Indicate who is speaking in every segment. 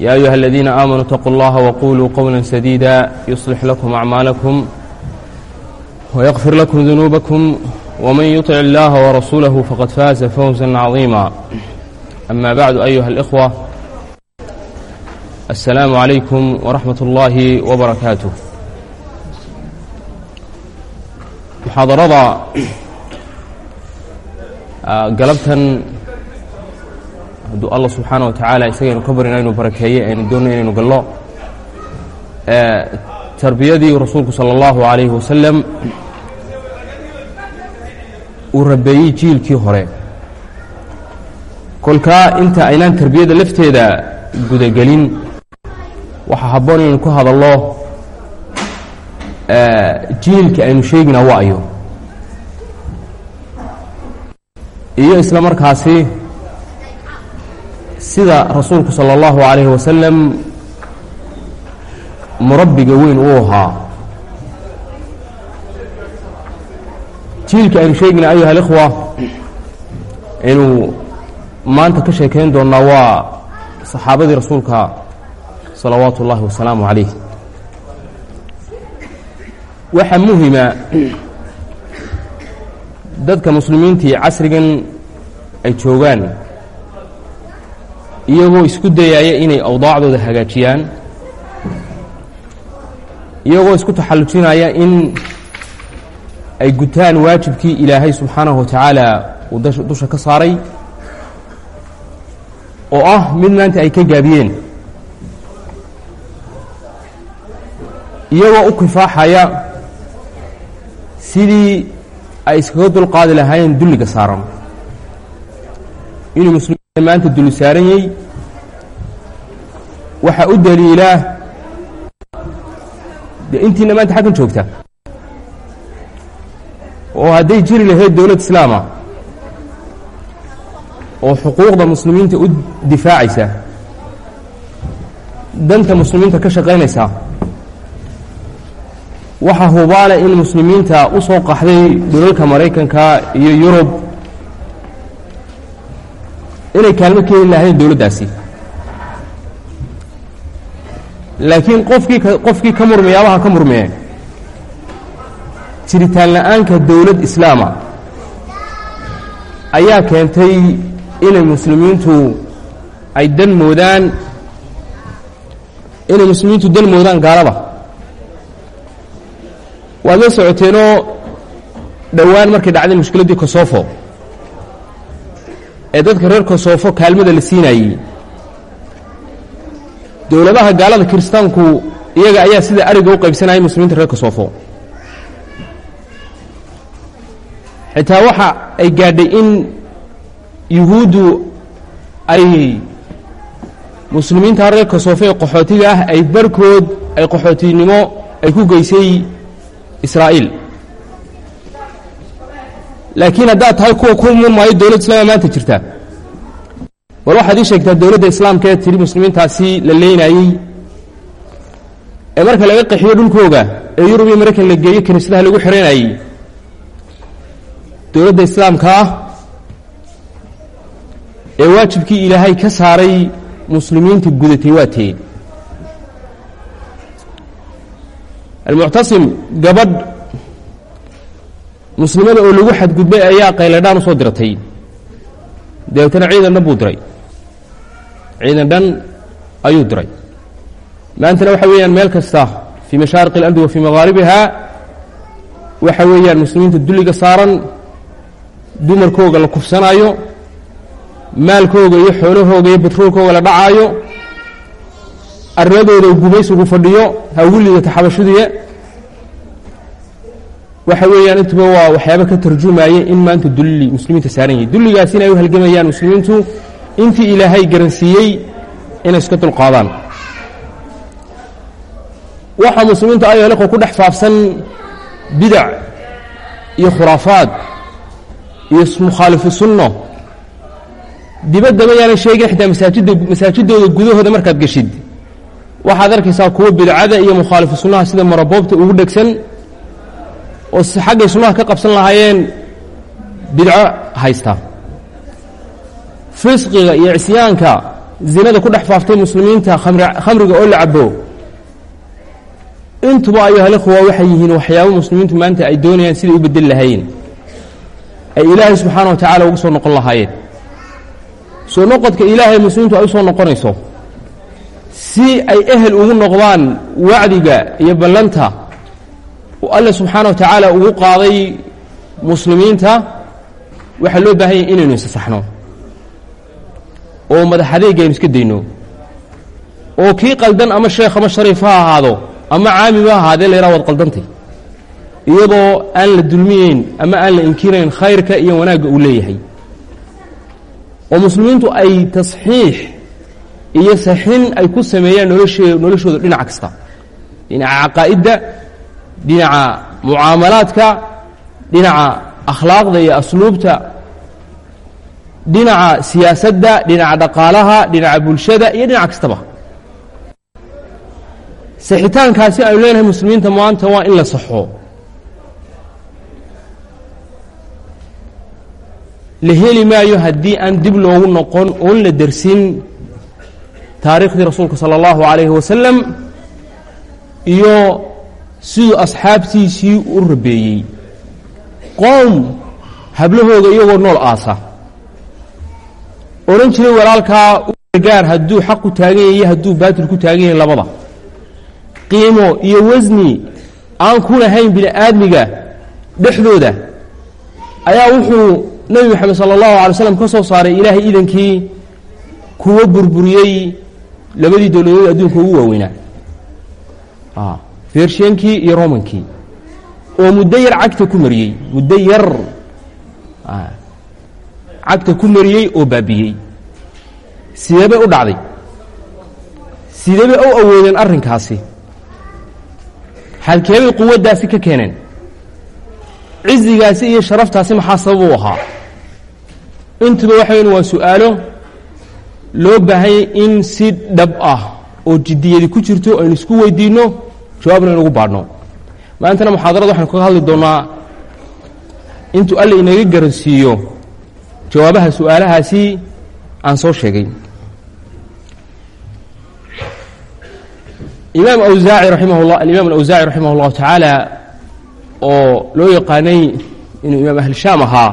Speaker 1: يا أيها الذين آمنوا اتقوا الله وقولوا قولا سديدا يصلح لكم أعمالكم ويغفر لكم ذنوبكم ومن يطع الله ورسوله فقد فاز فوزا عظيما أما بعد أيها الإخوة السلام عليكم ورحمة الله وبركاته محاضرada galabtan hadduu allah subxaana wa tacaala isagaynu ka barina inu barakeeye aynu doonay inaynu gallo tarbiyadii rasuulku sala allahu calayhi wasalam uu rabeeyey jiilkii hore. Kolkaa inta aynaan tarbiyadda lafteeda gudagelin waxaa habboon inaynu ku hadallo jiilka aynu sheegina waayo iyo isla markaasi sida rasuulku salى اllahu عalayhi wasalam murabbiga weyn uu ahaa jiilka aynu sheegina ayuha اlإkhwa aynu maanta ka sheekayn doonnaa waa saxaabadii rasuulka salawaatu اllahi wasalaamu عalayh waxaa muhima dadka muslimiintii casrigan ay joogaan iyagoo isku dayaaya inay awdaacdooda hagaajiyaan iyagoo isku taxallujinaya in ay gutaan waajibkii ilaahay subxaanahu wa tacaala uu dusha ka saaray oo ah mid maanta ay ka gaabiyeen. Iyagoo u kifaaxaya sidii ay iskaga dulqaadi lahaayeen dulliga saaran. Inuu maanta dulli saaran yahy waxaa u daliilaa dee intiina maanta xaggan joogta. Oo hadday jiri lahayd dowlad islaama oo xuquuqda muslimiinta u difaacaysa danta muslimiinta ka shaqaynaysa waxaa hubaale in muslimiinta u soo qaxday dhulalka maraykanka iyo yurub inay kaalmo keeni lahayn dowladdaasi. Laakiin qofkii qofkii ka murmayaabaha ka murmee jiritaan la'aanka dowlad islaama ayaa keentay inay muslimiintu ay dan moodaan inay muslimiintu dan moodaan gaalada. Waad la socoteenoo dhowaan markay dhacday mushkiladdii kosofo ee dadka reer kosofo kaalmada la siinaayey dowladaha gaalada kiristaanku iyaga ayaa sida ariga u qaybsanayay muslimiinta reer kosofo xitaa waxa ay gaadhay in yuhuuddu ay muslimiinta reer kosofo ee qaxootiga ah ay barhkood ay qaxootinimo ay ku geysay israa'iil laakiin haddaad tahay kuwa ku murmaayo dowladda islaama maanta jirta. Bal waxaad ii sheegtaa dowladda islaamka ee tiri muslimiintaasi la leynaayey ee marka laga qaxiyo dhulkooga ee yurub iyo maraykan la geeyo kiniisadaha lagu xiraynayey dowladda islaamka ah ee waajibkii ilaahay ka saaray muslimiinta gudatay waa tee. Almuctasim gabadh muslimada oo lagu xadgudbay ayaa qayladhaan u soo diratay. Dabeetana ciidan dhan buu diray. Ciidan dhan ayuu diray. Maantana waxa weeyaan meel kasta fii mashaariqi اlardi wa fii magaaribiha waxa weeyaan muslimiinta dulliga saaran dumarkooga la kufsanaayo maalkooga iyo xoolahooga iyo batroolkooga la dhacaayo arradooda gumaysigu fadhiyo haugu liidata xabashudiya waxa weeyaan intuba waa waxyaaba ka tarjumaaya in maanta dulli muslimiinta saaran yahay. Dulligaasina ay u halgamayaan muslimiintu intii ilaahay garansiiyey inay iska dulqaadaan waxaa muslimiintu ayuha alikhwa ku dhex faafsan bidac iyo khuraafaad iyo mukhaalifu sunno dibaddaba yaanan sheegin xitaa masaajidda masaajidooda gudahooda markaad geshid. Waxaad arkaysaa kuwa bidcada iyo mukhaalifu sunnaha sida maraboobta ugu dhegsan oo xaggay sunnaha ka qabsan lahaayeen bidco haysta. Fisqiga iyo cisyaanka zinada ku dhex faaftay muslimiinta khamriga oo la cabo intuba ayuha alikhwa waxay yihiin waxyaabo muslimiintu maanta ay doonayaan siday u bedeli lahaayeen ay ilaahay subxaana wa tacaala ugu soo noqon lahaayeen. Soo noqodka ilaahay muslimiintu ay u soo noqonayso. Si ay ehel ugu noqdaan wacdiga iyo ballanta alle subxaana wa tacaala ugu qaaday muslimiinta waxaa loo baahan yahy inaynu isasaxno oo madaxadeega aynu iska dayno. Oo kii qaldan ama sheekh ama shariif ha ahaado ama caamim ha ahaadee la yhaha waad qaldantay. Iyadoo aan la dulmiyeyn ama aan la inkirayn khayrka iyo wanaagga uu leeyahay. Oo muslimiintu ay tasxiix iyo saxin ay ku sameeyaan noloshee noloshooda dhinac kasta. Dhinaca caqaa'idda dhinaca mucaamalaadka dhinaca akhlaaqda iyo asluubta dhinaca siyaasadda dhinaca dhaqaalaha dhinaca bulshada iyo dhinac kastaba. Saxitaankaasi aynu leenahay muslimiinta maanta waa in la saxo. La heli maayo haddii aan dib loogu noqon oon la dersin taariikhdii rasuulka sala allahu calayhi wasalam iyo siduu asxaabtiisii u rabeeyey qoom hablahooda iyagoo nool aasa. Odhan jiray walaalkaa u hadduu xaq ku taagan yahay iyo hadduu baatil ku taagan yahay labada. Qiimo iyo wasni aan ku lahayn bini aadmiga dhexdooda ayaa wuxuu nebi moxamed sala allahu alay slam ka soo saaray ilaahay iidankii kuwa burburiyey labadii dowladood adduunka ugu waaweynaa fershiyankii iyo romankii oo muddo yar cagta ku mariyey muddo yar. Cagta ku mariyey oo baabiyey. Sidee bay u dhacday. Sidee bay u awoodeen arrinkaasi. Xadkeebay quwaddaasi ka keeneen? Cizigaasi iyo sharaftaasi maxaa sabab u ahaa? Intuba waxa weyn waa su'aalo loo baahanyay in si dhab ah oo jiddiyadi ku jirto aynu isku weydiinno jawaabna inugu baadhno maantana muxaadarada waxaynu kaga hadli doonnaa intuu alle inaga garansiiyo jawaabaha su'aalahaasi aan soo sheegay imaam awsaaci raximah llah alimaam alawsaaci raximah اllahu tacaala oo loo yaqaanay inuu imaam ahli shaam ahaa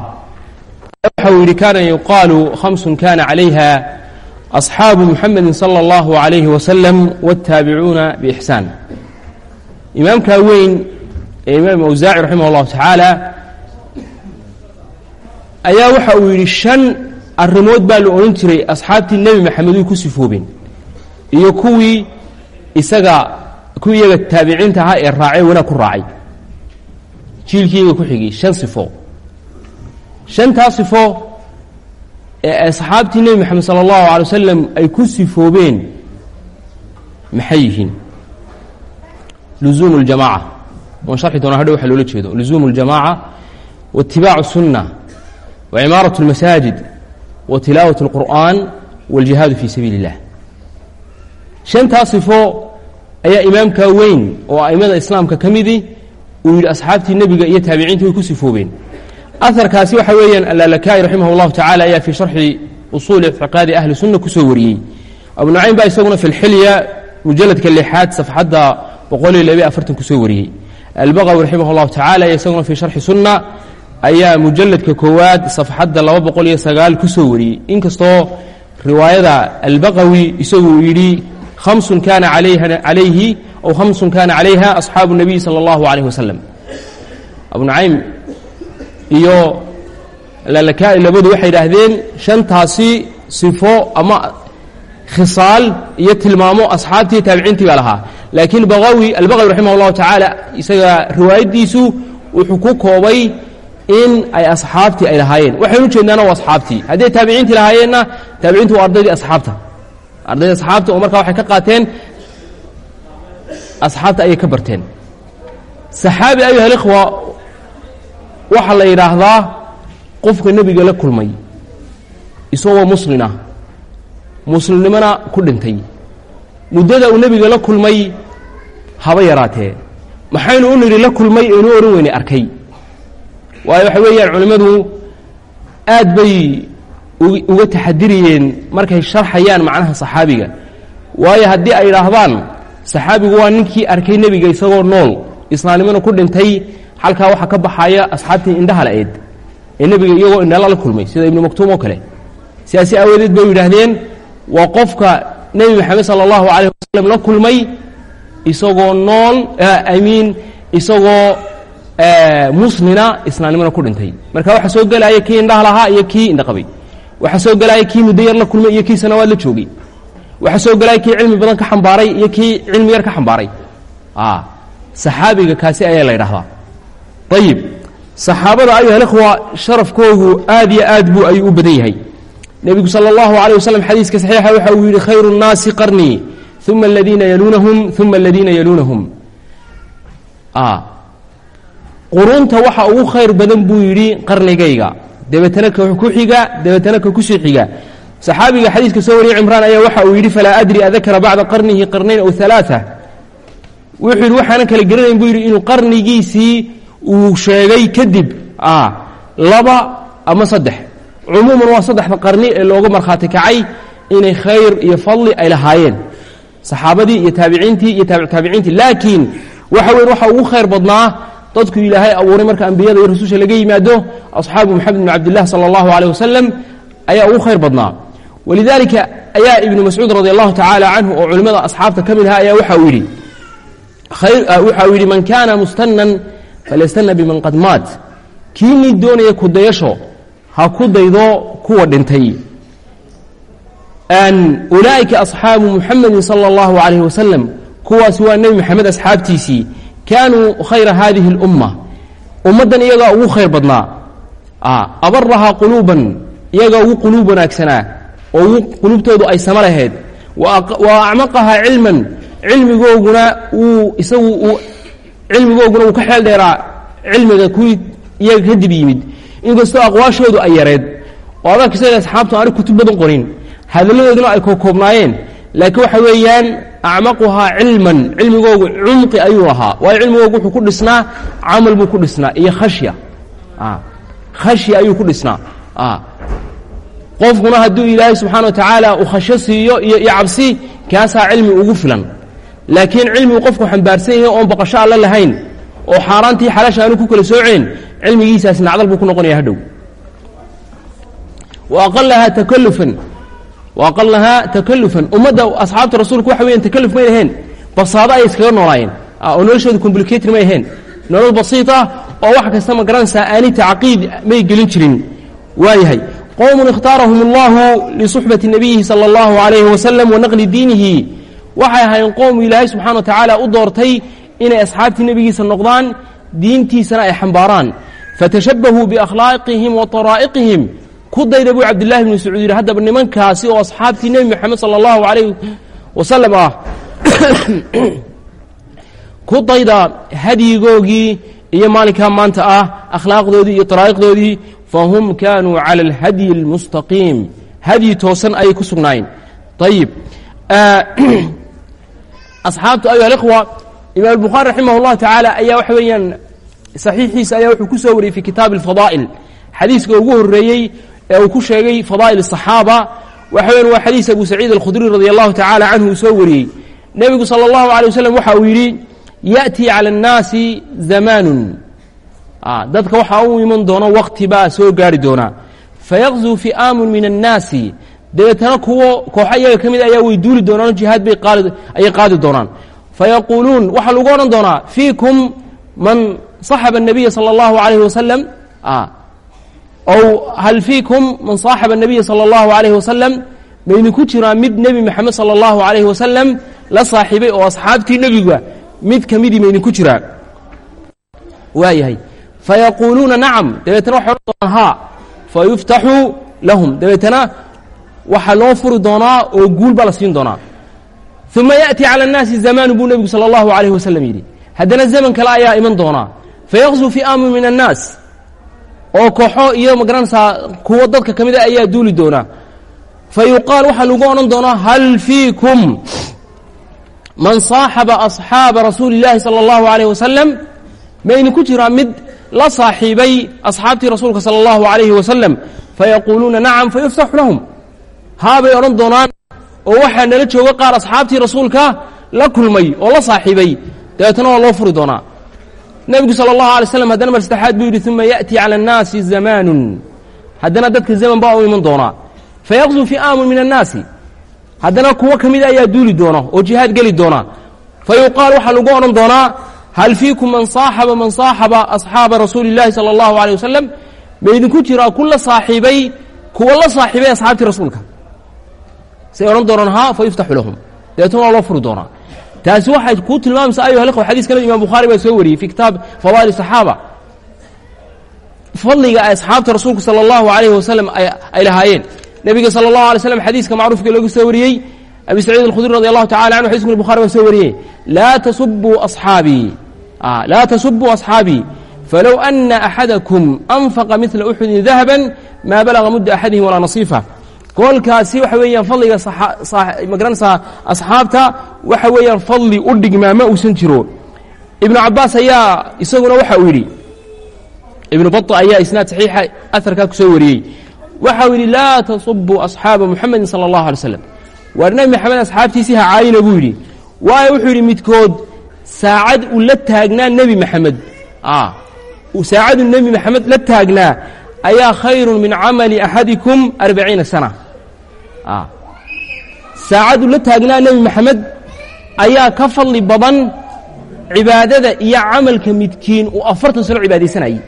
Speaker 1: waxa uu yidhi kaana yuqaalu khamsun kana calayha asxaabu muxamedi salى اllahu عalayhi wasalam wاtaabicuuna biixsaan imaamkaa weyn ee imaam awsaaci raximah اllahu tacaala ayaa waxa uu yidhi shan arrimood baa la odhan jiray asxaabtii nebi maxamed way ku sifoobeen iyo kuwii isaga kuwii iyaga taabiciinta ahaa ee raacay wanaag ku raacay. Jiilkiiyaga ku xigay shan sifo. Shantaa sifo ee asxaabtii nebi moxamed sala allahu alay wasalam ay ku sifoobeen maxay yihiin luzuumu اljamaca waan sharxi doonaa hadhow waxa loola jeedo luzuumu اljamaca waitibaacu sunna وعماaرة المaساaجiد وتiلاaوaة القur'an والجiهاad في sabiiل الlah شhantaa صifo ayaa imaamka weyn oo aimada islaamka ka midi uu yidhi asxaabtii nebiga iyo taabiciinta way ku sifoobeen aharkaasi waxa weeyaan alalakaai raximah الlahu taعalى ayaa fii شharxi uصuuli اعtiqaadi ahli الsuna ku soo wariyey abu nucaym baa isaguna fi اlxilya mujaladka lixaad safxadda boqol iyo labiyo afartan ku soo wariyey albagawi raximah الlahu taعala isaguna fii شharxi suna ayaa mujaladka koowaad safxadda laba boqol iyo sagaal ku soo wariyey inkastoo riwaayada albaqawi isagu uu yidhi hamsun kaana calayhi aw hamsun kaana calayha asxaabu الnabiy salى اllahu عalayh wasalam abu nucaym iyo lalakaai labadu waxay idhaahdeen shantaasi sifo ama khisaal iyo tilmaamo asxaabtii taabiciintii baa lahaa. Laakiin baqawi albaqawi raximah اllahu tacaala isaga riwaayaddiisu wuxuu ku koobay in ay asxaabtii ay lahaayeen. Waxaynu ujeednaana waa asxaabtii. Hadday taabiciintii lahaayeenna taabiciintu waa ardaydii asxaabta. Ardaydii asxaabta oo markaa waxay ka qaateen asxaabta ayay ka barteen. Saxaabi ayuha alikhwa waxaa la yidhaahdaa qofka nebiga la kulmay isagoo muslin ah muslimnimona ku dhintay. Muddada uu nebiga la kulmay haba yaraatee. Maxaynu u nidhi la kulmay aynu ohan weyne arkay. Waayo waxa weeyaan culimmadu aad bay uga taxadiriyeen markay sharxayaan macnaha saxaabiga. Waayo haddii ay idhaahdaan saxaabigu waa ninkii arkay nebiga isagoo nool islaamnimona ku dhintay halkaa waxaa ka baxaya asxaabtii indhaha la-eed ee nebiga iyagoo indhala la kulmay sida ibnu maktuum oo kale. Sidaasi aawadeed bay yidhaahdeen waa qofka nebi maxamed sala allahu calayh wasalam la kulmay isagoo nool amiin isagoo muslina islaamnimona ku dhintay. Marka waxaa soo gelaya kii indhaha lahaa iyo kii indhaqabay. Waxaa soo gelaya kii muddo yar la kulmay iyo kii sanawaad la joogay. Waxaa soo gelaya kii cilmi badan ka xambaaray iyo kii cilmi yar ka xambaaray. Saxaabiga kaasi ayaa la ydhahdaa ayib saxaabada ayuha alikhwa sharafkoogu aad iyo aad buu ayuu u badan yahay nebigu sala allahu alayh wasalam xadiiska saxiixa waxa uu yidhi khayru nnaasi qarnii uma aladiina yaluunahum uma aladiina yaluunahum. Quruunta waxa ugu khayr badan buu yidhi qarnigayga. Dabeetana ka ku xiga dabeetana ka ku sii xiga. Saxaabiga xadiiska soo wariyey cimraan ayaa waxa uu yidhi falaa adri adakara bacda qarnihi qarnayn aw alaaa wuxuu yidhi waxaanan kala geranayn buu yidhi inuu qarnigiisii uu sheegay kadib laba ama saddex cumuuman waa saddexda qarni ee looga markhaati kacay inay khayr iyo fadli ay lahaayeen. Saxaabadii iyo taabiciintii iyo taabictaabiciintii laakiin waxa weyn waxa ugu khayr badnaa dadku ilaahay abuuray marka ambiyada iyo rasusha laga yimaado asxaabu moxamed bn cabdilah sala allahu aleyh wasalam ayaa ugu khayr badnaa. Walidaalika ayaa ibnu mascuud radi allahu tacaala canhu oo culimmada asxaabta ka mid aha ayaa waxa uu yidhi waxa uu yidhi man kaana mustanan falyastana biman qad maat. Kii nii doonaya kudayasho ha ku daydo kuwa dhintay. Ulaa'ika asxaabu muxamedin sala allahu calayh wasalam kuwaasi waa nebi moxamed asxaabtiisii kaanuu khayra hadihi اlumma ummaddan iyagaa ugu khayr badnaa. Abarahaa quluuban iyagaa ugu quluub wanaagsanaa oo ugu quluubtoodu ay sama lahayd wa acmaqahaa cilman cilmigooguna uu isagu uu cilmigooguna uu ka xeel dheeraa cilmiga kuwii iyaga kadib yimid inkastoo aqwaashoodu ay yareed. Oo adag isaga asxaabtu aani kutub badan qorin. Hadalladooduna ay koobkoobnaayeen laakiin waxa weeyaan acmaquhaa cilman cilmigoogu cumqi ayuu ahaa. Waayo cilmigoogu wuxuu ku dhisnaa camal buu ku dhisnaa iyo khashya. Khashya ayuu ku dhisnaa. Qofkuna hadduu ilaahay subxaana wa tacaala uu khashyo siiyo iyo iyo cabsi kaasaa cilmi ugu filan. Laakiin cilmigu qofku xambaarsan yahay oon baqasho alla lahayn oo xaaraantii xalaasha aanu ku kala sooceen cilmigiisaasi nacdal buu ku noqonaya hadhow. Wa aqalahaa takalufan wa aqalahaa takalufan ummadda asxaabta rasuulku waxa weyan takaluf may ahayn basaado ayay iskaga noolaayeen. Oo noloshooda complicated may ahayn nolol basiit ah oo wax kasta ma garanaysaa aani tacqiid may gelin jirin. Waayahay qowmun ikhtaarahum allahu lisuxbati nabiyihi sala allahu alayhi wasalam wa naqli diinihi. Waxay ahayn qowm ilaahay subxana wa tacaala u doortay inay asxaabtii nebigiisa noqdaan diintiisana ay xambaaraan fatashabahuu biakhlaaqihim wa taraa'iqihim ku dayda buu cabdillahi bnu sacuud yidhi haddaba nimankaasi oo asxaabtii nebi moxamed sala allahu calayh wasalam ah ku dayda hadyigoogii iyo maalinkaa maanta ah akhlaaqdoodii iyo taraa'iqdoodii fahum kaanuu cala alhadyi almustaqiim hadyi toosan ayay ku sugnaayeen ayib asxaabtu ayuha alikhwa imaam albukhaari raximah tacaala ayaa waxa weeyaan saxiixiisa ayaa wuxuu ku soo wariyey fi kitaabi alfadaa'il xadiiska ugu horreeyey ee uu ku sheegay fadaa'il الصaxaaba waxa weyan waa xadiis abu saciid alkhudri radi allahu tacaala canhu uu soo wariyey nebigu salى اllahu alيه waslm waxa uu yidhi ya'tii calى الnaasi zamaanun dadka waxaa u iman doono wakti baa soo gaari doona fayaqzuu fi'aamun min الnaasi dabeetana kuwo kooxo iyaga ka mid ayaa way duuli doonaan jihaad bay ayay qaadi doonaan fayaquuluun waxaa lagu odhan doonaa fiikum man صaxaba الnabiya salى اllahu عalayh wasalam ow hal fiikum man صaaxaba الnabiya salى اllahu عalayh wasalam maydinku jiraa mid nebi moxamed salى اllahu عalayh wasalam la saaxiibay oo asxaabtii nebiga mid ka midii maydinku jiraa waayahay fayaquuluuna nacam dabeetana waxay odhan doonaan haa fayuftaxu lahum dabeetana waxaa loo furi doonaa oo guul baa la siin doonaa uma yaأti calى الnaasi zamaanu buu nebigu salى اllahu عalayh wasalam yidhi haddana zaman kale ayaa iman doonaa fayaqzu fi'aamu min الnaas oo kooxo iyo magaranaysaa kuwo dadka ka mida ayaa duuli doonaa fayuqaal waxaa lagu odhan doonaa hal fiikum man saaxaba asxaaba rasuuli اllaahi salى اllahu عalayh wasalam mayna ku jiraa mid la saaxiibay asxaabtii rasuulka salى اllahu عalayhi wasalam fayaquuluuna nacam fayuftaxu lahum haabay odhan doonaan oo waxaa nala jooga qaar asxaabtii rasuulka la kulmay oo la saaxiibay dabeetana waa loo furi doonaa nebigu salى اllahu alay slam haddana mar saddexaad buu yidhi uma yaأti calى الnaasi zamaanun haddana dadka zaman baa u iman doonaa fayaqzu fi'aamu min الnaasi haddana kuwo ka mida ayaa duuli doona oo jihaad geli doona fayuqaal waxaa lagu odhan doonaa hal fiikum man saaxaba man saaxaba asxaaba rasuuli اllahi salى اllahu عalيه wasalam maydinku jiraa ku la saaxiibay kuwa la saaxiibay asxaabtii rasuulka say odhan doonaan ha fa yuftaxu lahum dabeetna waa loo furi doonaa taasi waxay kuu tilmaamaysa ayuhal xadis kaled imam bukhari baa soo wariyey fi kitaab fadaa'il saxaaba fadliga asxaabta rasuulku sala allahu alayhi wasalam ay lahaayeen. Nebiga sala allahu alay slam xadiiska macruufkii lagu soo wariyey abi saciid alkhudri radi allahu tacala anhu xadiskuna bukhari baa soo wariyey. Laa tasubuu asxaabii ah, laa tasubuu asxaabii falow ana axadakum anfaqa midla uxudin dahaba ma balaga mudda axadihim walaa nasiifa koolkaasi waxa weeyaan fadliga ma garanaysaa asxaabta waxa weeyaan fadli u dhigmaa ma uusan jiro. Ibnu cabaas ayaa isaguna waxa uu yidhi ibnu baa ayaa isnaad saxiixa aarkaa ku wariyey. Waxau yidhi laa tasubuu asxaaba muxamedin sala allahu alay slam waar nebi maxamed asxaabtiisii ha caayina buu yidhi. Waayo wuxuu yidhi midkood saacad uu la taagnaa nebi maxamed saacadu nebi maxamed la taagnaa ayaa khayrun min camali axadikum arbaciina sana saacadu la taagnaa nebi maxamed ayaa ka fadli badan cibaadada iyo camalka midkiin uu afartan sano cibaadaysanayey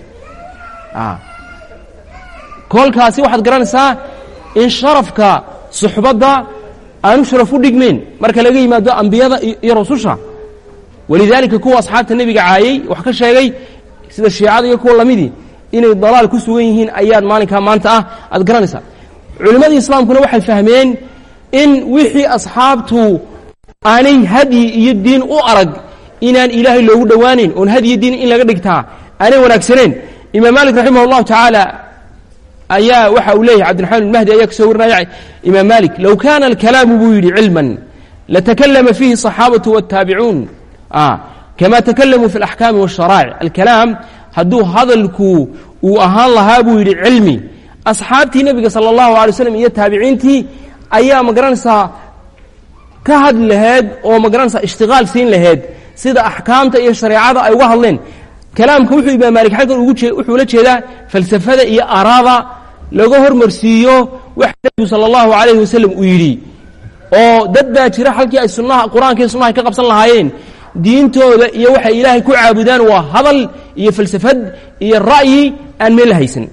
Speaker 1: koolkaasi waxaad garanaysaa in sharafka suxbadda aanu sharaf u dhigmeen marka laga yimaado ambiyada iyo rasusha walidaalika kuwa asxaabta nebiga caayey wax ka sheegay sida shiicada iyo kuwa lamidii inay dalaal ku sugan yihiin ayaad maalinkaa maanta ah aad garanaysaa culimmadii islaamkuna waxay fahmeen in wixii asxaabtu aanay hadyi iyo diin u arag inaan ilaahay loogu dhowaanayn oon hadyi diin in laga dhigtaa aanay wanaagsaneen imaam maalik raximah اllahu tacaala ayaa waxa uu leeyahay cabdiraxmaan ilmahdi ayaa ka soo warinaya imaam maalik low kaana alkalaamu buu yidhi cilman latakalama fiihi الصaxaabatu wالtaabicuun kama takalamuu fi اlaxkaami wالsharaa'ic alkalaam hadduu hadalku uu ahaan lahaa buu yidhi cilmi asxaabtii nebiga salى اllahu alay slam iyo taabiciintii ayaa ma garanaysaa ka hadli laheed oo ma garanaysaa ishtiqaal siin laheed sida axkaamta iyo shareecada ay uga hadleen. Kalaamka wuxuu imaam maalik xaggan wuxuu la jeedaa falsafada iyo araada laga hormarsiiyo waxa nebigu sala allahu calayhi wasalam uu yidhi. Oo dad baa jira halkii ay sunnaha qur'aanka iyo sunnaha ka qabsan lahaayeen. Diintooda iyo waxay ilaahay ku caabudaan waa hadal iyo falsafad iyo ra'yi aan meel la haysan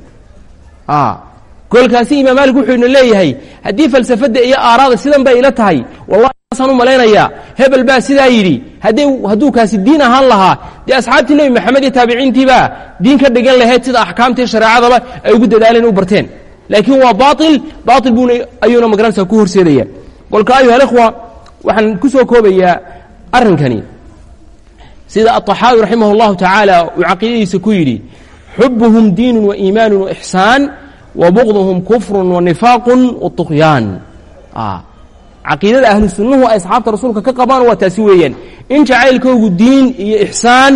Speaker 1: kolkaasi imaam maalik wuxuuna leeyahay haddii falsafadda iyo aaraada sidan bay ila tahay wallahi saasaan u malaynayaa hebel baa sidaa yidhi hadduu kaasi diin ahaan lahaa dee asxaabtii nebi maxamed iyo taabiciintiibaa diin ka dhigan lahayd sida axkaamta iyo shareecadaba ay ugu dadaaleen u barteen. Laakiin waa baail baail buuna ayuuna ma garanaysaa ku horseedaya kolka ayuha alikhwa waxaan ku soo koobayaa arrinkani. Sida aطaxaawi raximah اllahu tacaala uu caqiidadiisa ku yidhi xubuhum diinu waiimaanu waixsaan wabugduhum kufru wanifaaqu waطuqyaan caqiidada ahlu sunnuhu ay asxaabta rasuulka ka qabaan waa taasi weeyaan. In jacaylkoogu diin iyo ixsaan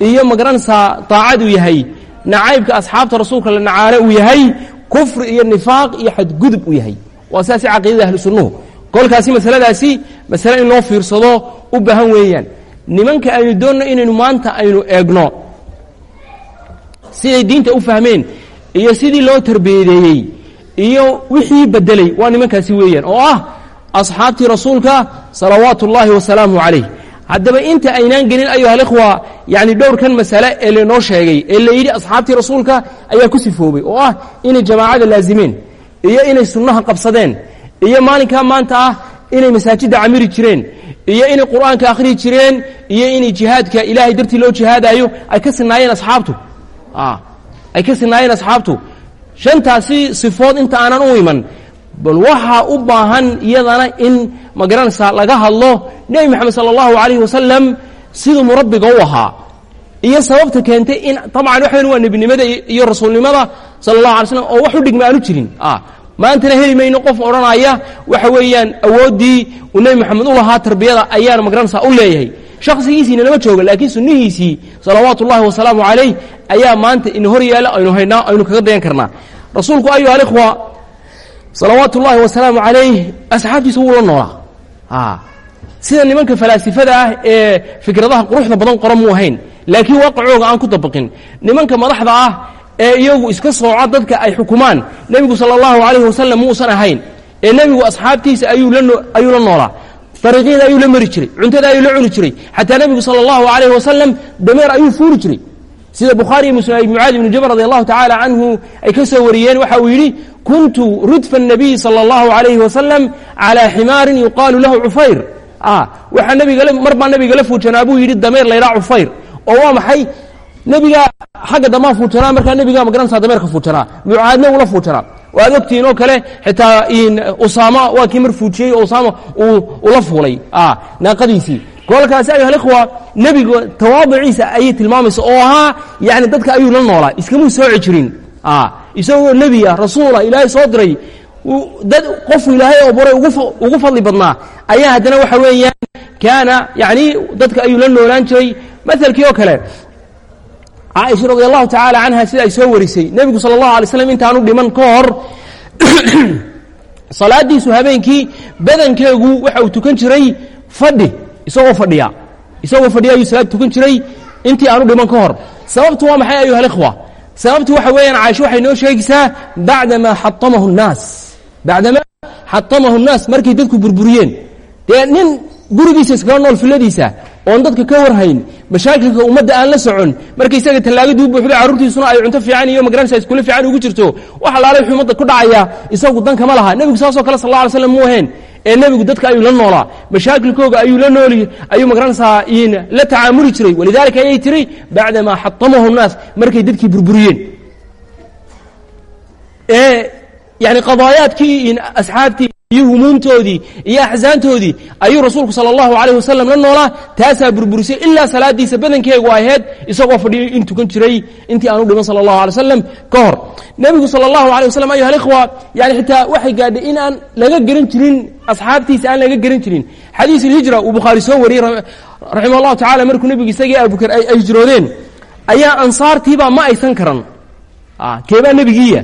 Speaker 1: iyo ma garanaysaa daacad uu yahay nacaybka asxaabta rasuulka la nacaano uu yahay kufri iyo nifaaq iyo xadgudub uu yahay. Waa sidaasi caqiidada ahlu kolkaasi masaladaasi masale in loo fiirsado u baahan weeyaan. Nimanka aynu doonno inaynu maanta aynu eegno. Siday diinta u fahmeen iyo sidii loo tarbiyadeeyey iyo wixii bedelay waa nimankaasi weeyaan oo ah asxaabtii rasuulka salawaatu ullaahi wasalaamu calayh. Haddaba inta aynaan gelin ayuha alikhwa yacni dhowrkan masale ee laynoo sheegay ee la yidhi asxaabtii rasuulka ayaa ku sifoobay oo ah inay jamaacada laazimeen iyo inay sunnaha qabsadeen iyo maalinkaa maanta ah inay masaajidda camiri jireen iyo inay qur'aanka akhriyi jireen iyo inay jihaadka ilaahay dartii loo jihaadaayo ay ka sinaayeen asxaabtu ay ka sinaayeen asxaabtu. Shantaasi sifood inta aanan u iman bal waxaa u baahan iyadana in ma garanaysaa laga hadlo nebi moxamed sala allahu calayhi wasalam siduu murabbiga u ahaa. Iyo sababta keentay in tabcan waxayn waa nebinimada iyo rasuulnimada sala allahu alay slam oo wax u dhigma aanu jirin. Maantana heli mayno qof odhanaya waxa weeyaan awooddii uu nebi moxamed u lahaa tarbiyada ayaan ma garanaysaa u leeyahay shakhsigiisiina lama jooga laakiin sunnihiisii salawaatu ullahi wasalaamu calayh ayaa maanta ina hor yaalla aynu haynaa aynu kaga dayan karnaa. Rasuulku ayuha alikhwa salawaatu ullaahi wasalaamu calayh asxaabtiisa wuu la noolaa. Sida nimanka falaasifada ah ee fikradaha quruxda badan qoran muu ahayn laakiin waaqicooga aan ku dabaqin. Nimanka madaxda ah ee iyagu iska sooca dadka ay xukumaan nebigu sala allahu calayhi wasalam muusan ahayn ee nebigu asxaabtiisa ayuu la noolaa dariiqyada ayuu la mari jiray cuntada ayuu la cuni jiray xataa nebigu sala allahu calayhi wasalam dameer ayuu fuuri jiray sida bukhaari iyo muslim ay mucaadi ibnu jabal radi allahu tacaala canhu ay ka soo wariyeen waxa uu yidhi kuntu rudfa الnabiy salى اllahu عalayhi wasalam calى ximaarin yuqaalu lahu cufayr waxaa nabigala mar baa nabigala fuujanaa buu yidhi dameer laydhaa cufayr oo waa maxay nebigaa xagga damaa fuujanaa markaa nebigaa magaranaysaa dameerka fuujanaa mucaadna ula fuujanaa waad ogtihiin oo kale xitaa usaama waa kii mar fuujiyey oo usaama ula fuulay. Naaqadiisii kolkaasi ayuha alikhwa nebiga tawaadiciisa ayay tilmaamaysa oo ahaa yani dadka ayuu la noolaa. Iskamuu sooci jirin. Isagoo nebi ah rasuula ilaahay soo diray dad qofu ilaahay oo boray ugu fadli badnaa. Ayaa haddana waxa weeyaan kaana yani dadka ayuu la noolaan jiray. Maalkii oo kale caaisha radi allahu tacaala canha sida ay soo warisay. Nebigu sala allahu alay slam intaanu dhiman ka hor salaadiisu habeenkii badankeegu waxa uu tukan jiray fadhi isagoo fadhiya. Isagoo fadhiya ayuu salaad tukan jiray intii aanu dhiman ka hor sababtu waa maxay ayuha alikhwa sababtu waxa weeyaan caaisho waxay noo sheegaysaa bacdamaa xatamahu nnaas. Bacdamaa xatamahu nnaas markay dadku burburiyeen. Dee nin gurigiisa iskaga nool filadiisa oon dadka ka warhayn mashaakilka ummadda aan la socon marka isaga tallaagadii u buuxdo carruurtiisuna ay cunto fiican iyo magaranaysa iskule fiican ugu jirto wax allaale wuxuu ummadda ku dhacaya isagu dan kama laha. Nebigu saasoo kale sal alla alay slam muu ahayn ee nebigu dadka ayuu la noolaa mashaakilkooga ayuu la nooli ayuu ma garanaysaa la tacaamuli jiray walidaalika ayay tiri bacdamaa xatamahu nnaas markay dadkii burburiyeen. Ee yani qadaayaadkii asxaabtii iyo humuumtoodii iyo axsaantoodii ayuu rasuulku sala allahu calayh wasalam la noolaa. Taasaa burburisay ilaa salaadiisa badankeegu ahayd isagoo fadhiyo in tukan jiray intii aanu dhiman sala allahu alay wasalam ka hor. Nebigu sala allahu alay wasalam ayuha alikhwa yani xitaa waxay gaadhay in aan laga geran jirin asxaabtiisa aan laga geran jirin. Xadiis ilhijra uu bukhaari soo wariyey raximah allahu tacala markuu nebigu isagii abubakar ay hijroodeen ayaa ansaartiibaa ma aysan karan. Keebaa nebigiiya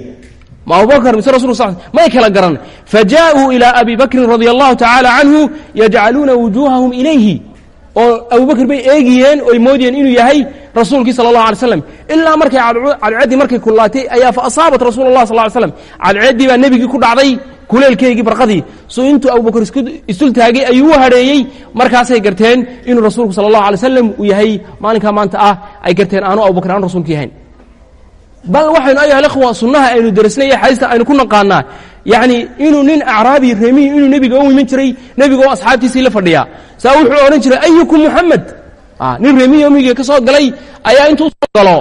Speaker 1: ma abubakr mise rasul may kala garan fajaءuu ilى abi bakrin radi allahu tacaala canhu yajcaluuna wujuuhahum ilayhi oo abubakr bay eegiyeen oy moodayeen inuu yahay rasuulkii sala اllah alay slam ilaa markay cadceeddii markay kullaatay ayaa faasaabat rasul اlah sal ly slam cadceeddii baa nebigii ku dhacday kuleelkeygii barqadii so intuu abubakr isultaagay ayuu u hadheeyey markaasay garteen inuu rasuulku sala اllahu alay slam uu yahay maalinkaa maanta ah ay garteen aanu abubakr aan rasuulkii ahayn bal waxaynu ayuha alikhwa sunnaha aynu darasnay iyo xadiista aynu ku naqaanaa. Yacni inuu nin acraabi reemihi inuu nebiga u iman jiray nebiga oo asxaabtiisii la fadhiya. Saa wuxuu odhan jiray ayukum muxamed nin reemihi omiga ka soo galay ayaa intuu soo galo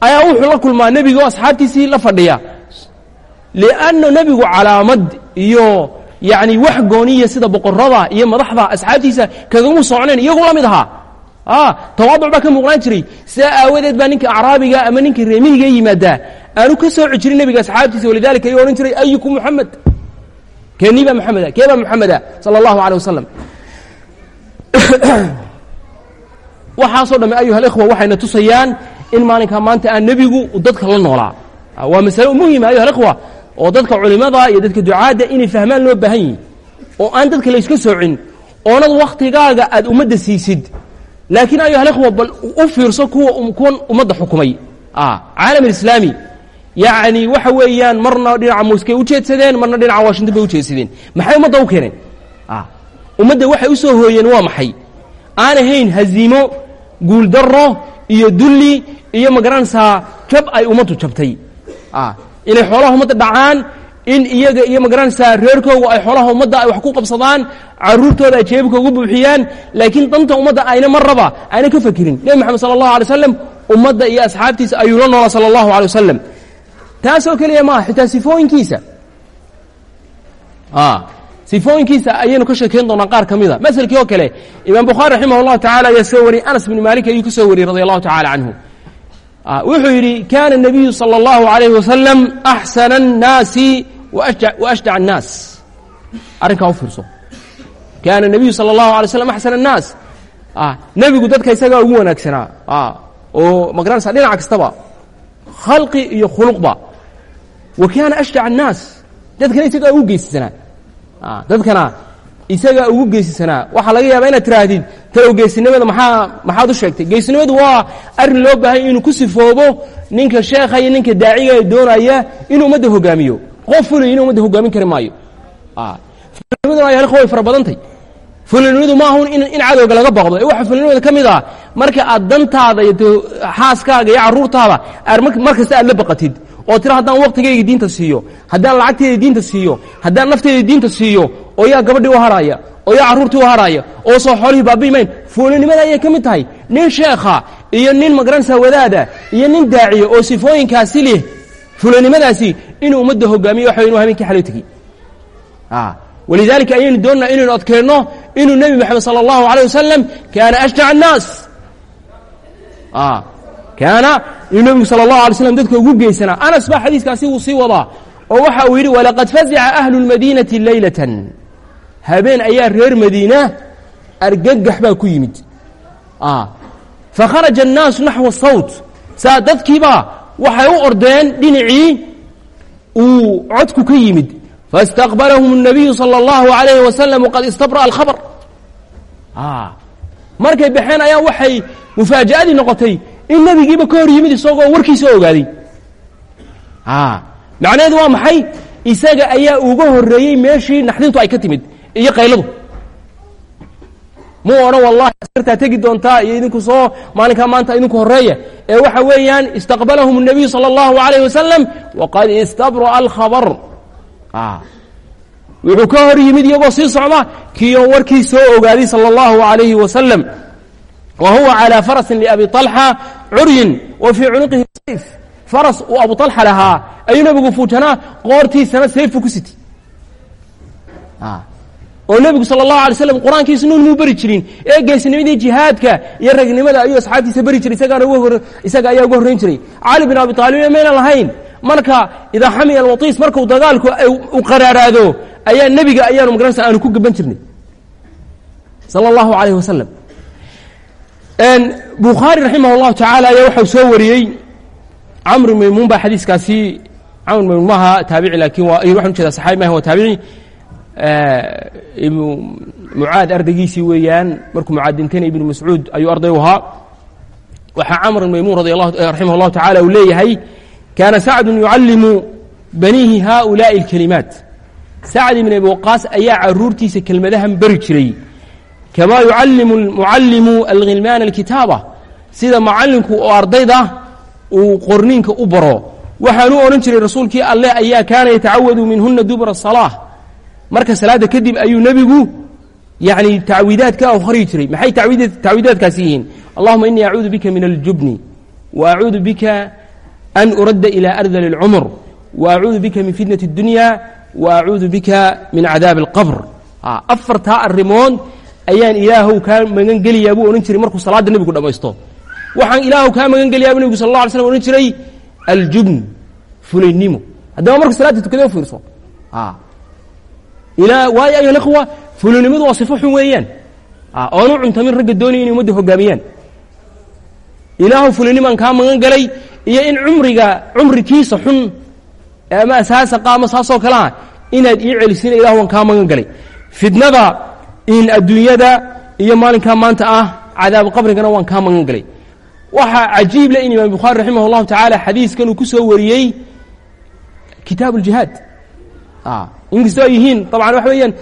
Speaker 1: ayaa wuxuu la kulmaa nebiga oo asxaabtiisii la fadhiya. Lianna nebigu calaamad iyo yacni wax gooniya sida boqorada iyo madaxda asxaabtiisa kagamu socnayn iyagu la mid ahaa tawaaduc baa ka muuqnaan jiray. Sidaa aawadeed baa ninka acraabiga ama ninka reemihiga yimaadaa aanu ka sooci jirin nebiga asxaabtiisa walidalika ayuu odhan jiray ayukum muxamed keeniibaa muxameda keebaa muxameda sala allahu alay wasalam waxaasoo dhamme ayuha waxayna tusayaan in maalinkaa maanta aan nebigu dadka la noolaa. Waa masalo muhima ayuha oo dadka culimada iyo dadka ducaadda inay fahmaan loo baahan yihiin oo aan dadka layska soocin oonad wakhtigaaga aad ummadda siisid laakiin ayuha alikhwa bal u fiirso kuwa kuwan ummadda xukumay. Caalam alislaami. Yacni waxa weeyaan marna dhinaca muskay u jeedsadeen marna dhinaca washington bay u jeedsadeen. Maxay ummadda u keeneen? Ummadda waxay u soo hooyeen waa maxay? Aan ahayn haziimo guuldaro iyo dulli iyo ma garanaysaa jab ay ummaddu jabtay. Inay xoolaha ummadda dhacaan in iyaga iyo magaranaysaa reerkoogu ay xoolaha ummadda ay wax ku qabsadaan caruurtooda ay jeebka ugu buuxiyaan laakiin danta ummadda ayna marraba ayna ka fakirin nebi moxamed sala allahu alay wasalam ummadda iyo asxaabtiisa ayuu la noolaa sala allahu alay wasalam taasoo keliya maaha xitaa sifooyinkiisa sifooyinkiisa ayaynu ka sheekayn doonaa qaar ka mida maselkii oo kale imaam bukhaari raximah اllahu tacala ayaa soo wariyey anas bn malik ayuu ka soo wariyey radi allahu tacala canhu wuxuu yidhi kana الnabiyu salى اllahu عalayh wasalam axsana الnaasi waashjac الnaas arrinkaa u fiirso kaana الnabiyu salى اllahu alay slam axsana الnaas nebigu dadka isagaa ugu wanaagsanaa oo magaranaysa dhinac kastaba khalqi iyo khuluqba wa kaana ashjac الnaas dadkana isagaa ugu geysisanaa dadkana isagaa ugu geesisanaa waxaa laga yaabaa inaad tiraahdid talow geesinimada maxaa maxaad u sheegtay geesinimadu waa arrin loo baahanya inuu ku sifoobo ninka sheekha iyo ninka daaciga ee doonaya inuu ummadda hogaamiyo qof fulay inuu ummadda hogaamin kari maayo. Way fara badantay. Fulinimadu ma ahun in cadowga laga baqdo. Ee waxa fulinimada ka mid ah marka aad dantaada iyo xaaskaaga iyo carruurtaada mar aad la baqatid oo tira haddaan waktigayga diinta siiyo haddaan lacagtayda diinta siiyo haddaan naftayda diinta siiyo oo yaa gabadhii u harhaaya oo yaa carruurtii u harhaaya oo soo xoolihii baabi'imayn fuulinimada ayay ka mid tahay. Nin sheekha iyo nin magaranaysa wadaada iyo nin daaciya oo sifooyinkaasi leh fuulinimadaasi inuu ummadda hogaamiyo waxa inu habeenkii xalay tegey walidaalika ayaynu doonnaa inaynu adkeenno inuu nebi moxamed sala allahu alayh wasalam kaana ashjac annaas. Kaana inuu nebigu sala allahu alay slam dadka ugu geysanaa anas baa xadiiskaasi wuu sii wadaa oo waxa uu yidhi walaqad fazica ahlu lmadiinati leylatan habeen ayaa reer madiina argagax baa ku yimid. Fakharaja annaasu naxwa sawt saa dadkiibaa waxay u ordeen dhinacii uu codku ka yimid faاstaqbalahum الnabiyu salى اllahu عalayhi wasalam waqad istabra'a alkhabr markay baxeen ayaa waxay mufaaja'adii noqotay in nebigiiba ka hor yimid isagoo warkiisa ogaaday macnaheedu waa maxay isaga ayaa uga horreeyey meeshii naxdintu ay ka timid iyo qayladu muu odhan wallahi askartaa tegi doontaa iyo idinku soo maalinkaa maanta idinku horreeya ee waxa weeyaan istaqbalahum الnabiyu salى اllahu عalayh wasalam waqad istabra'a alkhabr wuxuu ka hor yimid iyagoo sii socda kiioo warkii soo ogaaday salى اllahu عalayhi wasalam wa huwa calى farasin liabi طalxa curyin wa fii cunuqihi sayf faras uu abu طalxa lahaa ayuu nebigu fuujanaa qoortiisana sayfu ku sitay oo nebigu sal allahu alay slam qur'aankiisu nuun muu beri jirin. Ee geesnimadii jihaadka iyo ragnimada ayuu asxaabtiisa beri jiray isaga ayaa uga horrayn jiray. Cali bin abi aalibna maynan lahayn marka idaa xamiya alwatiis markuu dagaalku u qaraaraado ayaa nebiga ayaanu magaranaysa aanu ku gaban jirnay. Sal allahu alayh wasalam bukhaari raximah llahu tacaala ayaa waxau soo wariyey camr maymuun baa xadiiskaasi camr maymuun maha taabici laakiin waa waxan ujeeda saxaabi maaha waa taabici mucaad ardaygiisii weeyaan markuu mucaad dintayna ibnu mascuud ayuu arday u ahaa waxaa camr maymuun radi allahu raximah اllahu tacala uu leeyahay kaana sacdu yucallimu baniihi haؤulaaءi اlkelimaat sacd ibn abi waqaas ayaa caruurtiisa kelmadahan beri jiray kamaa yucallimu mucallimu alghilmaana alkitaaba sida macallinku oo ardayda uu qorniinka u baro waxaanu odhan jiray rasuulkii alleh ayaa kaana yatacawadu minhuna dubra الsalaaة marka salaadda kadib ayuu nebigu yani tacwiidaadka akhriyi jiray maxay tacwiidaadkaasi yihiin allahuma inii acuudu bika min aljubni wa acuudu bika an uradda ilى ardal اlcumr wa acuudu bika min fitnaة اdunya wa acuudu bika min cadaabi اlqabr afartaa arrimood ayaan ilaahow kaa magan geliyaa buu odhan jiray markuu salaadda nebigu dhammaysto waxaan ilaahow kaa magan geliyaa bu nebigu sal اla alay slam odhan jiray aljubn fulaynimo haddaba markuu salaadda tukadee u fiirso waayo ayuha اkhwa fulaynimadu waa sifo xun weeyaan oonu cuntamin ragga doonaya inay umadda hogaamiyaan ilaahu fulinimaan kaa magan galay iyo in cumriga cumrikiisa xun ama asaasaqa ama saasoo kalea inaad ii celisina ilah waan kaa magan galay fitnada in adduunyada iyo maalinkaa maanta ah cadaab qabrigana waan kaa magan galay waxaa cajiib leh in imaam bukhaari raximah اllahu tacaala xadiiskan uu ku soo wariyey kitaab اljihaad inkastoo ay yihiin. Abcan waxa weeyaan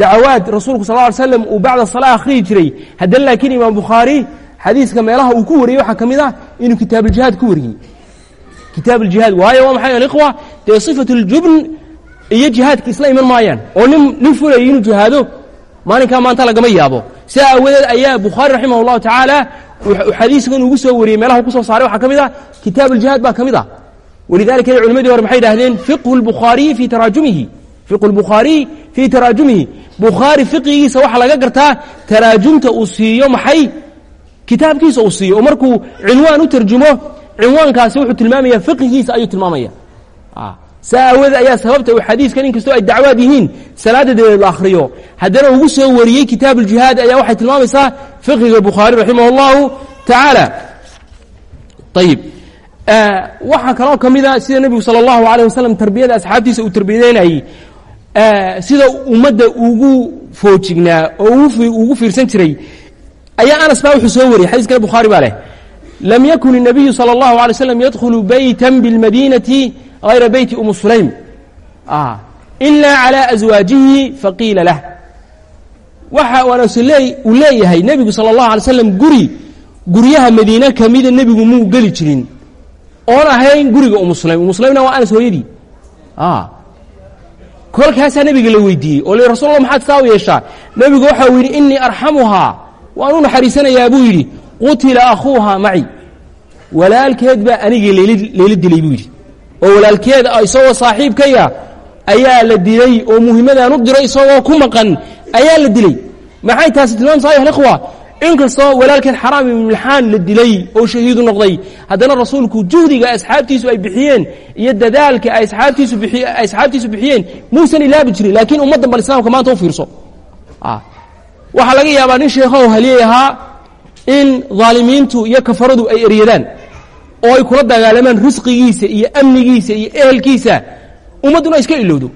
Speaker 1: dacawaad rasuulku sal ly slam uu bacda salaa akhriyi jiray. Haddana laakiin imaam bukhaari xadiiska meelaha uu ku wariyey waxaa ka mid ah inuu kitaabljihaad ku wariyey. Kitaab aljihaad waayo waa maxay alikhwa dee sifat اljubn iyo jihaadka isla iman maayaan. Oo nin nin fulayay inuu jihaado maalinkaa maanta lagama yaabo. Sidaa aawadeed ayaa bukhaari raximah tacaala xadiiskan ugu soo wariyey meelaha ku soo saaray waxaa ka mid ah kitaab aljihaad baa ka mid ah walidalika culimadii hore maxay idhahdeen fiqhu اlbukhaariyi fii taraajumihi fiqu lbukhaariy fii taraajumihi bukhaari fiqigiisa waxaa laga gartaa taraajumta uu siiyo maxay kitaabkiisa uu siiyo oo markuu cinwaan u tarjumo cinwaankaasi wuxuu tilmaamaya fiqigiisa ayuu tilmaamaya saa aawoodee ayaa sababta uu xadiiskan in kastoo ay dacwaad yihiin salaada dabeed la akhriyo haddana ugu soo wariyey kitaab uljihaad ayaa waxay tilmaamaysaa fiqiga bukhaari raximah اllahu tacaala ayib waxaa kaloo ka mida sida nebigu salى اllahu alيه wasalam tarbiyada asxaabtiisa uu tarbiyadeynayey sida ummadda ugu foojignaa oo ugu fiirsan jiray ayaa anas baa wuxuu soo wariyey xadiiskana bukhaari baa leh lam yakun الnabiyu salى اllahu alay slam yadkhulu beyta biاlmadinati غayra beyti um sulaym ila calى aswaajihi faqiila lah waxa anas uu leeyahay nebigu salى اllahu alay slam guri guryaha madiine kamida nebigu muu geli jirin oon ahayn guriga umu sulaym. Umu sulaymna waa anas hooyadii. Kolkaasaa nebiga la weydiiyey oo li rasul maxaad saa u yeeshaa. Nebigu waxa uu yidhi inii arxamuhaa. Waan u naxariisanayaa buu yidhi qutila akhuuhaa maci. Walaalkeed baa anigii layla dilay buu yidhi. Oo walaalkeed isagoo saaxiibkaya ayaa la dilay oo muhimadaan u diray isagoo ku maqan ayaa la dilay. Maxay taasi tilmaamsa ayuha alikhwa inkastoo walaalkeed xaraam ibnulxaan la dilay oo shahiidu noqday haddana rasuulku juhdiga asxaabtiisu ay bixiyeen iyo dadaalka asxaabtiisu bixiyeen muusan ilaabi jirin laakiin ummaddan bal islaamka maanta u fiirso. Waxaa laga yaabaa nin sheekhow haliyey ahaa in dhaalimiintu iyo kafaradu ay eryadaan oo ay kula dagaalamaan risqigiisa iyo amnigiisa iyo ehelkiisa ummadduna iska ilowdo.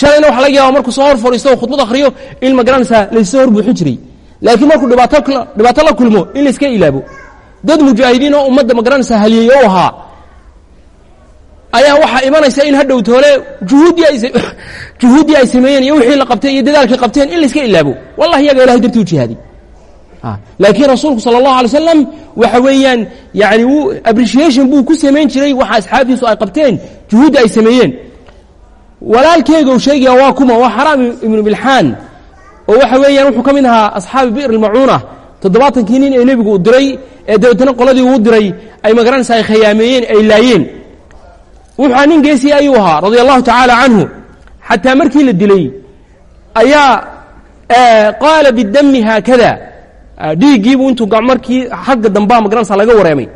Speaker 1: Shalayna waxa laga yaaba markuu soo hor fadhiisto oo khudbad akhriyo in ma garanaysaa laysoo hor buuxin jiray laakiin markuu dhibaato la kulmo in layska ilaabo. Dad mujaahidiin oo ummadda ma garanaysaa haliyey oo ahaa ayaa waxaa imanaysa in hadhow toole juhuuddii ay sameeyeen iyo wixii la qabtay iyo dadaalkay qabteen in layska ilaabo. Wallahi iyaga ilahay dartii u jihaaday laakiin rasuulku sala allahu alay waxa weeyaan yani wuu appreciation buu ku samayn jiray waxa asxaabtiisu ay qabteen juhuudda ay sameeyeen. Walaalkeega uu sheegaya waa kuma waa xaraam ibnu bilxaan oo waxa weeyaan wuxuu ka mid ahaa asxaabi bi'r ilmacuuna toddobaatankii nin ee nebigu u diray ee dabeetana qoladii uu diray ay magaranaysa ay khayaameeyeen ay laayeen. Wuxua nin geesii ayuu ahaa radia allahu tacaala canhu. Xataa markii la dilay ayaa qaala bidami haakada. Dhiiggiibuu intuu markii xagga dambaa magaranaysa laga wareemay.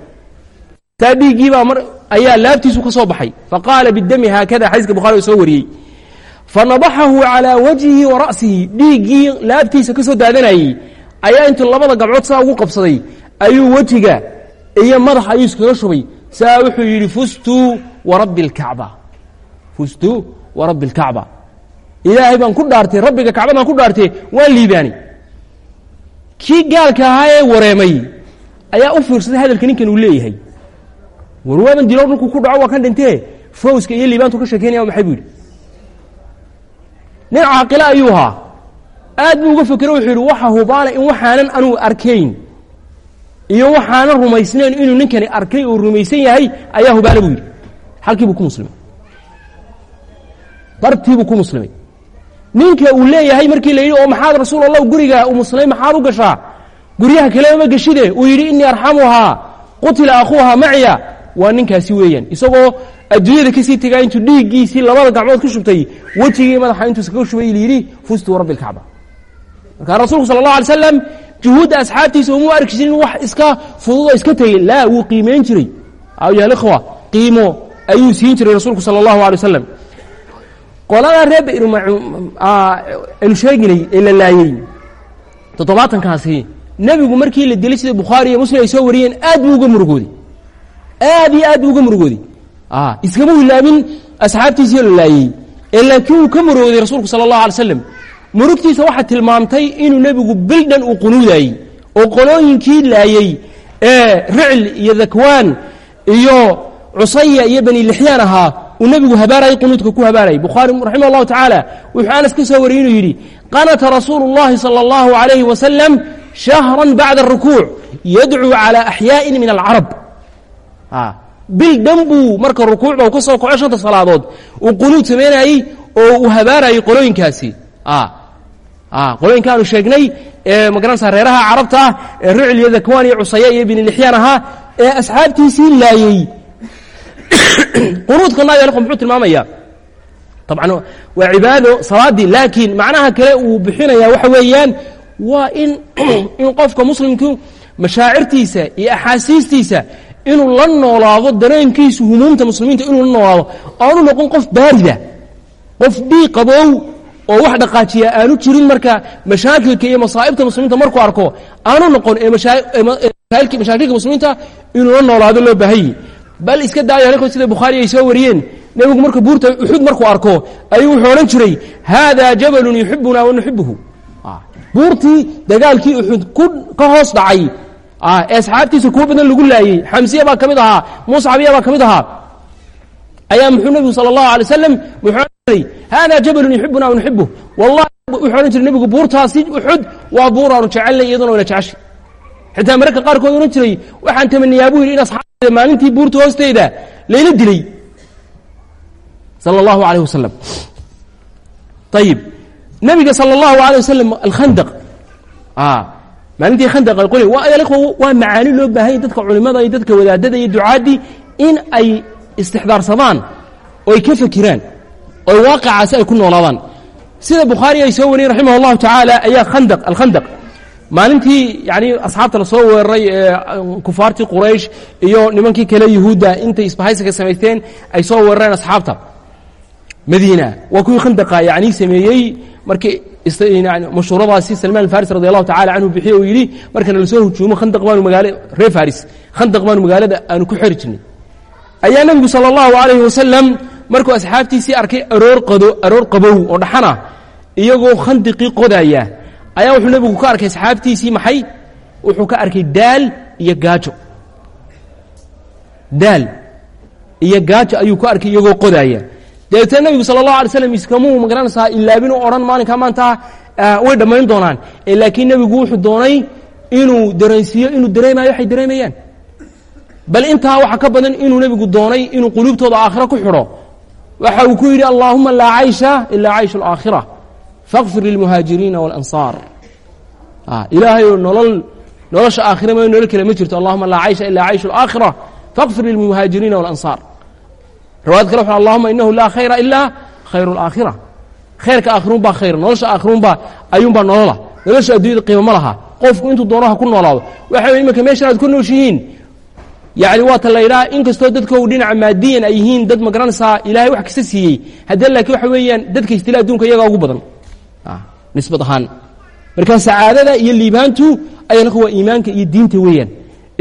Speaker 1: Taa dhiiggiibaa ayaa laabtiisu ka soo baxay. Faqaala bidami haakada xadiiska bukhari oo soo wariyey fanadaxahu calaa wajhihi wa ra'sihi dhiiggii laabtiisa ka soo daadanayey ayaa intuu labada gabcood saa ugu qabsaday ayuu wejiga iyo madax ayuu iskaga shubay saa wuxuu yidhi fustu warabbi اlkacba fustu warabbi اlkacba ilaahay baan ku dhaartay rabbiga kacbadaan ku dhaartay waan liibaanay kii gaalka ahaa ee wareemay ayaa u fiirsaday hadalka ninkan uu leeyahay war waaban dilo dhulku ku dhaco waa kan dhintee fawska iyo liibaantu ka sheekeynaya maxay buu yidhi nin caaqile ayuu ahaa. Aad buu uga fekero wuxuu yidhi waxa hubaana in waxaanan anugu arkayn iyo waxaanan rumaysnayn inuu ninkani arkay uu rumaysan yahay ayaa hubaana buu yidhi. Halkii buu ku muslimay. Bartii buu ku muslimay. Ninka uu leeyahay markii la yidhi oo maxaad rasuul allah guriga u muslimay maxaad u gashaa? Guryaha kalema geshide uu yidhi innii arxamuhaa qutila akhuuha maciya waa ninkaasi weeyaan. Isagoo adduunyada ka sii tegaa intuu dhiiggiisii labada gacmood ku shubtay wejigii madaxa intuu iskaga shubay layidhi fustu rabbi اlkacba markaa rasuulku sala اllah alay slam juhuudda asxaabtiisa umuu arki jirin wax iska fududoo iska tegey laa wuu qiimayn jiray. Ayuha alikhwa qiimo ayuu siin jiray rasuulku sala allahu alay wasalam qolada reer aynu sheeginay ee la laayey toddobaatankaasi nebigu markii la dilay sida bukhaari iyo muslim ay soo wariyeen aad buu uga murugooday aad iyo aad uga murugooday ah. ah, iskama hilaabin asxaabtiisiiyo la laayey ee eh, laakiin wuu ka murugooday rasuulku sala allah alay slam murugtiisa waxaa tilmaamtay inuu nebigu bildhan uu qunuudaayey oo qolooyinkii laayey ee eh, ricl iyo dakwaan iyo cusaya iyo bani lixyaan ahaa uu nebigu habaarayay qunuudka ku habaarayay bukhaari raximah allahu tacaala wuxuu anas ka soo wariyey inuu yidhi qanata rasuulu llahi sala allahu alayhi wasalam shahran bacda arukuuc yadcuu calaa axyaain min alcarab bil dhan buu marka rukuucda uu ka soo kaco shanta salaadood uu qunuud samaynayey oo uu habaarayay qolooyinkaasi. Qolooyinkaanu sheegnay ee magaranaysa reeraha carabta ah ee iyo dakwaan iyo cusaya iyo bini lixyaan ahaa ee asxaabtiisii laayey qunuudka nabi alku muxuu tilmaamaya? Dabcan waa cibaado salaaddii laakiin macnaha kale uu bixinaya waxa weeyaan waa in in qofka muslimku mashaacirtiisa iyo axaasiistiisa inuu la noolaado dareenkiisu humuumta muslimiinta inuu la noolaado aanu noqon qof baarida qof dhii qabow oo wax dhaqaajiya aanu jirin marka mashaakilka iyo masaa'ibta muslimiinta markuu arko aanu noqon ee mashaakilka muslimiinta inuu la noolaado loo baahanyi bal iska daaya halkood sida bukhaari ay soo wariyeen nebigu marka buurta uxud markuu arko ayuu wuxuu odhan jiray haada jabalun yuxibuna wa nuxibuhu buurtii dagaalkii uxud ku ka hoos dhacay ee asxaabtiisa kuwa badan lagu laayey xamsiya baa ka mid ahaa muscabiya baa ka mid ahaa. Ayaa muxuu nebigu sala allahu alay wasalam muxuu jiray haada jabalun yuxibuna wa nuxibuh wallahi wuxuu odhan jiray nebigu buurtaasi uxud waa buur aanu jecelnay iyaduna wayna jeceshay xitaa mararka qaarkood odhan jiray waxaan tamaniyaa buu yidhi in asxaabteeda maalintii buurta hoosteeda layla dilay. Sala allahu alayh wasalam ayib nebiga sala allahu alay wasalam alkhandaq maalintii khandaq qole waa macaani loo baahanya dadka culimada iyo dadka wadaadada iyo ducaaddii in ay istixdaarsadaan oo ay ka fakiraan oo waaqacaasi ay ku noolaadaan. Sida bukhaari ay soo wariyeen raximah allahu tacaala ayaa khandaq alkhandaq. Maalintii yani asxaabta la soo weeraray ee kufaartii quraysh iyo nimankii kale yuhuudda intay isbahaysiga samaysteen ay soo weerareen asxaabta. Madiina waa kuwii khandaqa yani sameeyey markii mashhuuradaasi salmaan alfaris radi allahu tacala canhu bixiye uu yidhi markana la soo hujuumo khandaq baanu magaala reer faris khandaq baanu magaalada aanu ku xeri ayaa nebigu sala allahu alayhi wasalam markuu asxaabtiisii arkay aroor qado aroor qabow oo dhaxana iyagoo khandiqii qodaya ayaa wuxuu nebigu ka arkay asxaabtiisii maxay? Wuxuu ka arkay daal iyo gaajo. Daal iyo gaajo ayuu ka arkay iyagoo qodaaya dabeetna nebigu sala allahu alay slam iskamuu ma garanaysaa ilaabin u odhan maalinkaa maanta way dhammayn doonaan. Laakiin nebigu wuxuu doonay inuu dareensiiyo inuu dareemayo waxay dareemayaan. Bal intaa waxa ka badan inuu nebigu doonay inuu quluubtooda aakhira ku xidho. Waxa uu ku yidhi allaahuma laa caysha ilaa cayshu alaakhira faqfir lilmuhaajiriina walansaar ilaahayoo nolol nolosha aakhira ma nolol kale ma jirto. Allahuma laa caysha ilaa cayshu alaakhira faqfir lilmuhaajiriina walansaar riwaayad kale wuxu allahuma inahu laa khayra ilaa khayru alaakhira khayrka aakhirunbaa khayr nolosha aakhirunbaa ayuunbaa nolola. Nolosha adduunyada qiimo ma laha. Qofku intuu doono ha ku noolaado. Waxa wey imanka meeshan aad ku nooshihiin yani waa ta laydhaha in kastoo dadkou dhinaca maadiyan ay yihiin dad ma garanaysaa ilaahay wax kasta siiyey. Haddana laakiin waxa weeyaan dadka istila adduunka iyagaa ugu badan. Nisbad ahaan. Marka sacaadada iyo liibaantu ayana waa iimaanka iyo diinta weeyaan.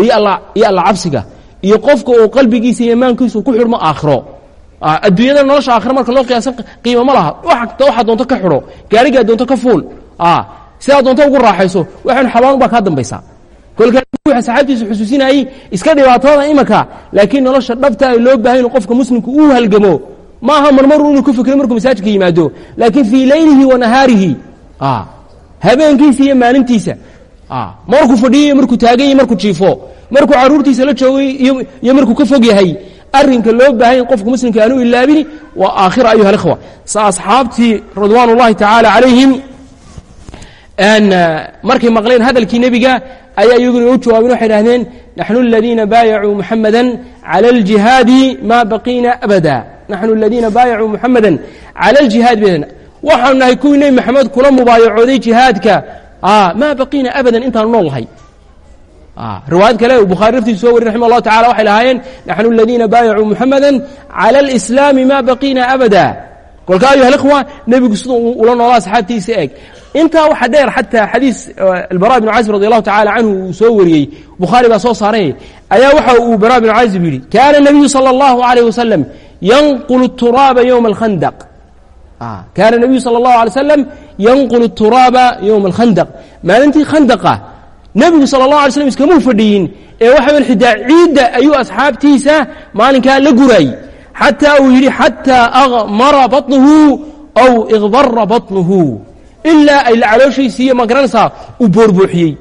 Speaker 1: Iyo alla iyo alla cabsiga. Iyo qofka oo qalbigiisa iyo imaankiisu ku xidhmo aakhiro adduunyada nolosha aakhiro marka loo qiyaasan qiimo ma laha. Waxaa doonto ka xidho gaarigaa doonto ka fuul. Sidaa doonto ugu raaxayso waxaan xabaan baa kaa dambaysaa. Kolkaa xusuusinayey iska dhibaatada imanka laakiin nolosha dhabta loo baahay inu qofka muslimku uu halgamo. Ma aha marmaru inuu ku fikro markuu masaajidka yimaado laakiin fii leylihi wa nahaarihi. Habeenkiisa iyo maalintiisa. Markuu fadhiyo iyo markuu taagan yahy markuu jiifo. Markuu caruurtiisa la joogay iyo markuu ka fog yahay arinka loo baahay in qofka muslimka aanu ilaabini waa aakhira ayuha alikhwa. Sa asxaabtii ridwaan ullahi tacaala calayhim markay maqleen hadalkii nebiga ayaa iyaguna u jawaabeen waxay dhahdeen naxnu aladiina baayacuu muxamada cala aljihaadi maa baqiina abada. Naxnu aladiina baayacuu muxamada cala aljihaadi badan waxaanu nahay kuwii nebi maxamed kula mubaayacooday jihaadka. Maa baqiina abadan intaanu nool nahay riwaayad kale bukhaari laftiisu soo wari raxima allahu tacala waxay lahaayeen naxnu aladiina baayacuu muxamada cala alislaami maa baqiina abada. Kolka ayuha alikhwa nebigu siduu ula noolaa asxaabtiisa eeg. Intaa waxa dheer xataa xadiis albara bnu caazib radi allahu tacala canhu uu soo wariyey bukhaari baa soo saaray ayaa waxa uu bara bnu caazib yidhi kaana nabiyu sala allahu alayh wasalam yanqulu turaaba yowma alkhandaq. Kaana nabiyu sala allahu alay slam yanqulu turaaba yowma alkhandaq. Maalintii khandaqa nebigu sala allah alay slam iskamuu fadhiyin. Ee waxa wel xitaa ciidda ayuu asxaabtiisa maalinkaa la guraayey xataa uu yidhi xataa akmara baطnuhu aw ikdara baطnuhu ilaa ay la calooshiisiiyo ma garanaysaa uu boorbuuxiyey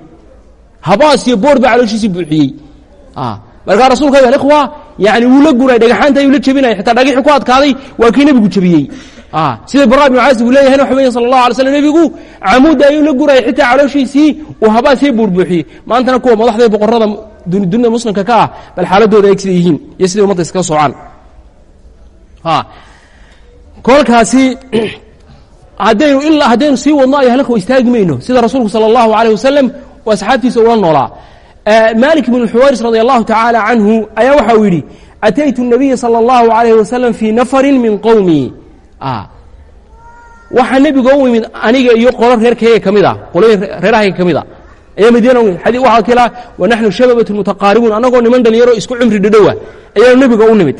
Speaker 1: habaas iyo boor baa calooshiisii buuxiyey. Markaa rasulka ayuha alikhwa yani wuu la guray dhagaxaanta ayuu la jebinaya xitaa dhagixii ku adkaaday waa kii nebigu jebiyey Ah, sida bara ibnu caazib uu leeyahan waxa weya sal allah alay nebigu camuudda ayuu la guraya xitaa calooshiisii uu habaa sii buurbuuxiyey. Maantana kuwa madaxda boqorada dunida muslimka ka ah bal xaaladooda ay sida yihiin iyo siday umadda iskaga socaan. Ah, kolkaasi haddaynu ilaa haddaynu sii wadno ay halka istaagi mayno sida rasuulku sala allahu alayh oo asxaabtiisa ula noolaa. Eh, Malik ibnu xuwayris radi allahu tacaala canhu ayaa waxa uu yidhi ataytu nabiya sala allahu alayh wasalam fii nafarin min qowmi waxaa nebiga u imid aniga iyo qolo reerkayga ka mid a? Qolooyin reerahayga ka mid ayaa madiina u imid waxaa kila wanaxnu shababat mutaqaaribuun. Annagoo niman dhalinyaro isku cumri dhadhowa ayaanu nebiga u nimid.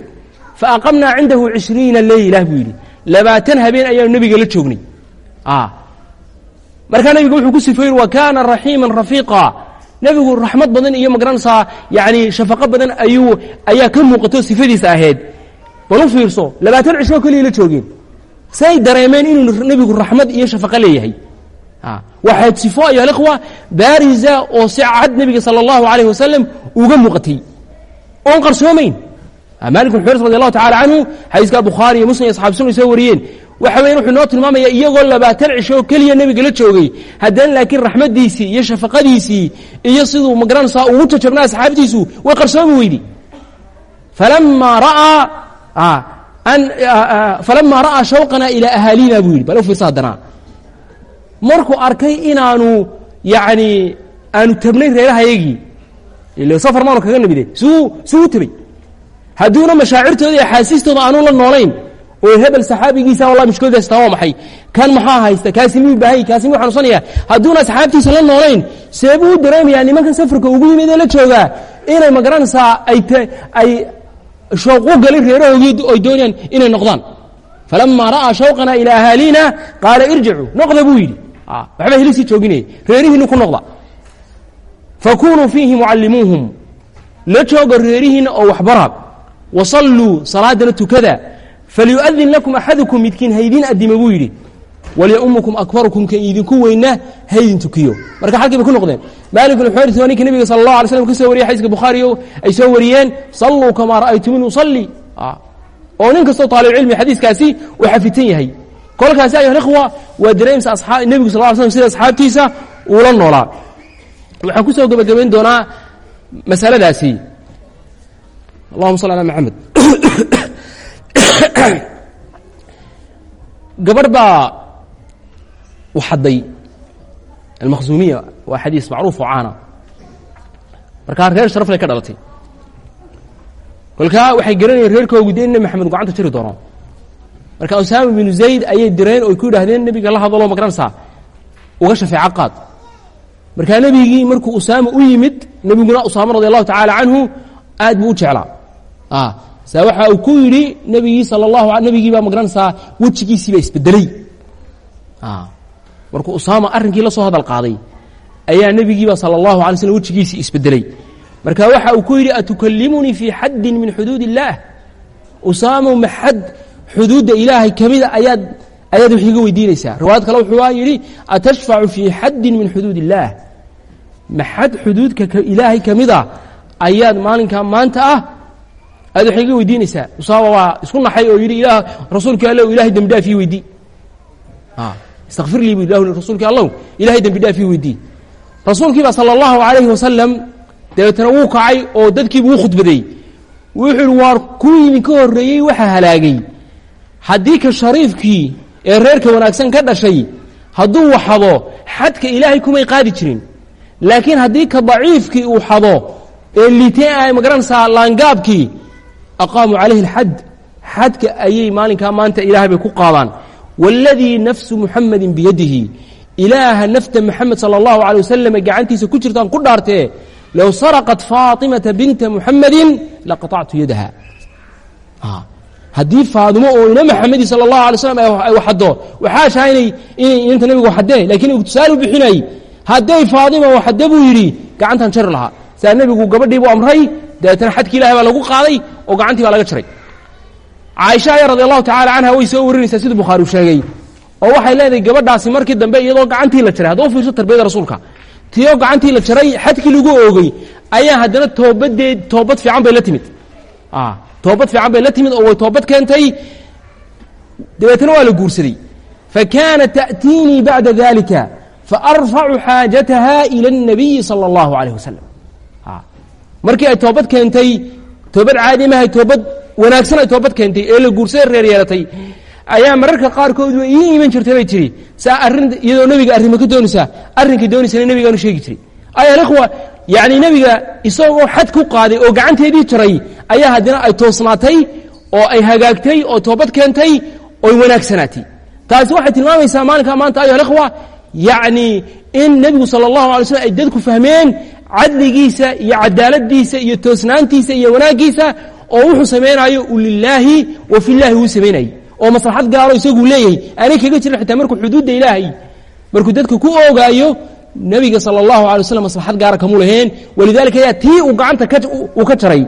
Speaker 1: Faaqamnaa cindahu cishriina leyla buu yidhi. Labaatan habeen ayaanu nebiga la joognay. Markaa nebiga wuxuu ku sifeyn wa kaana raxiima rafiiqa. Nebigu raxmad badan iyo ma garanaysaa yani shafaqo badan ayuu ayaa ka muuqato sifadiisa ahayd. Bal u fiirso labaatan cisho keliya la joogeen say dareemeen inuu nebigu raxmad iyo shafaqo leeyahay. Waxayd sifo ayo alikhwa baarisa oo si cad nebiga sala allahu alayh wasalam uga muuqatay oon qarsoomayn bn xuwayrs radi allahu tacala canhu xadiiska bukhaari iyo muslim iyo ay soo wariyeen. Waxa weyan wuxuu noo tilmaamaya iyagoo labaatan cisho keliya nebiga la joogay haddana laakiin raxmaddiisii iyo shafaqadiisii iyo siduu ma garanaysaa ugu jajabnaa asxaabtiisu way qarsoomi weydi. Falamaa ra'aa falamaa ra'aa shawqana ilaa ahaalina buu yidhi bal u fiirsa haddana markuu arkay inaanu yacni aanu tabnay reerahayagii ila safar maanu kaga nimide suu suu u tabay hadduuna mashaacirtooda iyo axaasiistooda aanu la noolayn oo hebel saxaabigiisa wallah mushkilada haystaa waa maxay kan maxaa haysta kaasi miyuu baahanya kaasi miyuu xanuunsanaya hadduuna asxaabtiisa la noolayn see buu u dareemayaa nimankan safarka ugu yimid ee la joogaa inay ma garanaysaa ay ay shooqu galin reerahoogii ay doonayaan inay noqdaan falamaa ra'aa shawqana ilaa ahaalina qaala irjicuu noqda buu yidhi waxba helisii jooginaya reerihiinnu ku noqda fakunuu fiihi mucallimuuhum la jooga reerihiinna oo waxbara wasalluu salaadana tukada falyu'adin lakum axadukum midkiin haydin addima buu yidhi walyaumakum akbarukum kan idinku weyna haydin tukiyo. Marka xalkii bay ku noqdeen. Maalik bn xuwayris waa ninka nebiga sala allah alay ka soo wariyay xadiiska bukhaariyo ay soo wariyeen salluu kamaa ra'aytumuni usalli. Oo nin kastoo taalibcilmi xadiiskaasi uu xafitan yahay. Kolkaasi ayuha ikhwa waa dareemsa nebigu sal ly slam sida asxaabtiisa uula noolaa. Waxaan ku soo gebagabayn doonaa masaladaasi. Allahuma salli ala maxamed gabadh baa waxadday almakhsuumiya waa xadiis macruuf oo caana markaa reer sharaflay ka dhalatay. Kolkaa waxay garanayeen reerkoogu de in nebi maxamed gacanta jiri doono marka usaama binu zayd ayay direen oy ku yidhahdeen nebiga la hadaloo ma garanaysaa uga shafeeco qaad. Markaa nebigii markuu usaama u yimid nebiguna usaama radi allahu tacaala canhu aad buu u jeclaa. Sa waxa uu ku yidhi nebigii sal اlahu nebigii baa ma garanaysaa wejigiisii baa isbedeley markuu usaama arrinkii la soo hadal qaaday ayaa nebigiiba salى اllahu alay slm wejigiisii isbedeley marka waxa uu ku yidhi atukallimunii fii xaddin min xuduud illaah usaamow ma xad xuduudda ilaahay kamida ayaad ayaad wax iga weydiinaysaa. Riwaayad kale wuxuu yidhi atashfacu fii xaddin min xuduud illaah ma xad xuduudka ilaahay kamida ayaad maalinkaa maanta ah aad waxay iga weydiinaysaa. Usaama waa isku naxay oo yidhi ilaah rasuulkii allow ilahay dembi dhaaf ii weydii istakfir lii bu ilah rasuulkii allow ilahay dembi dhaaf ii weydii rasuulkiiba sala allahu calayhi wasalam dabeetana wuu kacay oo dadkiibu u khudbadeey wuxuu ihi waar kuwii idinka horreeyey waxaa halaagay. Haddii ka shariifkii ee reerka wanaagsan ka dhashay hadduu waxado xadka ilaahay kumay qaadi jirin. Laakiin haddii ka daciifkii uu xado ee liitee ay ma garanaysaa laangaabkii aqaamuu calayhi alxad xadka ayay maalinkaa maanta ilaahay bay ku qaadaan waaladii nafsu muxamadin biyadihi ilaaha nafta moxamed sala allahu alay wasalam gacantiisa ku jirtaan ku dhaartee low saraqat faatimata binta muxamadin laqatactu yadaha haddii faadimo oo ina maxamedi sala allahu alay slam ay waxaddo waxaa shaha inay inanta nebigu waxadee lakiin uu tusaale u bixinayey hadday faadima waxadde buu yidhi gacantan jari lahaa saa nebigu gabadhii buu amray dabeetana xadkii ilahay baa lagu qaaday oo gacantii baa laga jaray caaisha aya radi allahu tacala canha way soo warinaysaa siduu bukhaari u sheegay oo waxay leedahay gabadhaasi markii dambe iyadoo gacantii la jaray hadda u fiirso tarbiyada rasuulka tiyoo gacantii la jaray xadkii lagu oogay ayaa haddana toobadeed toobad fiican bay la timid toobad fiican bay la timid oo way toobad keentay dabeetana waa la guursaday fakaanat ta'tiinii bacda dalika faarfacu xaajataha ila الnabiyi salى اllahu alayh wasalam markii ay toobad keentay toobad caadi mahay toobad wanaagsan ay toobad keentay ee la guursaday reer yeelatay ayaa mararka qaarkood way ii iman jirtay bay tihi saa arrin iyadoo nebiga arrimo ka doonaysaa arrinkay doonaysana nebigaanu sheegi jiray aya alikhwa yacni nebiga isagoo xad ku qaaday oo gacanteedii jaray ayaa haddana ay toosnaatay oo ay hagaagtay oo toobad keentay oy wanaagsanaatay taasi waxay tilmaamaysaa maalinkaa maanta ayuha alikhwa yacni in nebigu sala allahu alay slm ay dadku fahmeen cadligiisa iyo cadaaladiisa iyo toosnaantiisa iyo wanaaggiisa oo wuxuu samaynayo u lilaahi wa filaahi wuu samaynayay oo maslaxad gaalo isaguu leeyahay aanay kaga jirin xitaa markuu xuduudda ilaahay. Markuu dadka ku oogaayo nebiga sala allahu alay waslam maslaxad gaara kamu laheen. Walidalika ayaa tii uu gacanta uu ka jaray.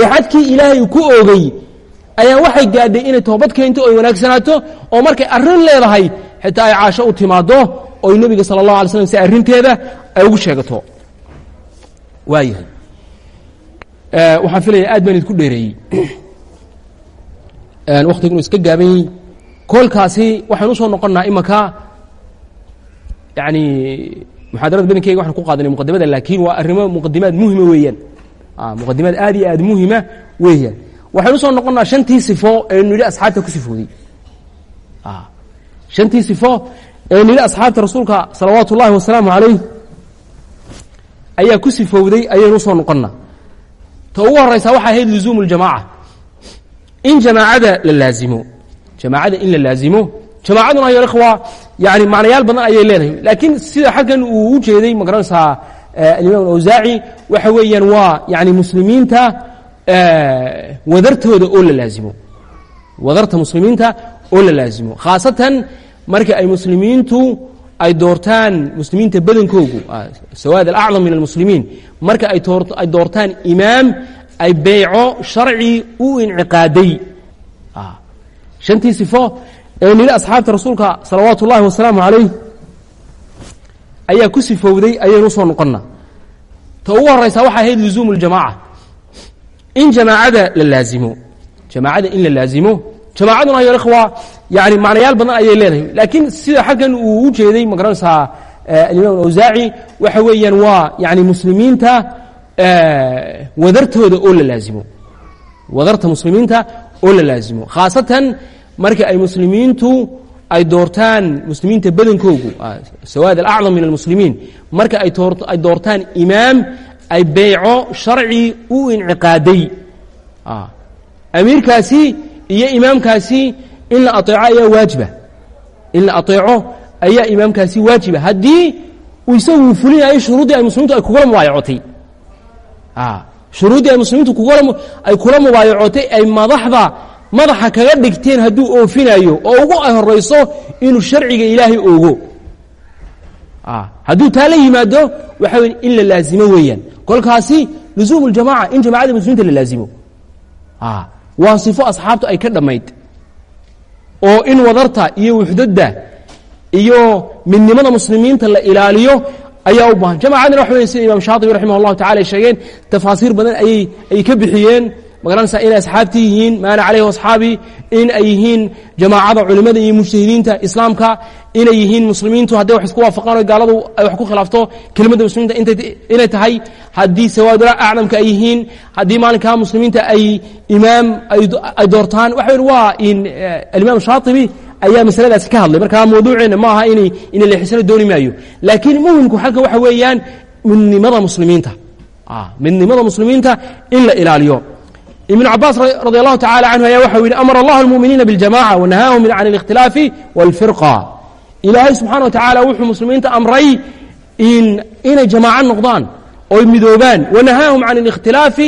Speaker 1: Ee xadkii ilaahay uu ku oogay ayaa waxay gaadhay inay toobad keento oy wanaagsanaato oo markay arrin leedahay xitaa ay caasho u timaaddo oy nebiga sala allahu alay slam si arrinteeda ay ugu sheegato. Waayahay waxaan filaya aad baan idinku dheereeyey. Waktigunu iska gaabanyey koolkaasi waxaan u soo noqonnaa imanka yani muxaadarada badankeyga waxaan ku qaadanay muqadimada laakiin waa arrimo muqadimaad muhima weeyaan. Muqadimaad aad iyo aad muhima weeyaan. Waxaan u soo noqonnaa shantii sifo eenu yidhi asxaabta ku sifooday. Shantii sifo eenu yidhi asxaabta rasuulka salawaatu ullahi wasalaamu calayh ayaa ku sifowday ayaynu u soo noqonnaa ta ugu horaysaa waxay ahayd luzuumu ljamaaca in jamaacada la laazimo. Jamaacada in la laazimo. Jamaacaduna ayo ikhwa yani macnayaal badan ayay leedahay laakiin sida xaggan uu u jeeday ma garanaysaa alimaam alawsaaci waxa weeyaan waa yani muslimiinta wadartooda oo la laazimo. Wadarta muslimiinta oo la laazimo. Khaasatan marka ay muslimiintu ay doortaan muslimiinta badankoogu sawaad alacdam min almuslimiin. Marka ay doortaan imaam ay beyco sharci u inciqaaday shantii sifo ee nidhi asxaabta rasuulka salawaatu ullahi wasalaamu calayh ayaa ku sifowday ayaynu u soo noqonnaa ta ugu horaysaa waxay ahayd luzuumu ljamaaca in jamaacada la laazimo jamaacada in la laazimo jamaacaduna ayo ikhwa yani macnayaal badan ayay leedahay laakiin sida xaggan uu u jeeday ma garanaysaa alimaam alawsaaci waxa weeyaan waa yani muslimiinta wadartooda oo la laazimo. Wadarta muslimiinta oo la laazimo. Khaasatan marka ay muslimiintu ay doortaan muslimiinta badankoogu sawaad alacdam min almuslimiin. Marka ay doortaan imaam ay beyco sharci u inciqaaday amiirkaasi iyo imaamkaasi in la aeeco ayaa waajiba. In la aeeco ayaa imaamkaasi waajiba. Haddii uu isagu fulinayo shuruuddii ay muslimiintu ay kugula mubaayacotay. Shuruuddii ay muslimiintu ay kula mubaayacotay ay madaxda madaxa kaga dhigteen hadduu oofinayo oo ugu ay horayso inuu sharciga ilaahay oogo. Hadduu taa la yimaado waxa wey in la laazimo weeyaan. Kolkaasi luzuum ljamaca in jamacada muslimiinta la laazimo waa sifo asxaabtu ay ka dhammayd. oo in wadarta iyo wuxdadda iyo midnimada muslimiinta la ilaaliyo ayaa u baahan. Jamacadina waxa wey sida imaam shaatibi raximah tacala ay sheegeen tafaasiir badan ayay ay ka bixiyeen ma garanaysaa inay asxaabtii yihiin maana calayhi asxaabi in ay yihiin jamaacada culimmada iyo mujtahidiinta islaamka inay yihiin muslimiintu hadday wax isku waafaqaan o gaaladu ay wax ku khilaafto kelimadda muslimiinta inay tahay haddii sawaadula acdamka ay yihiin haddii maalinkaa muslimiinta ay imaam ay doortaan waxa weyn waa alimaam shaatibi ayaa masaladaasi ka hadlay. Markaa mawduuceenna ma aha inay ina leexisana dooni maayo. Laakiin muhimku xalka waxa weeyaan midnimada muslimiinta. Midnimada muslimiinta in la ilaaliyo ibn cabaas radi allahu tacala canhu ayaa waxau yidhi amara allah almuminiina biاljamaca wanahaahum can اlikhtilaafi wاlfirqa ilaahay subxana wa tacaala wuxuu muslimiinta amray inay jamaaco noqdaan oy midoobaan wanahaahum can اlikhtilaafi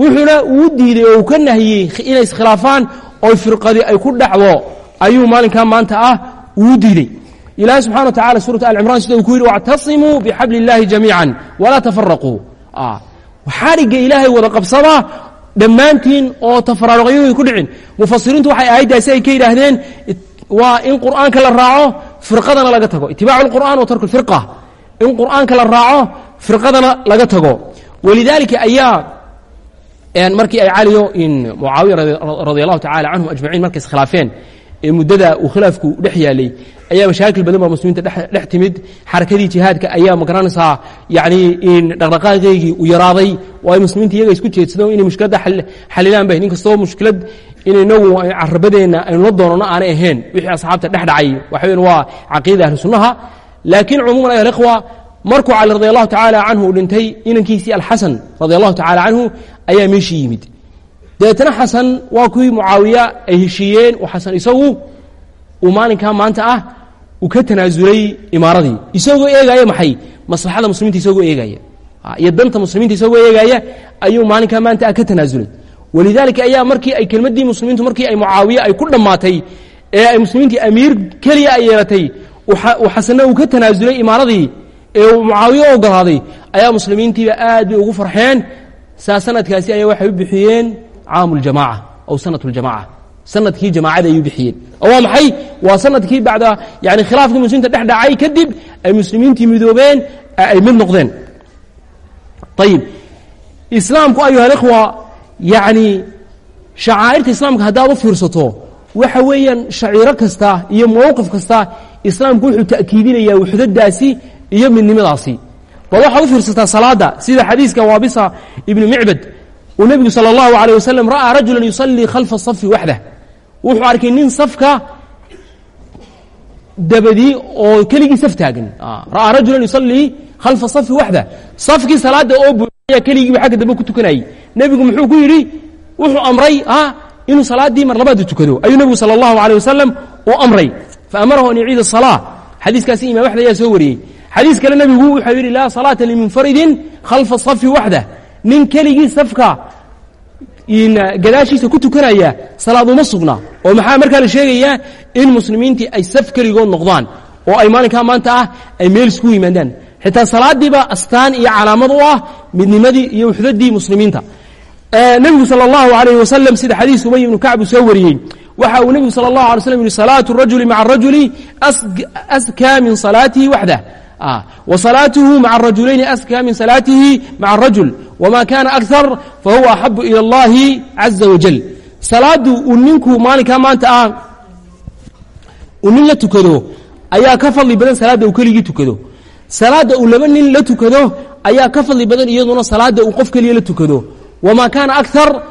Speaker 1: wuxuuna uu diiday oo uu ka nahiyey inay iskhilaafaan oy firqadii ay ku dhacdo ayuu maalinkaa maanta ah uu diiday ilahay subxana wa tacala suurat alcimran sida uu ku yidhi wاctasimuu bixabli اllahi jamiica walaa tafaraquu xadhigga ilaahay wada qabsada dhammaantiin oo tafaraaruqyadu ku dhicin. Mufasiriintu waxay aayaddaasi ay ka yidhaahdeen waa in qur'aanka la raaco firqadana laga tago. Itibaacu اlqur'an wa tarku اlfirqa in qur'aanka la raaco firqadana laga tago. Walidaalika ayaa markii ay caliyo mucaawiya radi allahu tacala canhum ajmaciin markay iskhilaafeen ee muddada uu khilaafku dhex yaalay ayaa mashaakil badan baa muslimiinta dhex timid. Xarakadii jihaadka ayaa ma garanaysaa yani in dhaqdhaqaaqeygii u yaraaday. Ay muslimiinta iyaga isku jeedsado inay mushkiladda xalilaan bay nin kastoo mushkilad in inagu carabadeenna aynu la doonano aanay ahayn wixii asxaabta dhex dhacay. Waxa weyan waa caqiida ahli sunnaha. Laakiin cumuuman ayuha alikhwa markuu cali radi allahu tacaala canhu uu dhintay inankiisii alxasan radi allahu tacaala canhu ayaa meeshii yimid dabeetana xasan waa kuwii mucaawiya ay heshiiyeen oo xasan isagu uu maalinkaa maanta ah uu ka tanaasulay imaaradii. Isagoo eegaya maxay? Maslaxada muslimiinta isagoo eegaya iyo danta muslimiinta isagoo eegaya ayuu maalinkaa maanta ah ka tanaasulay. Walidaalika ayaa markii ay kelmaddii muslimiintu markii ay mucaawiye ay ku dhammaatay ee ay muslimiintii amiir keliya ay yeelatay uu xasanna uu ka tanaasulay imaaradii ee uu mucaawiye ogolaaday ayaa muslimiintiiba aad bay ugu farxeen. Saa sanadkaasi ayaa waxay u bixiyeen caamu ljamaca aw sanat ljamaca sannadkii jamaacada ayuu bixiyeen. Oo waa maxay? Waa sannadkii bacda yani khilaafkii muslimiinta dhex dhacay kadib ay muslimiintii midoobeen ay mid noqdeen. Ayib islaamku ayuha alikhwa yani shacaa'irta islaamka haddaad u fiirsato waxa weeyaan shaciiro kasta iyo mowqif kasta islaamku wuxuu ta'kiidinayaa wuxdadaasi iyo midnimadaasi. Bal waxaad u fiirsataa salaada sida xadiiska waabisa ibnu micbad uu nebigu salى اllahu عalيه wasalam ra'aa rajula yusallii khalfa safi waxdah wuxuu arkay nin safka dabadii oo keligii saf taagan ra'aa rajula yusallii khalfa safi waxdah safkii salaada oo buuxaya keligiiba xagga dambe ku tukanayey nebigu muxuu ku yidhi wuxuu amray inuu salaaddii mar labaad tukado ayuu nebigu salى اllahu عalيه wasalam uu amray faamarahu an yuciida الصalاة xadiiskaasi imam axmed ayaa soo wariyey xadiis kale nebigu wuxuu yidhi laa salaata limunfaridin khalfa safi waxdah nin keligii safka uh, gadaashiisa ku tukanaya salaad uma sugnaa oo maxaa markaa la sheegayaa in muslimiintii ay saf keligood noqdaan oo ay maalinkaa maanta ah ay meel iskugu yimaadaan. Xitaa salaadiiba astaan iyo calaamad u ah midnimadii iyo wuxdadii muslimiinta. Nebigu sal اllahu alayh wasalam sida xadiis ubay ibnu kacbu soo wariyey waxa uu nebigu sal اllahu alay slm yihi salaatu rajuli maca arajuli aska min salaatihi waxdah وصلاaته mع الرaجuلayن أskى min صaلاaته mع الرaجuل وma kana أكثر fahuوa أحaب إلى الlahi عaزa وaجل salaadu uu ninku maalinkaa maanta ah uu nin la tukado ayaa ka fadli badan salaadda uu keligii tukado salaadda uu laba nin la tukado ayaa ka fadli badan iyaduna salaadda uu qof keliya la tukado وma kana أكثر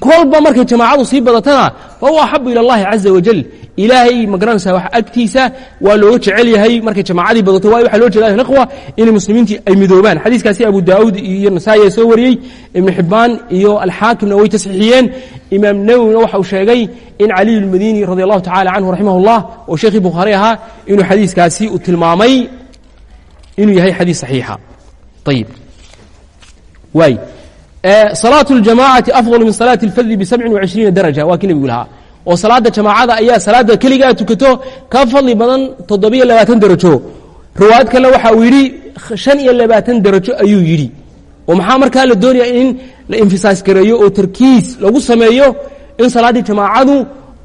Speaker 1: kolba markay jamaacadu sii badatana fahuwa أxabu ilى الlahi عaزa وaجل ilaahay magaranaysaa wax agtiisa waa looga jecel yahay markay jamaacadii badato waayo waxaa loo jeeda ikhwa inay muslimiintii ay midoobaan xadiiskaasi abu daa'uud iyo nasaa-i ee soo wariyey ibnu xibbaan iyo alxaakimna way tasxiixiyeen imaam nawowina waxa uu sheegay in caliy اlmadini radi allahu tacala canhu raximah اllah oo sheekhii bukhaari ahaa inuu xadiiskaasi uu tilmaamay inuu yahay xadiis saxiixa ayib waay salaaة اljamacati afضal min salaati اlfadli bisabcin وacishriina daraja waa kii nebigu lahaa oo salaada jamaacada ayaa salaada keligaa tukato ka fadli badan toddobiyo labaatan darajo. Riwaayad kale waxa uu yidhi shan iyo labaatan darajo ayuu yidhi. Oo maxaa markaa la doonaya in la emfisais gareeyo oo tarkiis lagu sameeyo in salaaddii jamaacadu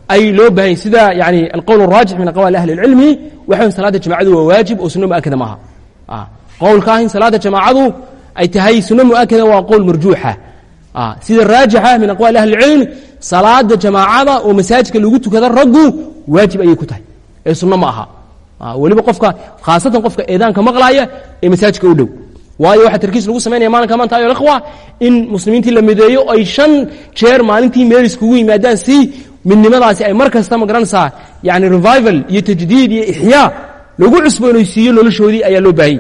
Speaker 1: ay loo baahanya sida yani alqowl araajix min aqwaali ahli اlcilmi waxayn salaada jamacadu waa waajib oo sunno muakada maaha ah, qowlkaah in salaada jamaacadu ay tahay sunno muakada waa qowl marjuuxa. Ah, sida raajixa min aqwaali ahli اlcilm salaada jamaacada oo masaajidka lagu tukada raggu waajib ayay ku tahay. Ee sunno ma aha. Weliba qofka khaasatan qofka eedaanka maqlaaya ee masaajidka u dhow. Waayo waxaa tarkiis lagu samaynaya maalinka maanta ayo ikhwa in muslimiintii la mideeyo ay shan jeer maalintii meel iskugu yimaadaan si midnimadaasi ay mar kasta ma garanaysaa yani revival iyo tajdiid iyo ixyaa lagu cusboonaysiiyo noloshoodii ayaa loo baahayy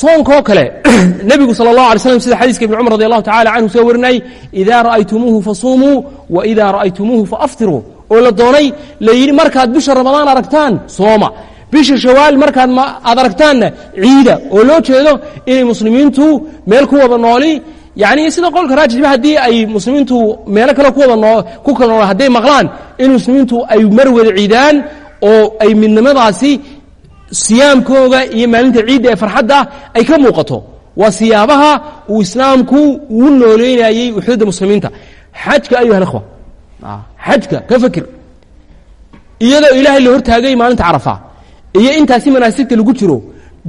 Speaker 1: soonkoo kale nebigu sal اllah alay slam sida xadiiska ibn cumar radi allahu tacala canhu soo warinayay ida ra'aytumuuhu fasuumuu wa ida ra'aytumuuhu faaftiruu oo la doonay la yidhi markaad bisha ramadaan aragtaan sooma. Bisha shawaal markaad aad aragtaanna ciida. Oo loo jeedo inay muslimiintu meel ku wada nooli yani sida qowlka raajixba haddii ay muslimiintu meelo kale ku kala nool hadday maqlaan in muslimiintu ay mar wada ciidaan oo ay midnimadaasi siyaamkooga iyo maalinta ciidda ee farxadda ay ka muuqato. Waa siyaabaha uu islaamku uu nooleynayey uxdada muslimiinta. Xajka ayuha اlkhwa xajka ka fakir. Iyadoo ilaahay la hortaagay maalinta carafa iyo intaasi manaasigta lagu jiro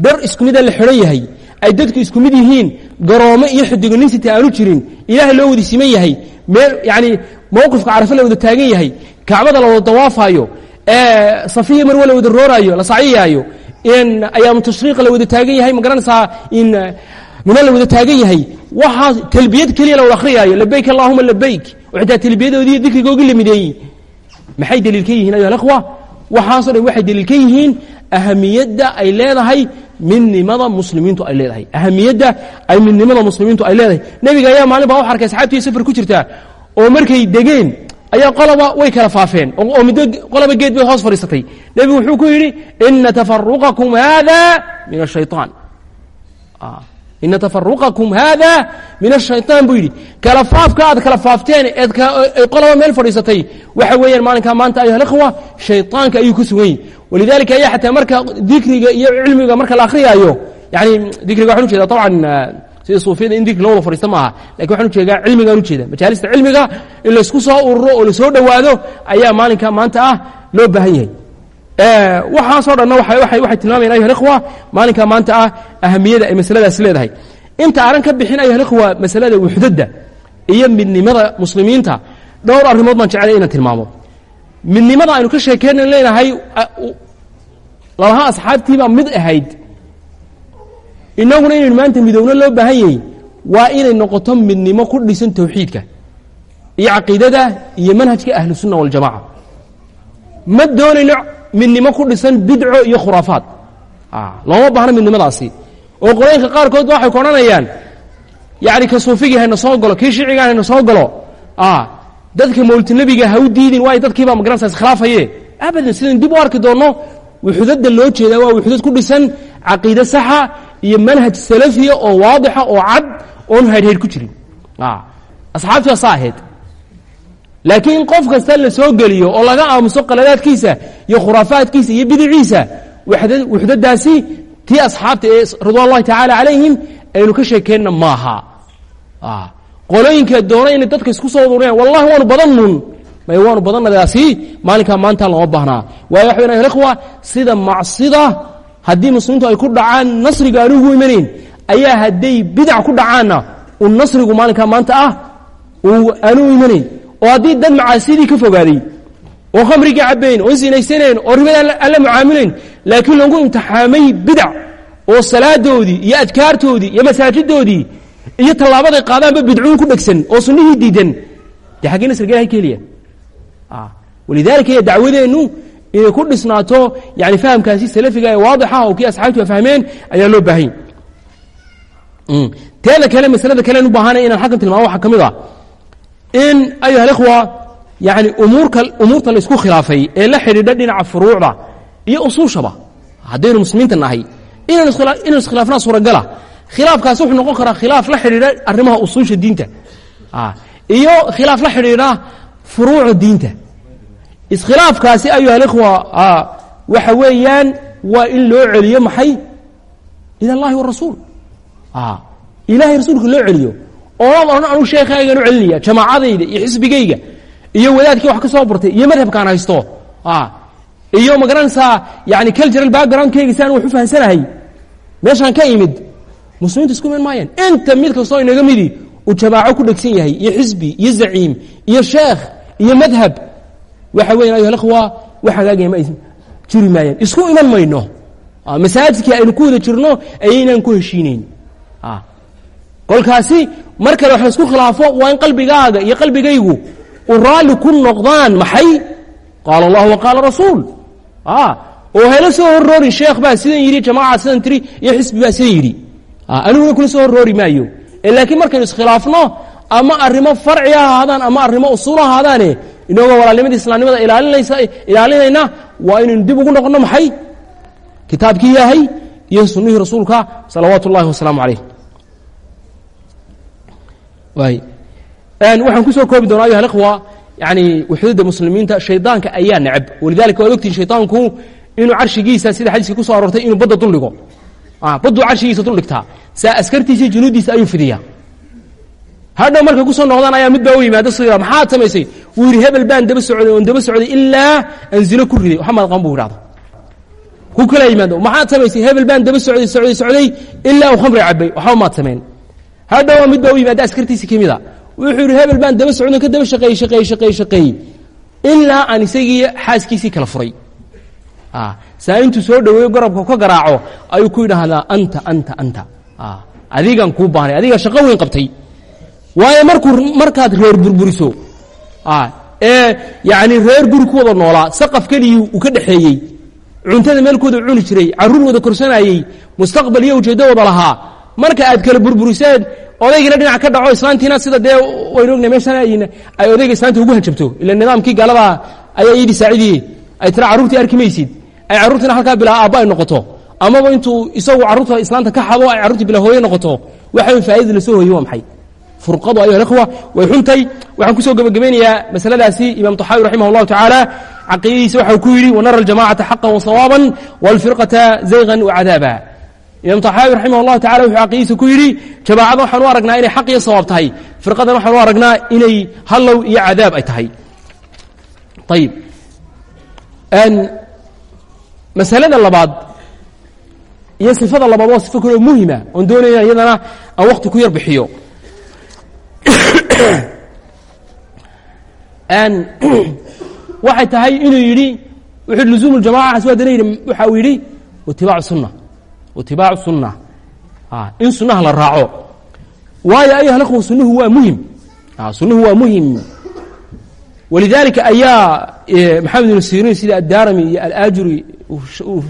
Speaker 1: dhar isku mida la xidhan yahay ay dadku isku mid yihiin garoomo iyo xidigonisita aanu jirin ilaahay loo wada siman yahay meel yani mowqifka carafe la wada taagan yahay kacbada la wada dawaafayo safiya marwe la wada rooraayo la sacyiyaayo in ayaamu tashriiqa la wada taagan yahay ma garanaysaa in mina la wada taagan yahay. Waxaa talbiyad keliya la wada akhriyaayo labayk allahuma labayk oo xitaa talbiyadoodii dikrigoogii la maxay daliil ka yihiin ayuha alikhwa waxaasoo dhan waxay daliil ka yihiin ahamiyadda ay leedahay midnimada muslimiintu ay leedahay. Ahamiyadda ay midnimada muslimiintu ay leedahay. Nebiga ayaa maalin baa wax arkay asxaabtii safar ku jirtaa oo markay degeen ayaa qolaba way kala faafeen oo middo qolaba geed bay hoos fadhiisatay nebigu wuxuu ku yidhi ina tafaruqakum hada min ashayطaan ina tafaruqakum hada min ashayطaan buu yidhi kala faafka aad kala faafteen eed qolaba meel fadhiisatay waxa weeyaan maalinkaa maanta ayuha alikhwa shayطaanka ayuu ku sugan yahy walidalika ayaa xataa marka dikriga iyo cilmiga marka la akhriyaayo yani dikriga waxaan ujeeda طabcan sida suufiyada in dikri loo wada fadhiista maaha. Lakin waxaan u jeedaa cilmigaan ujeeda majaalista cilmiga in laysku soo ururo oo la soo dhowaado ayaa maalinka maanta ah loo baahan yahay. Waxaasoo dhanna waxay tilmaamayan ayuha alikhwa maalinka maanta ah ahamiyada ay masaladaasi leedahay. Inta aanan ka bixin ayuha alikhwa masalada wuxdadda iyo midnimada muslimiinta dhowr arrimood baan jeclay inaan tilmaamo. Midnimada aynu ka sheekeynan leenahay lalaha asxaabtiibaa mid ahayd inaguna inaynu maanta midoowno loo baahan yahay waa inay noqoto midnimo ku dhisan tawxiidka iyo caqiidada iyo manhajka ahlusunna waljamaca ma doonayno midnimo ku dhisan bidco iyo khuraafaad. Looma baahno midnimadaasi. Oo qolooyinka qaarkood waxay ku odhanayaan ka suufigii hayna soo galo kii shiicigaa hayna soo galo dadka mawlidnebiga ha u diidin waayo dadkiibaa magaranaysa iskhilaafaye abadan sidan dib u arki doonno wuxudadda loo jeedaa waa wuxudad ku dhisan caqiide saxa iyo manhaj salafiya oo waadixa oo cad oon haydhhaydh ku jirin. Asxaabtii saa ahayd laakiin qof kasta la soo geliyo oo laga aamuso qaladaadkiisa iyo khuraafaadkiisa iyo bidiciisa wuxdadaasi tii asxaabta ee ridwan ullahi tacaala calayhim aynu ka sheekeenna maaha. Qolooyinka doona inay dadka isku soo ururiyaan wallahi waanu badannun may waanu badannadaasi maalinkaa maanta looma baahnaa. Waayo waxa wayaan ikhwa sida macsida haddii muslimiintu ay ku dhacaan nasriga aan ugu imanayn ayaa hadday bidac ku dhacaanna uu nasrigu maalinkaa maanta ah uu aanu imanayn. Oo haddii dad macaasidii ka fogaaday oo khamrigii cabbayn oo sinaysanayn oo ribada aan la mucaamilayn laakiin lagu imtixaamay bidac oo salaadoodii iyo adkaartoodii iyo masaajidoodii iyo tallaabaday qaadaanba bidcuun ku dhegsan oo sunnihii diidan dee xaggee nasriga ilahay ka helaya walidaalika iyo dacwadeennu inay ku dhisnaato yani fahamkaasi salafiga ee waadixa oo kii asxaabtu fahmeen ayaa loo baahanya teeda kale masalada kalen u baahanay inaan xaggan tilmaamo waxaa ka mid ah in ayuha alikhwa yani umuurka umuurta laysku khilaafay ee la xidhiidha dhinaca furuucda iyo usuushaba haddaynu muslimiinta nahay inaynu iskhilaafnaa suuragala khilaafkaasi wuxuu noqon karaa khilaaf la xidhiidha arrimaha usuusha diinta iyo khilaaf la xidhiidha furuucda diinta iskhilaafkaasi ayuha alikhwa waxa weeyaan waa in loo celiyo maxay? Allahi warasuul ilahay rasuulka loo celiyo. Oonad odhan anugu sheekhaygan u celinaya jamaacadayda iyo xisbigayga iyo wadaadkii wax ka soo bartay iyo madhabkaan haysto. Iyo ma garanaysaa yani cultural backgroundkayga si aan wax u fahamsanahay meeshaan ka imid muslimiintu isku iman maayaan inta mid kastoo inaga midi uu jamaaco ku dhegsan yahay iyo xisbi iyo zaciim iyo sheekh iyo madhab waxa weyan ayuha alikhwa wax hagaagaya ma jiri maayaan isku iman mayno. Masaajidkii aynu ku wada jirno ayaynaan ku heshiinayn kolkaasi mar kale wax la isku khilaafo waa in qalbigaaga iyo qalbigaygu u ku noqdaan maxay? Qaala allah wa qaala rasuul. Oo hela soo horroori sheekh baa sidan yidhi jamaaca sidan tiri iyo xisbi baa sidan yidhi. Aniguna kula soo horroori maayo. Laakiin markaynu iskhilaafno ama arrimo farci ha ahaadaan ama arrimo usuul ha ahaadaane inagoo walaalnimadii islaamnimada ilaalinayna waa inaynu dib ugu noqonno maxay? Kitaabkii ilaahay iyo sunnihii rasuulka salawaatu ullahi wasalaamu calayh waxaan ku soo koobi doona ayuha alikhwa yani wuxuudda muslimiinta shaydaanka ayaa necab walidalika waad ogtihin shaydaanku inuu carshigiisa sida xadiiska ku so aroortay inuu badda duldhigo badduu carshigiisa duldhigtaa saa askartiisa iyo junuuddiisa ayuu fidiyaa hadhow markay ku soo noqdaan ayaa mid baa u yimaado s maxaad samaysay? Wuu yidhi hebel baan daba socday oon daba socday ilaa aan zino ku riday. Waxamaad qaban bu idhahda ku kala yimaado maxaad samaysay? Hebel baan daba socday socday socday ilaa uu khamri cabay waxba maad samayn. Hadhowa mid u yimaada askartiisi ka mida wuxuu yidhi hebel baan daba socno ka daba shaqeeyey shaqeeyey shaqeeyey shaqeeyey ilaa aan isagii xaaskiisii kala furay. Saa intuu soo dhoweeyo garabka ka garaaco ayuu ku yidhaahdaa anta anta anta. Adigaan kuu baahnay adigaa shaqo weyn qabtay waayo markuu markaad reer burburiso. Ee yacni reer guri noolaa saqaf keligii uu ka dhexeeyey cuntada meelkooda cuni jiray carruur wada mustaqbal iyo ujeeddo lahaa marka aad kala burburiseen odaygiina dhinac ka dhaco islaantiina sida dee waynu ogna meeshan ay odayga islaanta ugu hanjabto. Ila nidaamkii gaalada ayaa iidhi saacidiye ay tira carruurtii arki maysid ay carruurtiina halkaa bilaa aabba ay noqoto amaba intuu isagu carruurta islaanta ka xado ay carruurtii bilaa hooye noqoto waxa faa'idada la soo waa maxay furqadu ayuha alikhwa way xuntay. Waxaan ku soo gebagabeynayaa masaladaasi imaam taxaawi raximah allahu tacaala caqiidadiisa waxa ku yidhi wanara aljamacata xaqan wasawaaban waalfirqata zaygan wacadaaba imaam taxaawi raximah allahu tacala wuxuu caqiidadiisa ku yidhi jamaacada waxaan u aragnaa inay xaq iyo sawaab tahay. Firqadan waxaan u aragnaa inay hallow iyo cadaab ay tahay. Ayib masalada labaad iyo sifada labaad waa sifo kaloo muhima oon doonayna iyadana aan wakti ku yar bixiyo waxay tahay inuu yidhi wuxuu luzuum اljamaca aswaadana yidhi waxa uu yidhi watibaacu sunna watibaacu sunna in sunnaha la raaco. Waayo ayuha اlkhwa sunnuhu waa muhiim. Sunnuhu waa muhiim. Walidalika ayaa maxamed ibn siriin sida addarami iyo alaajuri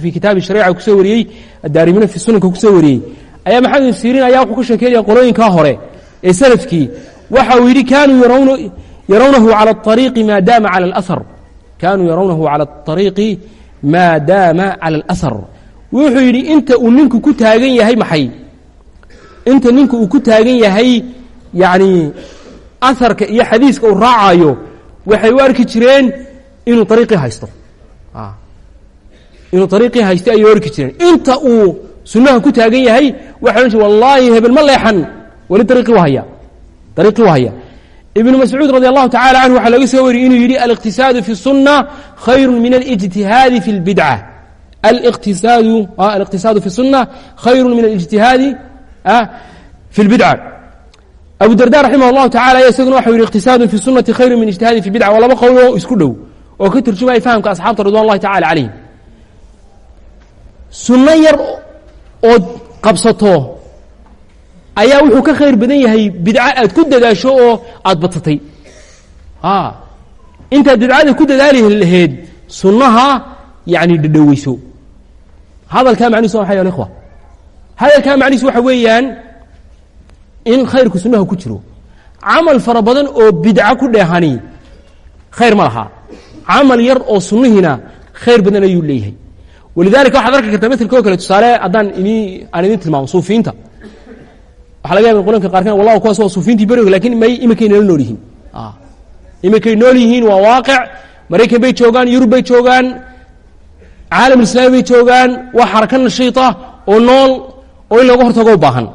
Speaker 1: fii kitaabi shariica ku soo wariyey adaarimina fi sunanka ku soo wariyey. Ayaa maxamed ibn siriin ayaa wuxuu ka sheekeynaya qolooyinkaa hore ee salafkii waxa uu yidhi kanuu yarawnahu calى الطariiqi maa daama calى اlأhar kanuu yarawnahu calى الطariiqi maa daama calى اlأhar wuxuu yidhi inta uu ninku ku taagan yahay maxay inta ninku uu ku taagan yahay yani aharka iyo xadiiska uu raacayo waxay u arki jireen inuu ariiqii haysto inuu ariiqii haysto ayay u arki jireen inta uu sunnaha ku taagan yahay waxay odhan jire wallaahi hebel ma leexan weli ariiqii u haya ariiqii u haya ibnu mascuud radi allahu tacala canhu waxaa laga soo wariyey inuu yidhi aliqtisaadu fi الsunna khayru min alijtihaadi fi اlbidca aliqtisaadu aliqtisaadu fi الsunna khayru min alijtihaadi fi اlbidca abu darda raximah اllahu tacala isaguna waxau yidhi iqtisaadu fi sunati khayru min ijtihaadi fi bidca waa laba qowl oo isku dhow oo ka turjumaya fahamka asxaabta ridwan اllahi tacala calayhim sunno yar ood qabsato ayaa wuxuu ka khayr badan yahay bidca aad ku dadaasho oo aad badsatay. Intaad bidcada ku dadaali laheed sunnaha yani dhadhoweyso hadalkaa macnihiis waa maxay ya ikhwa? Hadalkaa macnihiis waxa weeyaan in khayrku sunnaha ku jiro. Camal fara badan oo bidca ku dheehani khayr ma laha. Camal yar oo sunnihiina khayr badan ayuu leeyahay. Walidalika waxaad arki kartaa matelka oo kale tusaale haddaan ini aan idin tilmaamo suufiyiinta waxa laga yaba qolanka qaarkan wallahu kuwaas waa suufiyiintii beriga laakiin may iminkay nala nool yihiin. Iminkay nool yihiin waa waaqic maraykan bay joogaan yurub bay joogaan caalam islaami bay joogaan waa xaraka nashiita oo nool oo in looga hortago u baahan.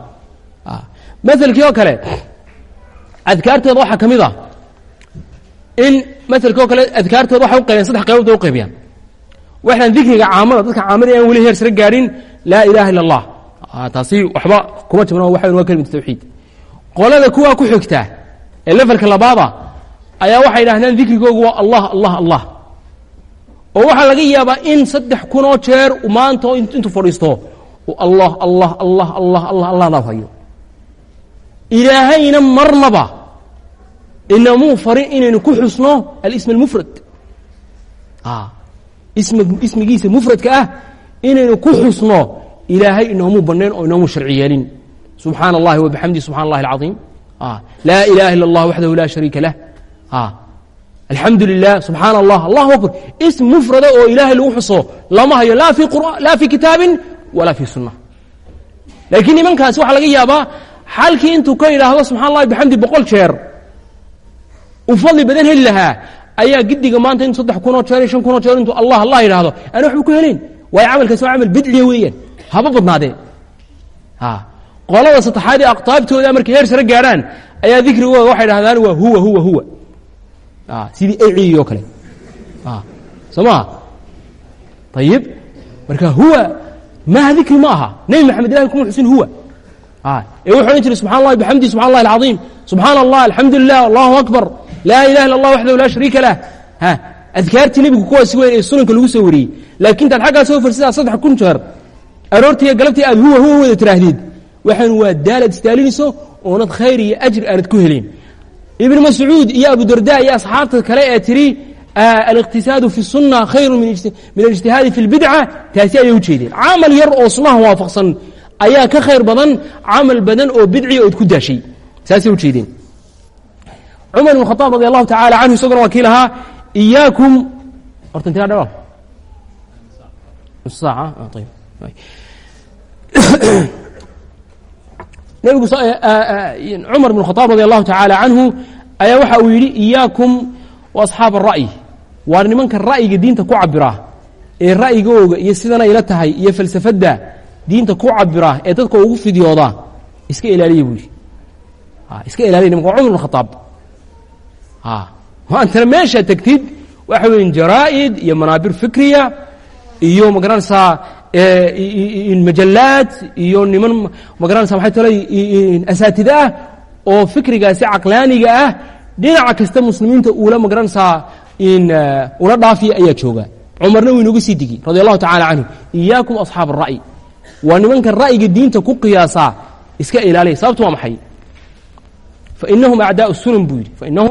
Speaker 1: Maalkii oo kale adkaarteeda waxaa ka mid ah in maalkii oo kale adkaarteeda waxay u qaybeen saddex qaybood bay u qaybiyaan. Waxaan dikriga caamada dadka caamada aan weli heer sare gaadhin laa ilaha illa allah taasi waxba kuma jibna waxa waa kelimatu tawxiid. Qolada kuwaa ku xigta ee levelka labaada ayaa waxay idhahdeen dikrigoogu waa allah allah allah. Oo waxaa laga yaabaa in saddex kunoo jeer maanta intuu fadhiisto allah allah allah allah allah allah daab hayo. Ilaahayna marnaba inamuu farin inaynu ku xusno alism almufrad. Ismigiisa mufradka ah inaynu ku xusno ilaahay inoomuu banayn oo inoomuu sharci yeelin subxaana اllahi wabixamdi subxana اllahi اlcaظiim laa ilaha ila اllah waxdahu la shariika lah alxamdu lilah subxaana allah allahu akbar ism mufrada oo ilaahay lagu xuso lama hayo laa fi kitaabin walaa fi sunna laakiin nimankaasi waxaa laga yaabaa xalkii intuu ka yidhaahdo subxana allahi bixamdi boqol jeer uu fadli badan heli lahaa ayaa gidiga maanta in saddex kunoo jeer iyo shan kunoo jeer intuu allah allah yidhaahdo ana waxba ku helayn waayo camalkaasi waa camal bidciya weeyaan haba badnaadee qolada saddexaad ee aqtaabtooda markay heer sare gaadhaan ayaa dikrigooda waxay dhahdaan waa huwa huwa huwa. Sidii ecigi oo kale. Soo maha ayib marka huwa maaha dikri ma aha. Nebi maxamed ilahi kuma xusin huwa. Ee wuxuu odhan jiray subxana allahi bixamdi subxana allahi alcaiim subxaana allah alxamdu lilah allahu akbar. Laa ilaha illa allah waxdahu laa shariika lah. Adkaartii nebigu kuwaasi weyn ee sunanka lagu soo wariyey. Laakiin taad xaggaa soo farsidaa saddex kun jeer aroortii iyo galabtii aad huwa huwa wada tiraahdeed waxaan waa daalaad istaalinayso oonad khayr iyo ajr aanad ku helin. Ibn mascuud iyo abu darda iyo asxaabta kale ee tiri aliqtisaadu fi sunna khayru min alijtihaadi fi lbidca taasi ayay u jeedeen. Camal yar oo sunnaha waafaqsan ayaa ka khayr badan camal badan oo bidciya ood ku daashay. Saasay u jeedeen. Cumar ibn khaaab radi allahu tacala canhu isaguna waa kii lahaa iyaakum horta intigaa dhawa nebigu cumar ibn khaaab radi allahu tacaala canhu ayaa waxa uu yidhi iyaakum wa asxaab ara'yi waa nimanka ra'yiga diinta ku cabira ee ra'yigooga iyo sidana ila tahay iyo falsafadda diinta ku cabira ee dadka ugu fidyooda iska ilaaliya buu yidhi. Iska ilaaliya nimanka cumar ibn khaaab maantana meesha tegtid waxa weya jaraa'id iyo manaabir fikriya iyo ma garanaysaa majalaad iyo niman magaranaysa maxay tolay asaatid ah oo fikrigaasi caqlaaniga ah dhinaca kasta muslimiinta uula ma garanaysaa ula dhaafiya ayaa jooga. Cumarna wuu inooga sii digi radi allahu tacala canhu iyaakum asxaab ara'yi waa nimanka ra'yiga diinta ku qiyaasaa iska ilaaliya. Sababtu waa maxay? Fainahum acdaau sunan buu yidhi. Fainahum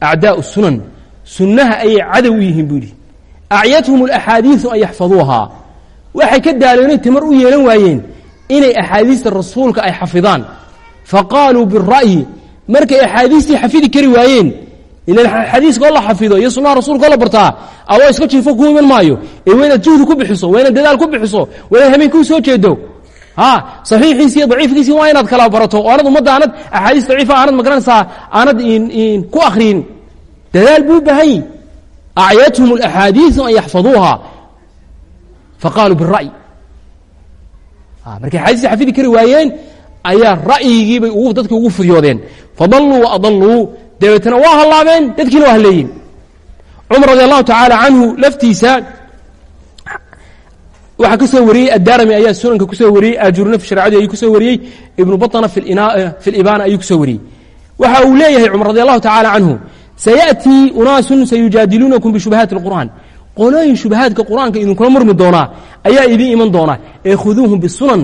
Speaker 1: acdaau sunan. Sunnaha ayay cadow yihiin buu yidhi. Acyathum alaxaadiisu an yaxfaduuhaa waxay ka daaloonay timar u yeelan waayeen inay axaadiista rasuulka ay xafidaan. Faqaaluu bira'yi markay axaadiistii xafidi kari waayeen ilan xadiiskoo la xafido iyo sunnaha rasuulkoo la bartaa adoo iska jiifo ku iman maayo. Ee waa inaad juhdi ku bixiso waa dadaal ku bixiso waa inaad habeenkuu soo jeedo. Ha saxiixiisi iyo daciifkiisi waa inaad kala barato oo aanad ummadda aanad axaadiis daciifa aanad ma garanaysaa aanad ku akhriyin. Dadaal buu baahan yi acyathum alaxaadiisu an yaxfaduuha faqaaluu bira'yi markay axaadiistii xafidi kari waayeen ayaa ra'yigiibay dadkii ugu fudyoodeen fadalluu wa adalluu dabeetana waa hallaabeen dadkiina waa halleeyin cumar radi allahu tacaala canhu laftiisa waxaa ka wariyey addarami ayaa sunanka ku soo wariyey aajurna fi sharcadii ayuu ku soo wariyey ibnu batna fi libaana ayuu ku soo wariyey. Waxa uu leeyahay cumar radi allahu tacaala canhu sayaأtii unaasun sayujaadiluunakum bishubahaati اlqur'an qolooyin shubahaadka qur'aanka idinkula murmi doonaa ayaa idiin iman doonaa ee khuduuhum bisunan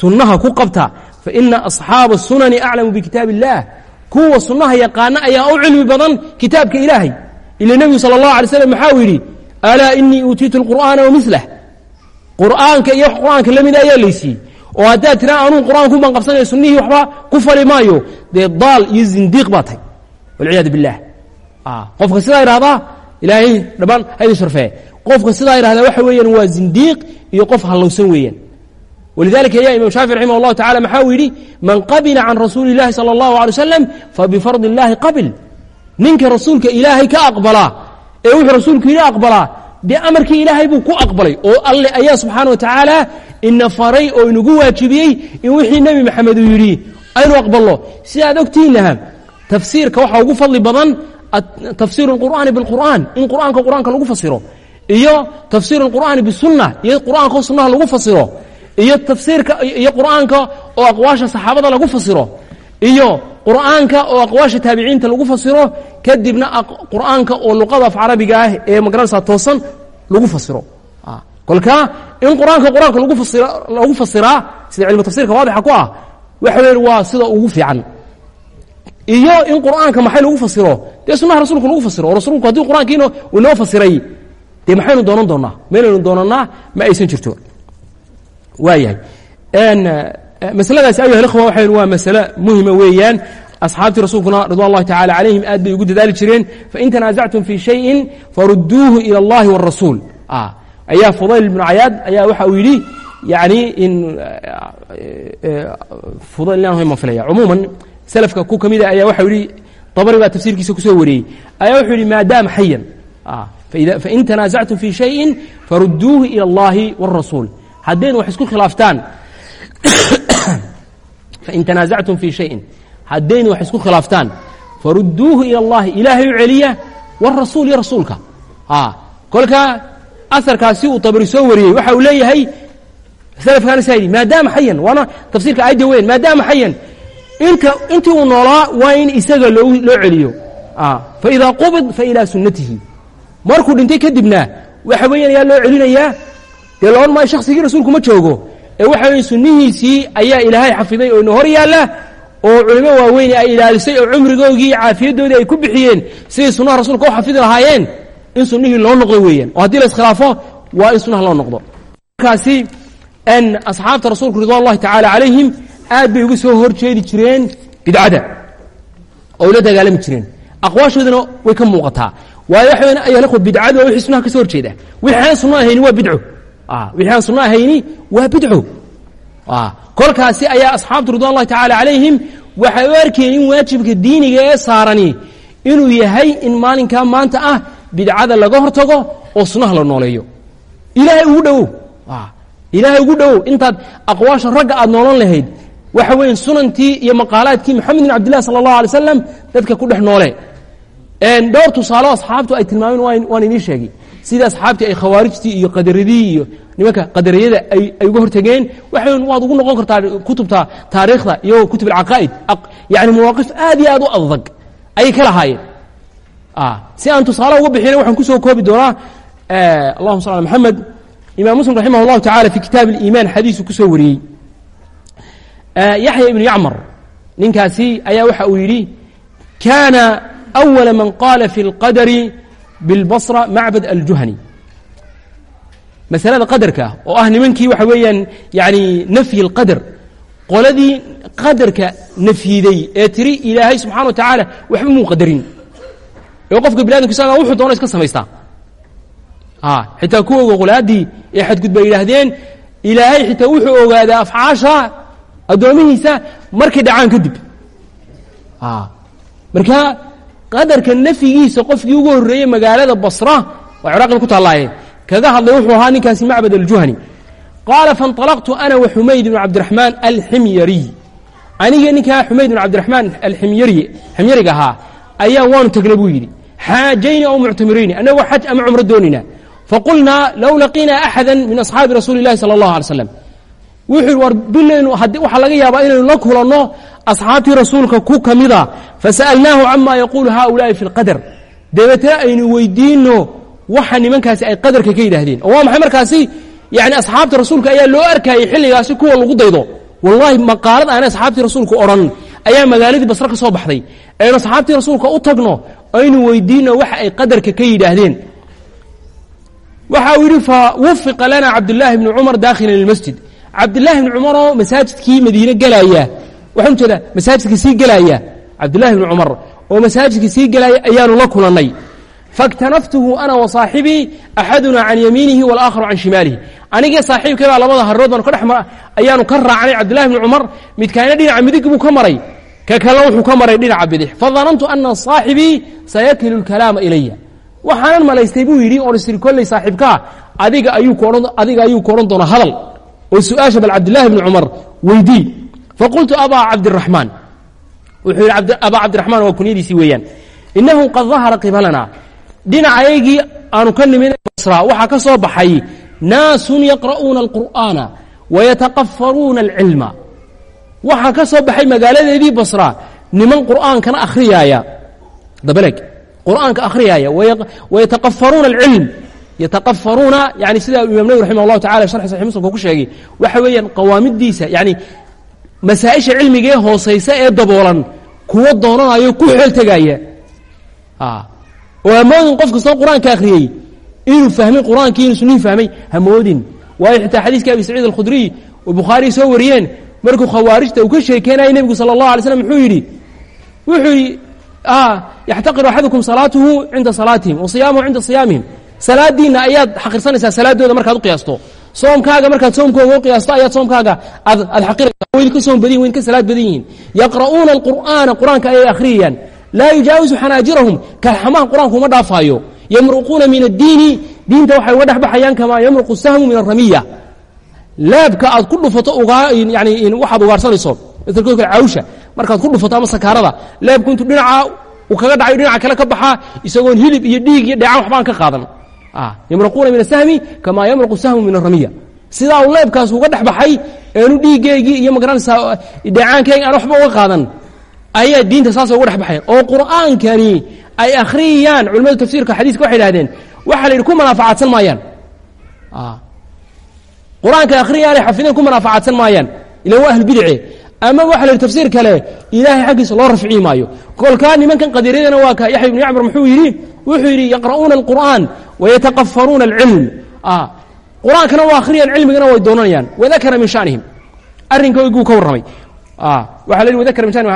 Speaker 1: sunnaha ku qabta. Fa ina asxaaba sunani aclamu bikitaab illaah kuwa sunnaha yaqaana ayaa u cilmi badan kitaabka ilaahay. Ila nebigu sala allahu alay slam maxau yidhi? Alaa inii uutiitu lqur'aana wamilah qur'aanka iyo qur'aanka la mida ah ayaa laysiiyey oo haddaad tiraa anuu qur'aanku banqabsanaya sunnihii waxba ku fali maayo. Dee daal iyo zindiiq baa tahy walciyaadu bilah ah, qofka sidaa idhahdaa ilaahay dhamaan haydin sharfee qofka sidaa yidhahdaa waxa weeyaan waa zindiiq iyo qof hallowsan weeyaan. Walidalika ayaa imam shaafici raximah allahu tacala maxaa uu yidhi? Man qabila can rasuuli illaahi sala allahu alay wasalam fabifardi illaahi qabil. Ninka rasuulka ilaahay ka aqbalaa ee wuxuu rasuulku yidhi aqbalaa dee amarkii ilaahay buu ku aqbalay oo alleh ayaa subxaana wa tacaala ina faray oo inagu waajibiyey in wixii nebi maxamed uu yidhi aynu aqbalno. Sidaad ogtiinnaha tafsiirka waxaa ugu fadli badan tafsir اqur'ani biاlqur'an in qur'aanka qur'aanka lagu fasiro iyo tafsir اlqur'ani bisunna iyo qur'aanka sunnaha lagu fasiro iyo tafsiirka iyo qur'aanka oo aqwaasha saxaabada lagu fasiro iyo qur'aanka oo aqwaasha taabiciinta lagu fasiro kadibna qur'aanka oo luqada af carabiga ah ee magaranaysaa toosan lagu fasiro kolkaa in qur'aanka qur'aanka lagu fasira lagu fasiraa sida cilmu tafsirka waadixa ku ah waxa weyan waa sida ugu fiican iyo in qur'aanka maxay lagu fasiro dee sunaha rasulka lagu fasiro oo rasulku haddii qur'aankiina uu inoo fasiray dee maxaynu doonan doonaa maynaynu doonanaa ma aysan jirto waayahay masaladaasi ayuha ikhwa waxay waa masale muhima weeyaan asxaabtii rasuulkuna ridwan اllahi tacala calayhim aad bay ugu dadaali jireen fain tanaasactum fii shayin farudduuhu ilى اllahi wالrasuul ayaa fudayl ibnu cayaad ayaa waxa uu yidhi yani in fudayl inaan ma filaya cumuuman slafka ku ka mida ayaa waxau yihi dabari baa tafsiirkiisa kusoo wariyey ayaa wuxuu yihi maadaama xayan fain tanaasactum fii shayin farudduuhu ilى اllahi wالrasuul haddaynu wax isku khilaaftaan fain tanaasactum fii shayin haddaynu wax isku khilaaftaan farudduuhu ilى اllahi ilaahay u celiya wاrasuul iyo rasuulka kolka aarkaasi uu dabri soo wariyey waxa uu leeyahay salafkaana saa yidhi maadaama xayan waana tafsiirka aayadda weyn maadaama xayan inta intii uu noolaa waa in isaga loo celiyo. Faidaa qubid fa ilaa sunnatihi. Markuu dhintay kadibna waxa weeyaan ayaa loo celinayaa? Dee loodhan maayo shaksigii rasuulku ma joogo? Ee waxa weeye sunnihiisii ayaa ilaahay xafiday oo ina hor yaalla oo culimo waaweyn ay ilaalisay oo cumrigoogii caafiyadoodii ay ku bixiyeen siday sunnaha rasuulka u xafidi lahaayeen in sunnihii loo noqdo weeyaan. Oo haddii la iskhilaafo waa in sunnaha loo noqdo. Markaasi asxaabta rasuulku ridwan ullahi tacaala calayhim aad bay uga soo hor jeedi jireen bidcada oo ula dagaalami jireen. Aqwaashoodana way ka muuqataa. Waayo waxa ayal ikhwa bidcadu waa wixii sunnaha ka soo horjeeda. Wixii aan sunno ahayni waa bidco wixii aan sunno ahayni waa bidco kolkaasi ayaa asxaabtu ridwan ullahi tacaala calayhim waxay u arkeen in waajibka diiniga ee saarani inuu yahay in maalinkaa maanta ah bidcada laga hortago oo sunnaha la nooleeyo. Ilaahay ugu dhowow ilaahay ugu dhowow intaad aqwaasha ragga aad noolan lahayd waxa weeye sunantii iyo maqaalaadkii moxamed bin cabdillahi sala allahu alay slam dadka ku dhex noole. Dhowr tusaalo asxaabtu ay tilmaameen waan idiin sheegay. Sida asxaabtii ay khawaarijtii iyo qadaradii iyo nimanka qadariyada ay uga hortegeen waxa waad ugu noqon kartaa kutubta taariikhda iyo kutub alcaqaa'id yani mawaaqif aad iyo aad u adag ayay ka lahaayeen. Si aan tusaale uga bixina waxaan ku soo koobi doonaa allahuma sal ala maxamed imam muslim raximah اllahu tacala fi kitaab اliiman xadiisu ku soo wariyey yaxya ibnu yacmar ninkaasi ayaa waxa uu yidhi kana أwala man qaala fi اlqadari biاlbasra macbad aljuhani masalada qadarka oo ah nimankii waxa weeyaan yani nafyi اlqadar qoladii qadarka nafyiday ee tiri ilaahay subxana wa tacaala waxba muu qadarin ee qofka bini adamku isaga wuxuu doona iska samaystaa xitaa kuwoga qolaaddii ee xadgudba yidhaahdeen ilaahay xitaa wuxuu ogaadaa afcaasha addoomihiisa markay dhacaan kadib marka qadarka nafyigiisa qofkii ugu horreeyey magaalada basra waa ciraaqda ku taallaaye kaga hadlay wuxuu ahaa ninkaasi macbad aljuhani qaala faاnطalaqtu ana wa xumayd bn cabdiraxmaan alximyariy aniga ninkaa xumayd bn cabdiraxmaan alximyari ximyariga ahaa ayaa waanu tagnay buu yidhi xaajayni aw muctamirayni annagoo xaj ama cumro doonayna faqulnaa low laqiinaa axada min asxaabi rasuuli اllahi salى اllahu alay slam wuxuu war bilaynu waxaa laga yaabaa inaynu la kulanno asxaabtii rasuulka ku ka mida fasa'alnaahu cama yaquulu haؤulaa'i fi اlqadar dabeetna aynu weydiinno waxa nimankaasi ay qadarka ka yidhaahdeen. Oo waa maxay markaasi? Yani asxaabta rasuulka ayaa loo arkayay xilligaasi kuwa lagu daydo. Wallahi maqaalad aanay asxaabtii rasuulku odhan ayaa magaaladii basre ka soo baxday. Aynu asxaabtii rasuulka u tagno aynu weydiinno waxa ay qadarka ka yidhaahdeen. Waxa uu yidhi fawufiqa lana cabdulaahi bni cumar daakhilan ilmasjid cabdulaahi bni cumaroo masaajidkii madiine gelaya waxaan ujeedaa masaajidka sii gelaya cabdullahi bni cumar oo masaajidka sii gelaya ayaanu la kulannay faاktanaftuhu ana wa صaaxibii axaduna can yamiinihi wاlaakharu can shimaalihi anigii saaxiibkay baa labada harood baanu ka dhex ayaanu ka raacnay cabdullahi bni cumar midkaana dhinaca midig buu ka maray ka kalena wuxuu ka maray dhinaca bidix fadanantu ana صaaxibii sayakilu اlkalaama ilaya waxaanan malaystay buu yidhi oon isiri kolley saaxiibkaa adiga ayuu kuodhan adiga ayuu ku odhan doonaa hadal oo su'aasha bal cabdillahi bni cumar weydii. Faqultu abaa cabdiraxmaan wuxuu yidhi abaa cabdiraxmaan waa kunyadiisii weeyaan. Innahu qad dahara qibalana. Dhinacaygii aanu ka nimin basra waxaa ka soo baxay naasun yaqra'uuna alqur'aana wayataqafaruuna alcilma waxaa ka soo baxay magaaladeedii basra niman qur'aankana akhriyaaya dabaleg qur'aanka akhriyaaya wayataqafaruuna alcilm yataqafaruuna yani sida imaam nawi raximah allahu tacala sharxi saxi muslimka ku sheegay waxa weeyaan qawaamiddiisa yani masaa-isha cilmigaee hoosaysa ee daboolan kuwa doonanayo ku xeeltegaaya oo hamoodin qof kastoo qur'aanka akhriyey inuu fahmay qur'aankii inuu sunihii fahmay hamoodin waayo xitaa xadiiska abi saciid alkhudriy oo bukhaariy soo wariyeen markuu khawaarijta uu ka sheekeynaya nebigu sala allahu alay slam muxuu yidhi wuxuu yidhi yaxtaqiru axadukum salaatuhu cinda salaatihim wa siyaamuhu cinda siyaamihim salaadiinna ayaad xaqirsanaysaa salaaddooda markaad u qiyaasto. Soomkaaga markaad soomkooga u qiyaasto ayaad soomkaaga aad aad xaqiraysaa wayn ka soom badan yihiin wayn ka salaad badan yihiin. Yaqra'uuna alqur'aana qur'aanka ayay akhriyayaan laa yujaawisu xanaajirahum kalxamaha qur'aanku uma dhaafaayo. Yamruquuna min addiini diinta waxay uga dhexbaxayaan kamaa yamruqu sahmu min aramiya laabka aad ku dhufato yani waxaad ugaarsanayso maala kale cawsha markaad ku dhufato ama sakaarada laabku intuu dhinaca kaga dhacayo dhinaca kale ka baxaa isagoon hilib iyo dhiig iyo dheecaan waxbaan ka qaadan yamruquuna min asahmi kamaa yamruqu sahmu min aramiya sidaa uu leebkaas uga dhex eenu dhiiggeygii iyo ma garanaysaa dheecaankeyga aan waxba uga qaadan ayaa diinta saasa uga dhex oo qur'aankani ay akhriyayaan culimmadu tafsiirka xadiiska waxay idhahdeen waxaa la yidhi ku manaafacaadsan maayaan. Qur'aanka akhriyaanay xafideen ku manaafacaadsan maayaan. Ilan waa ahlbidice ama waxa la yidhi tafsiir kale ilaahay xaggiisa loo rafciyi maayo kolkaa nimankan qadiiryadana waa ka yaxya ibnu yacmar muxuu yidhi wuxuu yidhi yaqra'uuna alqur'aan wayataqafaruuna alcilm qur'aankana waa akhriyaan cilmigana way doonanayaan wadakara min shanihim arrinkoyguu ka warramay waxa la yidhi wadakara min shanihim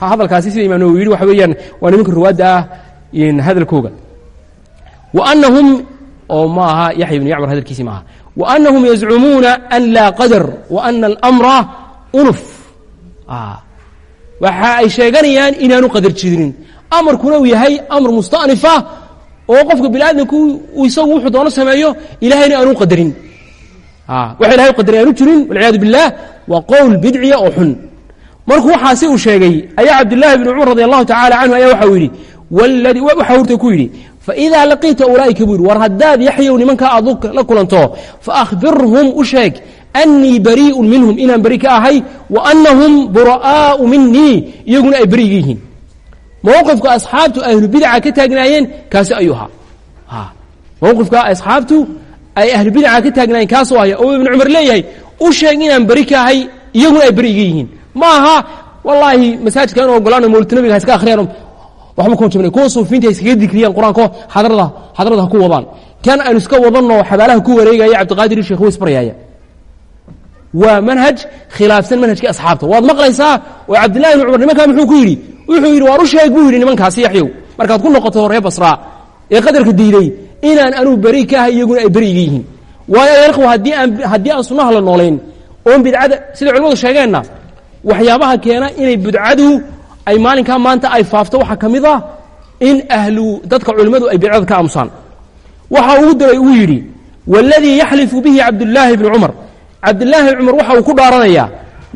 Speaker 1: hadalkaasi sida imaam nawowi yidhi waxa weeyaan waa nimanka ruwaadda ah hadalkooga wa annahum oo ma aha yaxya ibnu yacmar hadalkiisi ma aha wa annahum yazcumuuna an laa qadar wa ana alamra unuf waxa ay sheeganayaan inaanu qadar jirin amarkuna uu yahay amr musta'nifa oo qofka biniaadamku isagu wuxuu doono sameeyo ilahayna aanu qadarin. Waxa ilahay qadarin aanu jirin walciyaadu biاllah waa qowl bidciya oo xun. Markuu waxaasi uu sheegay ayaa cabdillaahi bni cumar radi allahu tacala canhu ayaa waxau yidhi wladii waxa horta ku yidhi faidaa laqiita ulaa'ika buu yidhi war haddaad yaxyow nimankaa aad la kulanto faahbirhum u sheeg annii barii'un minhum inaan beri ka ahay wa annahum bura'aa'u minii iyaguna ay beriga yihiin mowqifka asxaabtu ahlubidaca ka taagnaayeen kaasi ayuu ahaa. Mowqifka asxaabtu ay ahlubidaca ka taagnaayeen kaasuu ahaya oo ibnu cumar leeyahay u sheeg inaan beri ka ahay iyaguna ay beri iga yihiin. Ma aha. Wallaahi masaajidka inu ogolaano mawlid nabiga ha iska akhriyaan. Waxba kuma jabnay. Kuwa suufiinta iskaga dikriyaan qur'aanko xadrada xadrada ha ku wadaan. Kan aynu iska wadanno xabaalaha ku wareegaya cabdiqaadir sheekh weys baryaaya waa manhaj khilaafsan manhajkii asxaabta. Waad maqlaysaa oo cabdillahi ibnu cumar nimankaa muxuu ku yidhi wuxuu yidhi waar u sheeg buu yidhi nimankaasi yaxyow markaad ku noqoto reer basraa ee qadarka diiday inaan anuu beri ka ahay iyaguna ay beri iga yihiin. Waayo adeerkhu haddii aan haddii aan sunnaha la noolayn oon bidcada siday culimmadu sheegeenna waxyaabaha keena inay bidcadu ay maalinkaa maanta ay faafto waxaa ka mid ah in ahlu dadka culimmadu ay bidcada ka aamusaan. Waxa ugu daray uu yidhi waladii yaxlifu bihi cabdullaahi bni cumar. Cabdillaahi cumar waxa uu ku dhaaranayaa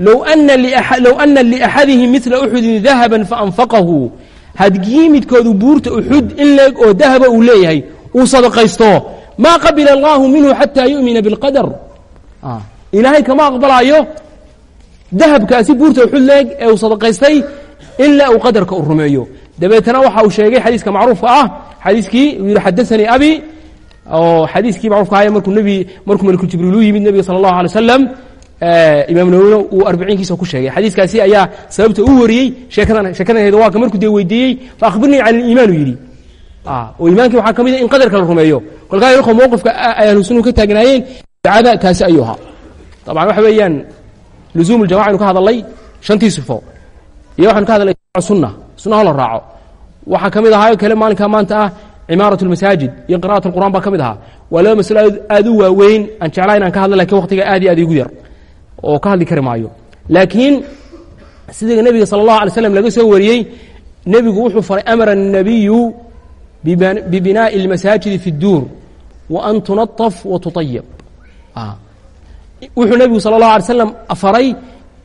Speaker 1: low ana liaxadihim midla uxudin dahaban faanfaqahu hadgii midkoodu buurta uxud in leeg oo dahaba uu leeyahay uu sadaqaysto maa qabila allaahu minhu xataa yu'mina bilqadar ilaahay kama aqbalaayo dahabkaasi buurta uxud leeg ee uu sadaqaystay ilaa uu qadarka u rumeeyo dabeetana waxa uu sheegay xadiiska macruufka ah xadiiskii uu yidhi xadaanii abi oo xadiiskii macrufka ahaya markuu nebi markuu maliku jibriil u yimid nebiga sala allahu alay wasalam imaam nawowina uu arbiciinkiisa ku sheegay. Xadiiskaasi ayaa sababta u wariyey sheekadan sheekadanheeda waa ka markuu dee weydiiyey fa akhbirnii can iliimaan uu yidhi oo iimaankii waxaa ka mid a in qadarka la rumeeyo. Kolkaa ilko mowqifka ka taagnaayeen bidcada kaasi ayuu ahaa. Waxa weeyaan luzuum uljamaca aynu ka hadalnay shantii sifo. Iyo waxaynu ka hadalnay sunna sunnaha la raaco. Waxaa ka mid kale maalinkaa maanta ah cimaarat اlmasaajid iyo qira'at اlqur'an baa ka mid ahaa. Waa aad u waaweyn aan jeclaa inaan ka hadla laakiin waqtiga aad iyo aad igu yar oo ka hadli kari maayo laakiin sida nebiga sala اllahu alay slam laga soo wariyey nebigu wuxuu faray amara الnabiyu bibinaaءi اlmasaajidi fi اdduur wa an tunadaf wa tuطayab wuxuu nebigu sala اllahu alay slam faray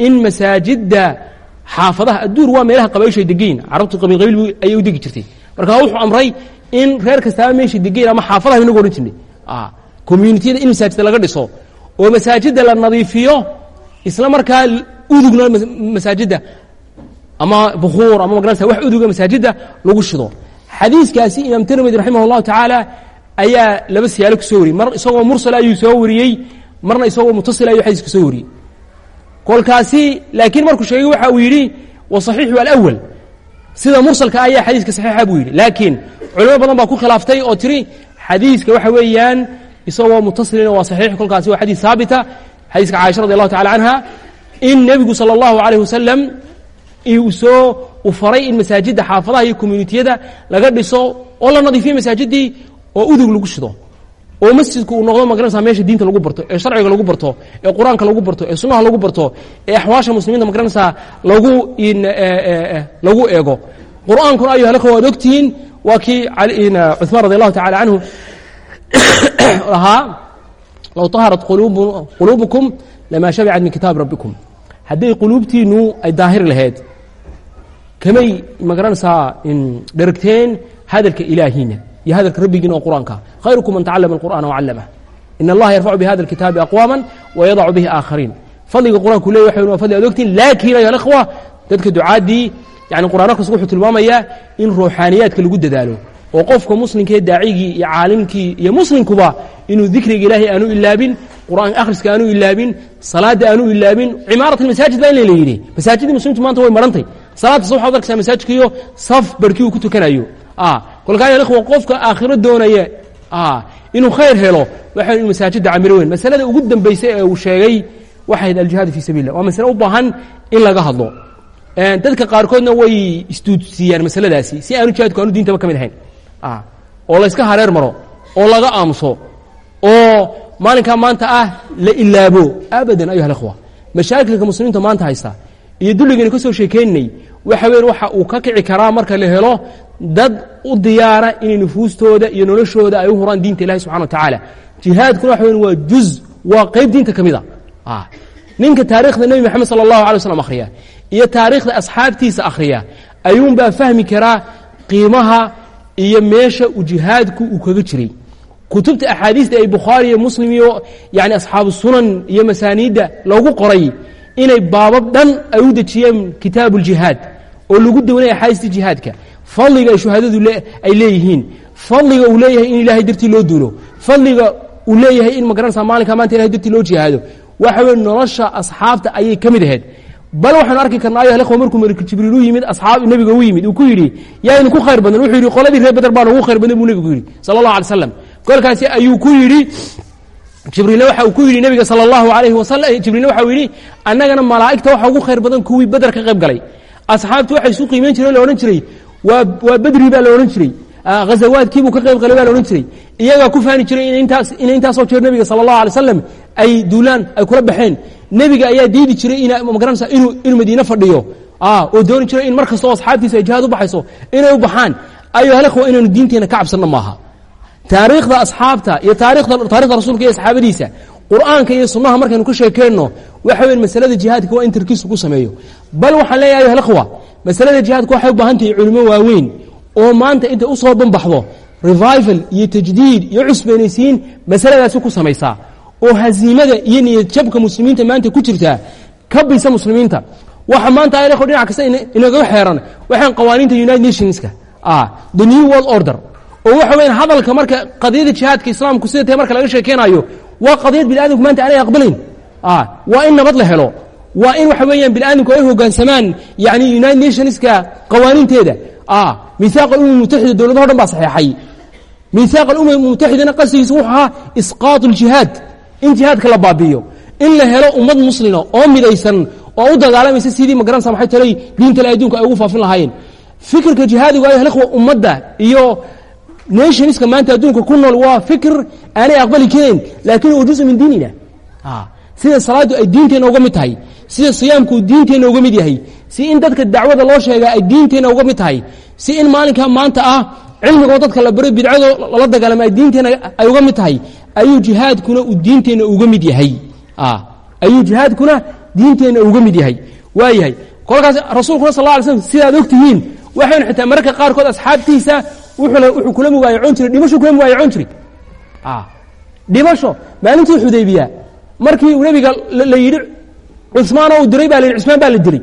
Speaker 1: in masaajidda xaafadaha adduur waa meelaha qabayshay degeyn carabtu qabiil qabiil ayay u degi jirtay marka wuxuu amray in reer kastaaba meesha degeyn ama xaafadaha inagu odhan jirnay communitiyada in masaajida laga dhiso oo masaajidda la nadiifiyo isla markaa udugna masaajidda ama bukuur ama magaranaysa wax uduga masaajidda lagu shido xadiiskaasi imaam tirmidi raximah اllahu tacaala ayaa laba siyaalo ku soo wariyey mar isagoo mursal ayuu soo wariyey marna isagoo mutasil ayuu xadiiska soo wariyey kolkaasi laakiin markuu sheegay waxa uu yidhi waصaxiixu alأwal sida mursalka ayaa xadiiska saxiixa buu yidhi laakiin culimo badan baa ku khilaaftay oo tiri xadiiska waxa weeyaan isagoo mutasilina waa saxiix kolkaasi waa xadiis haabita xadiiska caaisha radi allahu tacala canha in nebigu sala allahu calayh wasalam soo uu faray in masaajidda xaafadaha iyo communitiyada laga dhiso oo la nadiifiyo masaajiddii oo udug lagu shido oo masjidku uu noqdo magaranaysa meesha diinta lagu barto ee sharciga lagu barto ee qur'aanka lagu barto ee sunnaha lagu barto ee axwaasha muslimiinta ma garanaysaa lagu lagu eego. Qur'aankuna ayo halaka waad ogtihiin waa kii cumaan radi allahu ahaa low طaharat quluubukum lama shabicat min kitaabi rabbikum hadday quluubtiinnu ay daahiri lahayd kamay ma garanaysaa dheragteen hadalka ilaahiina iyo hadalka rabbigiina oo qur'aanka khayrukum man tacalama alqur'ana wacallamah in allaha yarfacu bihada alkitaabi aqwaama wayadacu bihi aakhariin fadliga qur'aanku leey waxa waa fadli aad ogtiin laakiin ayuha alikhwa dadka ducaaddii yani qur'aan akhrisku wuxuu tilmaamayaa in ruuxaaniyaadka lagu dadaalo oo qofka muslimkee daacigii iyo caalimkii iyo muslimkuba inuu dikriga ilaahay aanu ilaabin qur'aan akhriska aanu ilaabin salaadda aanu ilaabin cimaarat baa in layla yidhi. Masaajidii muslimiintu maanta way marantay. Salaadda subax waad arkaysaa masaajidkiiyo saf barkii ku tukanayo. Kolkaa ya ikhwa qofka aakhiro doonaya inuu khayr helo waxa in masaajidda camiro weyn. Masalada ugu dambaysa ee uu sheegay waxay ahayd aljihaadu fii sabiillah waa masale u baahan in laga hadlo. Dadka qaarkoodna way isduudsiiyaan masaladaasi. Si aanu jihaadku aanu diintaba ka mid ahayn oo layska hareer maro oo laga aamuso oo maalinkaa maanta ah la ilaabo abadan ayuha alikhwa. Mashaakilka muslimiinta maanta haysta iyo dulligaynu ka soo sheekaynay waxa weyn waxa uu ka kici karaa marka la helo dad u diyaara inay nufuustooda iyo noloshooda ay u huraan diinta ilahi subxana wa tacaala jihaadkuna waxa weyn waa juz waa qayb diinta ka mid a. Ninka taarikhda nebi moxamed sala allahu alay waslam akhriya iyo taariikhda asxaabtiisa akhriya ayuunbaa fahmi karaa qiimaha iyo meesha uu jihaadku uu kaga jiray. Kutubta axaadiista ay bukhaari iyo muslim iyo yani asxaabu sunan iyo masaaniidda loogu qoray inay baabab dhan ay u dejiyeen kitaabu uljihaad oo lagu dawanaya axaadiista jihaadka. Fadliga ay shuhaadadu ay leeyihiin. Fadliga uu leeyahay in ilahay dartii loo duulo. Fadliga uu leeyahay in magaranaysa maalinka maanta ilahay dartii loo jihaado. Waxa weye nolosha asxaabta ayay ka mid ahayd bal waxaanu arki karna ayuha ikhwa markuu malku jibriil u yimid asxaab nebiga u yimid uu ku yidhi yaa idinku khayr badan wuxuu yidhi qoladii reer beder baan ugu khayr badan buu nebigu yidhi sala allah alay slam kolkaasi ayuu ku yidhi jibriilna waxa uu ku yidhi nebiga sala allahu alayhi wasalam jibriilna waxa uu yidhi annagana malaa'igta waxa ugu khayr badan kuwii beder ka qayb galay. Asxaabtu waxay isu qiimeyn jireen la odhan jiray. Waa waa bedri baa la odhan jiray ghazawaadkiibuu ka qayb galay baa la odhan jiray. Iyagaa ku faani jiray in intaas in intaasoo jeer nebiga sala allahu alay slam ay duulaan ay kula baxeen. Nebiga ayaa diidi jiray ina magaranaysa inuu madiine fadhiyo. Oo dooni jiray in mar kastoo asxaabtiisa ay jihaad u baxayso inay u baxaan. Ayuha alikhwa inaanu diinteena ka cabsanno maaha. Taariikhda asxaabta iyo taarikhda rasuulka iyo asxaabadiisa qur'aanka iyo sunnaha markaynu ka sheekeenno waxa weyn masalada jihaadka waa in tarkiis lagu sameeyo. Bal waxaan leeyahay ayuha alikhwa masalada jihaadka waxay u baahan tahay culimo waaweyn oo maanta intay u soo banbaxdo revival iyo tajdiid iyo cusbeenaysiin masaladaasi ku samaysaa oo haziimada iyo niyad jabka muslimiinta maanta ku jirtaa ka bisa muslimiinta. Waxa maanta ay leeyahay dhinac kasta inagaga xeeran waxaan qawaaniinta united nationska the new world order oo waxa weeyaan hadalka marka qadiyada jihaadka islaamku sida tahay marka laga sheekeenayo waa qadiyad bini'aadamku maanta aanay aqbalayn waa in nabad la helo waa in waxa weeyaan bini'aadamku ay hoggaansamaan yacni united nationska qawaaniinteeda. Miisaaq alumam mutaxida dowladaho dhan baa saxeexay miisaaq alumam mutaxidana qasigiisa wuxuu ahaa isqaat aljihaad in jihaadka la baabi'iyo. In la helo ummad muslima oo midaysan oo u dagaalamaysa sidii magaranaysa maxay talay diintale adduunka ay ugu faafin lahaayeen. Fikirka jihaadigu ayuha ikhwa ummadda iyo nationska maanta adduunka ku nool waa fikir aanay aqbali kareen laakiin huwa juزء min diinina sida salaaddu ay diinteenna uga mid tahay sida siyaamku diinteenna uga mid yahay si in dadka dacwada loo sheegaa ay diinteenna uga mid tahay si in maalinkaa maanta ah cilmigoo dadka la baro bidcado lala dagaalama ay diinteenna ay uga mid tahay ayuu jihaadkuna uu diinteenna uga mid yahay. Ayuu jihaadkuna diinteenna uga mid yahay. Waa yahay kolkaas rasuulkuna sal lla alay slam sidaad og tihiin xitaa mararka qaarkood asxaabtiisa wuxuu kula mugaayacoon jiray dhimashu kula mugaayacoon jiray dhimasho maalintii xudaybiya markii nebiga la yidhi cusmaanoo uu diray baa la yidhi cusmaan baa la dilay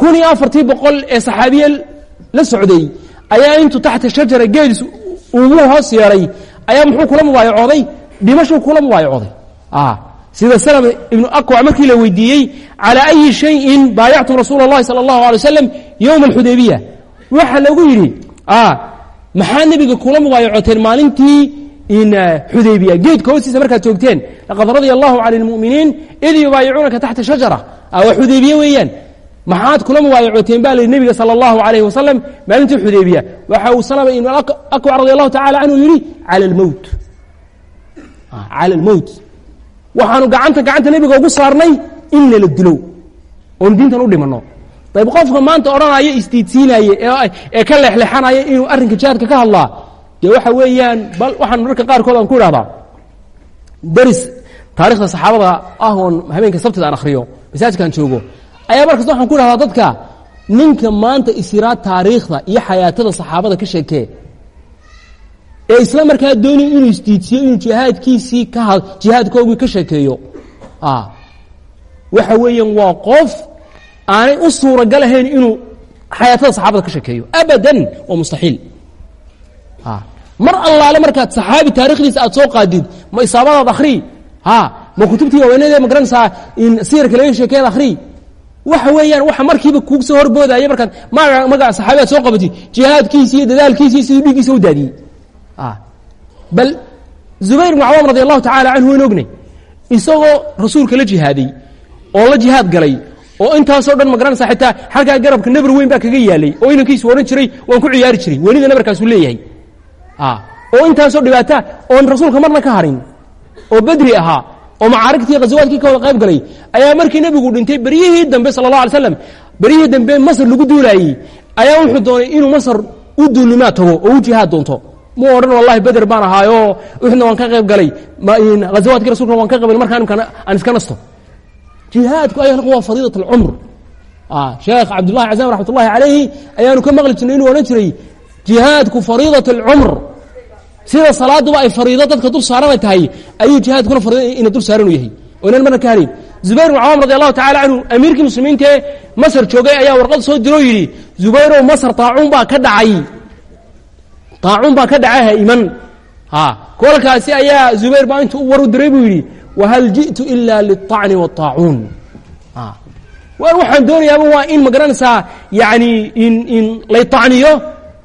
Speaker 1: kun iyo afartii boqol ee saxaabiye la socday ayaa intuu taxta shajara geedis ugu hoos yeedhay ayaa muxuu kula mubaayacooday dhimashuu kula mubaayacooday sida salm ibnu akwac markii la weydiiyey calaa ayi shayin baayactum rasuula اllahi salى اllahu alay wasalam yowma alxudaybiya waxa lagu yidhi maxaa nebiga kula mubaayacoteen maalintii xudaybiya geedka hoostiisa markaad joogteen laqad radia allahu can اlmuminiin id yubaayicuunaka taxta shajara waa xudaybiye weeyaan maxaad kula mubaayacoteen baa layihi nebiga salى اllahu alayh wasalam maalintii xudaybiya waxa uu salama ibnu akwac radi allahu tacala canhu yidhi cala اlmowt cala اlmowt waxaanu gacanta gacanta nebiga ugu saarnay in nala dilo oon diintan u dhimanno ayb qofka maanta odhanaya isdiidsiinaye ee ka leexleexanaya inuu arrinka jihaadka ka hadlaa dee waxa weeyaan bal waxaan mararka qaarkood aan ku idhahdaa deris taarikhda saxaabada ah oon habeenka sabtida aan akhriyo masaajkaan joogo ayaa markasta waxaan ku idhahdaa dadka ninka maanta isiraa taariikhda iyo xayaatada saxaabada ka sheekee ee isla markaa doonaya inuu isdiidsiyo inuu jihaadkiisii ka ha jihaadkoogii ka sheekeeyo. Waxa weeyaan waa qof aanay u suuragal ahayn inuu xayaatada saxaabada ka sheekeeyo. Abadan waa mustaxiil mar allaale markaad saxaabi taarikhdiisa aad soo qaadid ma isaabadaad akhrii ma kutubtii waaweynadee ma garanaysaa in siyarka laga sheekeed akhrii waxa weeyaan waxa markiiba kugu horboodaya markaad maga magaca saxaabi soo qabatid jihaadkiisi iyo dadaalkiisii siduu dhiiggiisa u daadiyey bal zubayr ibnu cawaam radi allahu tacala canhu wayn ognay isagoo rasuulka la jihaaday oo la jihaad galay oo intaasoo dhan ma garanaysa xitaa xalkaa garabka nabar weyn baa kaga yaalay oo inankiisu odhan jiray waan ku ciyaari jiray welida nabarkaasuu leeyahay oo intaasoo dhibaata oon rasuulka marna ka harin oo bedri ahaa oo macaarigtii khasawaadkii ka qayb galay ayaa markii nebigu dhintay beryihii dambe sala allah alay slam beryihii dambe masar lagu duulaayey ayaa wuxuu doonay inuu masar u duulimaad tago oo u jihaad doonto. Mu odhan wallahi beder baan ahaayo uxudna waan ka qayb galay hazawaadkii rasulkana waan ka qayb markaa aan iska nasto. Jihaadku ayana waa fariidat alcumr sheekh cabdullahi cazam raxmat calayhi ayaanu ka maqli jirnay inuu odhan jiray jihaadku fariidat alcumr sida salaaduba ay fariido dadka dul saaranay tahay ayuu jihaadkuna fariido ina dul saaran u yahay oo inaan marna ka harin zubayr ibn cawaam radi allahu tacala canhu amiirkii muslimiinta ee masar joogay ayaa warqad soo diroo yidhi zubayrow masar taacuun baa ka dhacay taacuun baa ka dhacay ha iman kolkaasi ayaa zubayr baa intuu war u diray buu yidhi whal ji'tu ila liلطacni wالطaacuun war waxaan doonayaaba waa in magaranaysaa yani in in lay طacniyo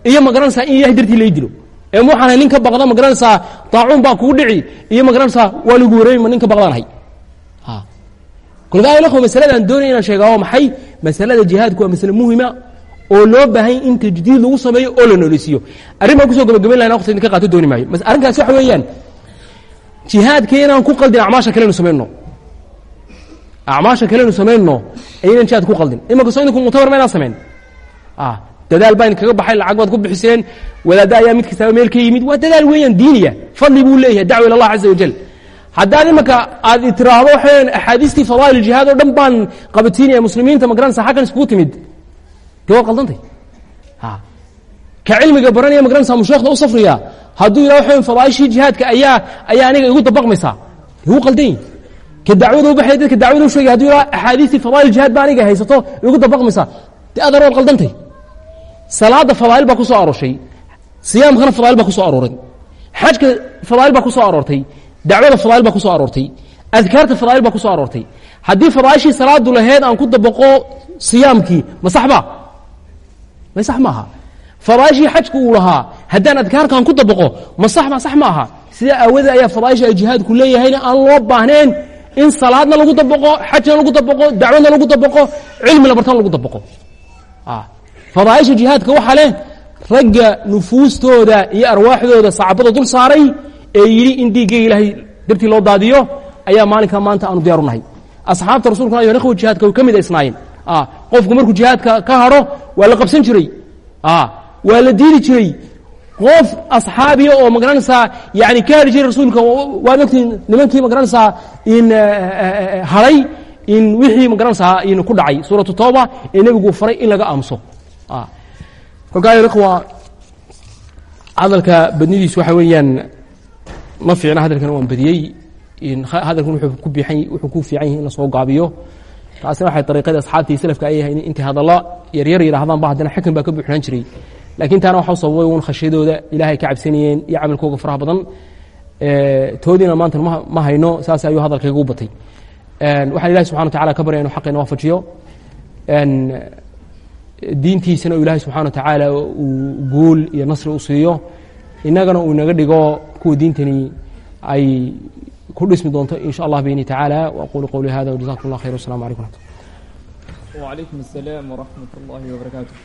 Speaker 1: iyo magaranaysaa in ilahay dartii lay dilo ee ma waxaan ahay nin ka baqda ma garanaysaa طaacuun baa kugu dhici iyo ma garanaysaa waa lagu wareemi ma nin ka baqdaan ahay. Kolka alkhو masaladaan doonaya inaan sheega waa maxay? Masalada jihaadku waa masale muhima oo loo baahanya in tajdiid lagu sameeyo oo la nooleysiiyo. Arrin baan ku soo gabagabayn laha waqti idinka qaato dooni maayo. Arrinkaasi waxa weeyaan jihaadka inaan ku qaldin acmaasha kalenu samayno acmaasha kalenu samayno aynan jihaad ku qaldin. Imanka soo idinku muctabar ma inaan samayn dadaal baa idinkaga baxay lacag baad ku bixiseen wadaadda ayaa mid kastaaba meel ka yimid. Waa dadaal weeyaan diiniya fadli buu leeyahay dacwa ila allah caza wajal haddaad imanka aad tiraahdo waxaweyan axaadiistii fadaa'il jihaad oo dhan baan qabatiinaya muslimiinta magaranaysa xaggan iskugu timid. Dee qaldantay? Ka cilmiga baranaya magaranaysa musheekhda u safriya hadduu yidhah waxaweyan fadaa'ishii jihaadka ayaa ayaa aniga igu dabaqmaysaa. Dee wuu ka dacwada u baxaya dadka dacwada u sheegay? Haduu yidhah axaadiistii fadaa'il jihaad baa aniga haysato igu dabaqmaysaa. Dee adar waad qaldantay salaada fadaa'il baa ku soo arooshay siyaamkana fadaa'il baa ku arooray. Xajka fadaa'il baa ku aroortay. Dacwada fadaa'il baa ku aroortay. Adkaarta fadaa'il baa ku aroortay. Haddii fadaa'ishii salaadu laheyd aan ku dabaqo siyaamkii ma sax ba ma sax maaha. Fadaa'ishii xajka uu lahaa haddaan adkaarkaan ku dabaqo ma sax ba sax ma sidaa aawadeed ayaa fadaa'isha ay jihaadku leeyahayna aan loo baahnayn in salaadna lagu dabaqo xajna lagu dabaqo dacwadna lagu dabaqo cilmi labartan lagu dabaqo fadaa'isha jihaadka waxaa leh ragga nufuustooda iyo arwaaxdooda sacbada dul saaray ee yidhi in dhiiggayga ilaahay dartii loo daadiyo ayaa maalinkaa maanta aanu diyaaru nahay. Asxaabta rasulkuna ayo ikhwa jihaadka way ka mid isnaayeen. Qofku markuu jihaadka ka hadho waa la qabsan jiray. Waa la diidi jiray. Qof asxaabiya oo ma garanaysaa yani ka hadhi jiray rasuulka waad ogtiin nimankii ma garanaysaa in hadhay in wixii ma garanaysaa in ku dhacay. Suuratu tooba ee nebigu faray in laga aamuso kolkaa ayo ikhwa hadalka badnidiisu waxa weeyaan ma fiicna hadalkana waan badiyey. Hadalkan wuxuu ku fiican yahay in la soo gaabiyo. Taasina waxay dariiqadii asxaabtii salafka ay yahay intay hadallo yaryar yidhaahdaan ba haddana xakan baa ka buuxnaan jiray. Laakiin taana waxaa sababay uun khashiyadooda ilaahay ka cabsanayeen iyo camalkooga faraha badan. Toodiina maanta ma hayno saas ayuu hadalkaygu batay. Waxaan ilahi subxana wa tacala ka barya inu waafajiyo diintiisana uu ilaahay subxana wa tacaala uu guul iyo nasri u siiyo innagana uu inaga dhigo kuwa diintani ay ku dhismi doonto in sha allah bini tacaala waaqulu qowli hada wjazakum allah khayr wassalamu alaykum raxmat
Speaker 2: وعليكم السلام ورحمة الله وبركاته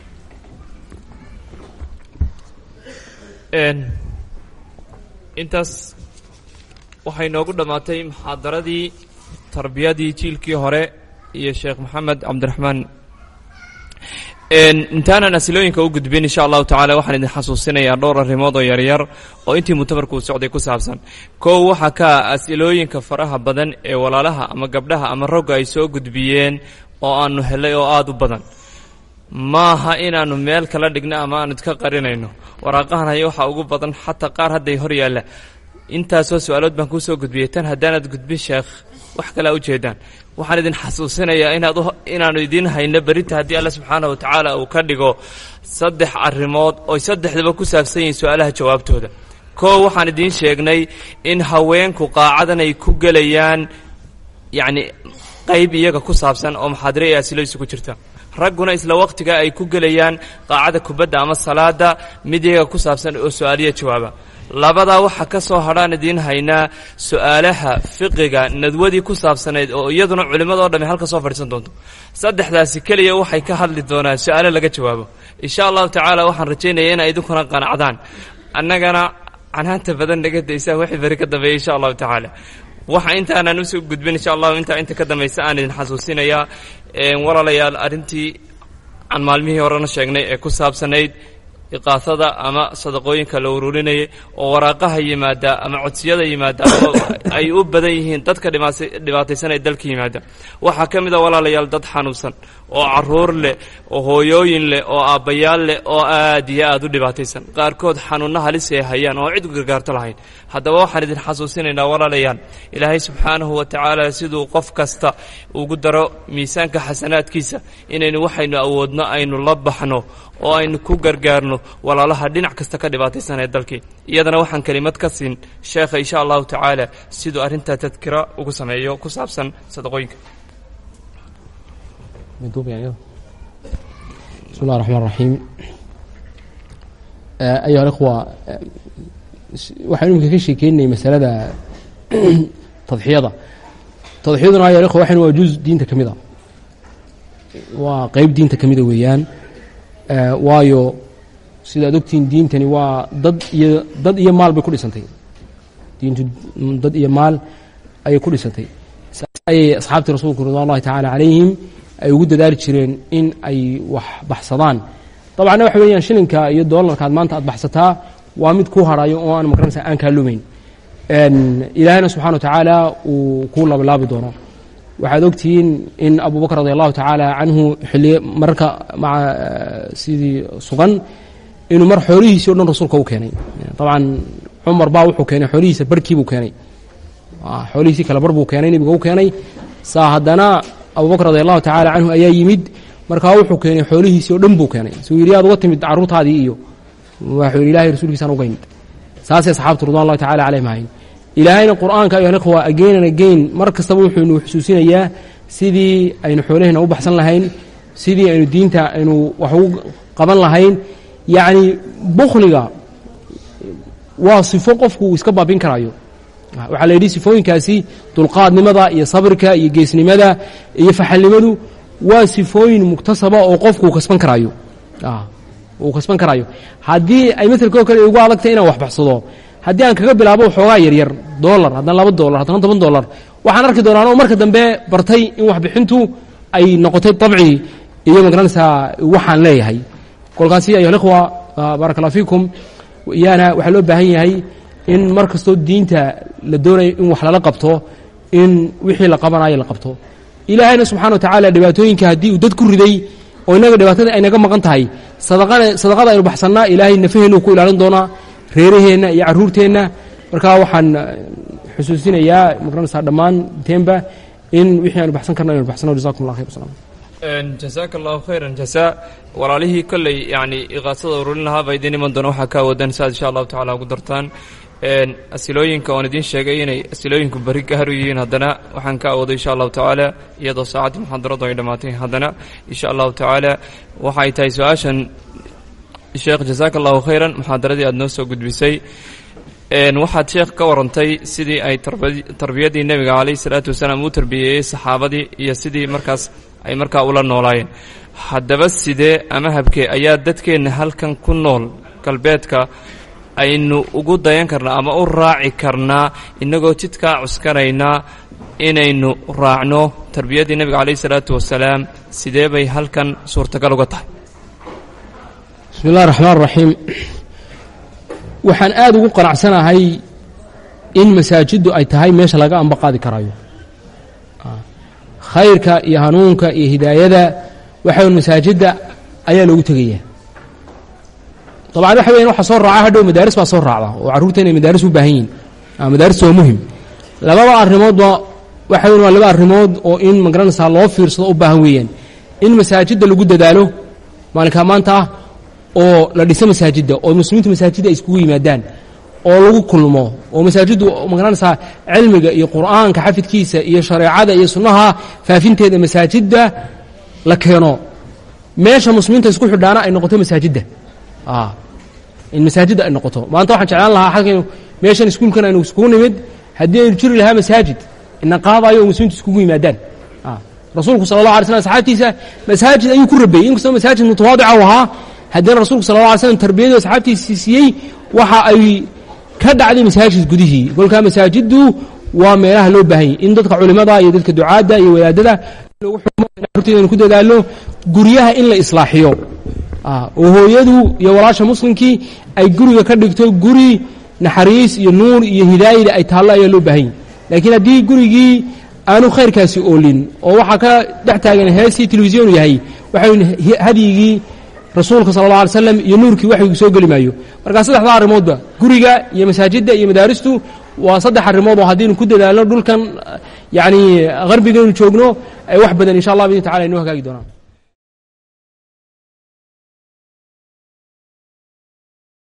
Speaker 2: intaas waxay noogu dhammaatay muxaadaradii tarbiyadii jiilkii hore iyo sheekh moxamed cabdiraxmaan intaanan asilooyinka u gudbin insha allahu tacala waxaan idin xasuusinayaa dhowr arrimood oo yaryar oo intii mutamarkuu socday ku saabsan. Kow waxaa ka asilooyinka faraha badan ee walaalaha ama gabdhaha ama rogga ay soo gudbiyeen oo aanu helay oo aada u badan. Maaha inaannu meel kala dhigno ama aanu idka qarinayno. Waraaqahan haya waxaa ugu badan xataa qaar hadday hor yaalla. Intaasoo su'aalood baan kuu soo gudbiyey tan haddaanaad gudbin sheekh wax kalea ujeedaan waxaan idin xasuusinayaa inaad inaannu idiin hayno berinta haddii alla subxaana wa tacaala uu ka dhigo saddex arrimood oy saddexdaba ku saabsan yihiin su'aalaha jawaabtooda. Koo waxaan idiin sheegnay in haweenku qaacadan ay ku gelayaan yacni qayb iyaga ku saabsan oo muxaadire iyo asilo isugu jirta ragguna isla waqtiga ay ku gelayaan qaacada kubadda ama salaada mid iyaga ku saabsan oo su'aaliya jawaaba. Labadaa waxaa ka soo hadhaan idiin haynaa su'aalaha fiqiga nadwadii ku saabsanayd oo iyaduna culimmadoo dhamme halka soo fadhiisan doonto. Saddexdaasi keliya waxay ka hadli doonaan su'aalo laga jawaabo. Insha allahu tacaala waxaan rajaynaya inay idinkuna qanacdaan. Annagana canaanta badan naga daysaan wixii beri ka dambeeya insha allahu tacaala waxa intaanan u soo gudbin insha allahu intaa inta ka dambaysa aan idin xasuusinayaa walaalayaal arrintii aan maalmihii horena sheegnay ee ku saabsanayd iqaasada ama sadaqooyinka la ururinayay oo waraaqaha yimaada ama codsiyada yimaada oo ay u badan yihiin dadka dhibaataysanaya dalka yimaada. Waxaa ka mid a walaalayaal dad xanuunsan oo carruur leh oo hooyooyin leh oo aabbayaal leh oo aad iyo aad u dhibaataysan. Qaarkood xanuunno halis ay hayaan oo cid u gargaarto lahayn haddaba waxaan idin xasuusinaynaa walaalayaal. Ilaahay subxaanahu wa tacaala siduu qof kasta ugu daro miisaanka xasanaadkiisa inaynu waxaynu awoodno aynu la baxno oo aynu ku gargaarno walaalaha dhinac kasta ka dhibaataysanaya dalkii. Iyadana waxaan kelimad ka siin sheekha insha allahu tacaala siduu arrintaa tadkira ugu sameeyo ku saabsan sadaqooyinka
Speaker 1: بسم الله الرحمن الرحيم أيها الأخوة waxaynu imika ka sheekeynay masalada tadxiyada tadxiyaduna ayaa ikhwa waxaynu waa juz diinta ka mid a waa qeyb diinta ka mida weeyaan waayo sidaad ogtihiin diintani waa dad iyo dad iyo maal bay ku dhisantay diintu dad iyo maal ayay ku dhisantay saas ayay asxaabtii rasuulku ridwan ullahi tacaala calayhim ay ugu dadaali jireen in ay wax baxsadaan. Dabcanna waxa weeyaan shilinka iyo doolarka aad maanta aad baxsataa waa mid ku harayo oo aan maqranaysa aan kaa lumayn. Ilaahayna subxana wa tacaala uu ku labalaabi doono. Waxaad ogtihiin in abu bakr radi allahu tacaala canhu xilliye mararka maa sidii sugan inuu mar xoolihiisii o dhan rasuulka u keenay. Dabcan cumar baa wuxuu keenay xoolihiisa barhkii buu keenay. Xoolihiisii kale bar buu keenay nebiga u keenay. Saa haddana abu bakr radi allahu tacaala canhu ayaa yimid. Markaa wuxuu keenay xoolihiisii o dhan buu keenay. Suu yidhi aad uga timid carruurtaadii iyo. Waxuu yidhi ilahay rasuulkiisaan uga yimid. Saasay saxaabtu ridwan ullahi tacala calayhim ahayn. Ilaahayna qur'aanka ayuha ikhwa again and again. Mar kastaba wuxuu inuu xusuusinayaa sidii aynu xoolaheenna u baxsan lahayn sidii aynu diinta aynu wax ugu qaban lahayn. Yacni bukhliga waa sifo qofku iska baabin karaayo waxaa la yidhi sifooyinkaasi dulqaadnimada iyo sabirka iyo geesnimada iyo faxalnimadu waa sifooyin muktasaba oo qofku kasban karaayo. Uu kasban karaayo. Haddii ay maselkoo kale ugu adagtay inaan wax baxsado haddii aan kaga bilaabo xoogaa yaryar dolar haddana laba dolar haddana toban dolar waxaan arki doonaan oo marka dambe bartay in waxbixintu ay noqotay dabci iyo ma garanaysaa waxaan leeyahay. Kolkaasi ayuha alikhwa baaraka fiikum yaana waxaa loo baahan yahay in mar diinta la doonayo in wax lala qabto in wixii la qabanayo la qabto. Ilaahayna subxana wa tacaala dhibaatooyinka haddii uu dad ku riday oo innaga dhibaatada aynaga maqan tahay sadaqada aynu baxsannaa ilaahay nafaheennu ku ilaalin doonaa reeraheenna iyo carruurteenna. Markaa waxaan xusuusinayaa maqranaysaa dhammaan teenba in wixii aanu baxsan karna aynu baxsano. Jazakum allah khayr wasalam
Speaker 2: jasaaka allahu khayran jasaa walaalihii kolley yacni iqaasada ururin lahaa baa idiin iman doona waxaa kaa wadan si insha allahu tacala ugu dartaan asilooyinka oon idiin sheegay inay asilooyinku bari gaar u yihiin haddana waxaan ka awooday insha allahu tacaala iyadoo saacaddii muxaadaradu ay dhammaatay haddana insha allahu tacaala waxay tahay su'aashan. Sheekh jasaaka allahu khayran muxaadaradii aad noo soo gudbisay. Waxaad sheekh ka warantay sidii ay tarbiyadii nebiga calayhi salaatu wasalaam uu tarbiyeeyey saxaabadii iyo sidii markaas ay markaa ula noolaayeen. Haddaba sidee ama habkee ayaa dadkeenna halkan ku nool galbeedka aynu ugu dayan karnaa ama u raaci karnaa inagoo jidkaa cuskanaynaa inaynu raacno tarbiyadii nebiga calayhi isalaatu wasalaam sidee bay halkan suurtagal uga tahay?
Speaker 1: Bismi illahi raxmaan raxiim waxaan aada ugu qanacsanahay in masaajiddu ay tahay meesha laga amba qaadi karayo. Khayrka iyo hanuunka iyo hidaayada waxayn masaajidda ayaa loogu tegayaa dabcan waxa weyan waxa soo raaca hadhow madaaris baa soo raacda oo carruurta inay madaaris u baahan yihiin madaarista waa muhiim labada arrimoodba waxa weyan waa laba arrimood oo in ma garanaysaa loo fiirsado u baahan weeyaan in masaajidda lagu dadaalo maalinkaa maanta oo la dhiso masaajidda oo muslimiintu masaajidda iskugu yimaadaan oo lagu kulmo oo masaajiddu ma garanaysaa cilmiga iyo qur'aanka xafidkiisa iyo shareecada iyo sunnaha faafinteeda masaajidda la keeno meesha muslimiinta isku xidhaana ay noqoto masaajidda in masaajidda ay noqoto. Maanta waxaan jeclaan lahaa halkaynu meeshan iskuulkan aynu iskugu nimid haddii aynu jiri lahaa masaajid ina qaadayo oo muslimiintu iskugu yimaadaan. Rasuulku sala allah alay slam asxaabtiisa masaajid ayuu ku rabeeyey inkastoo masaajid mutawaadica u ahaa haddana rasuulku sala allah alay slam tarbiyadu asxaabtiisii siiyey waxa ay ka dhacday masaajid gudihii kolkaa masaajiddu waa meelaha loo baahan yahy in dadka culimada iyo dadka ducaadda iyo wadaadada lagu xumo arurteedanu ku dadaalo guryaha in la islaaxiyo oo hooyadu iyo walaasha muslimkii ay guriga ka dhigto guri naxariis iyo nuur iyo hidaayada ay taallo ayaa loo baahan yahy laakiin haddii gurigii aanu khayrkaasi oolin oo waxaa ka dhex taagan heestii telefisiyonu yahay waxay hadyigii rasuulka sala allah alay slam iyo nuurkii waxyigu soo geli maayo. Markaa saddexdaa arrimoodba guriga iyo masaajidda iyo madaaristu waa saddex arrimood oo haddaynu ku dadaalno dhulkan yacni harbigaynu joogno ay wax badan insha allah bidn tacala inoo hagaagi doonaan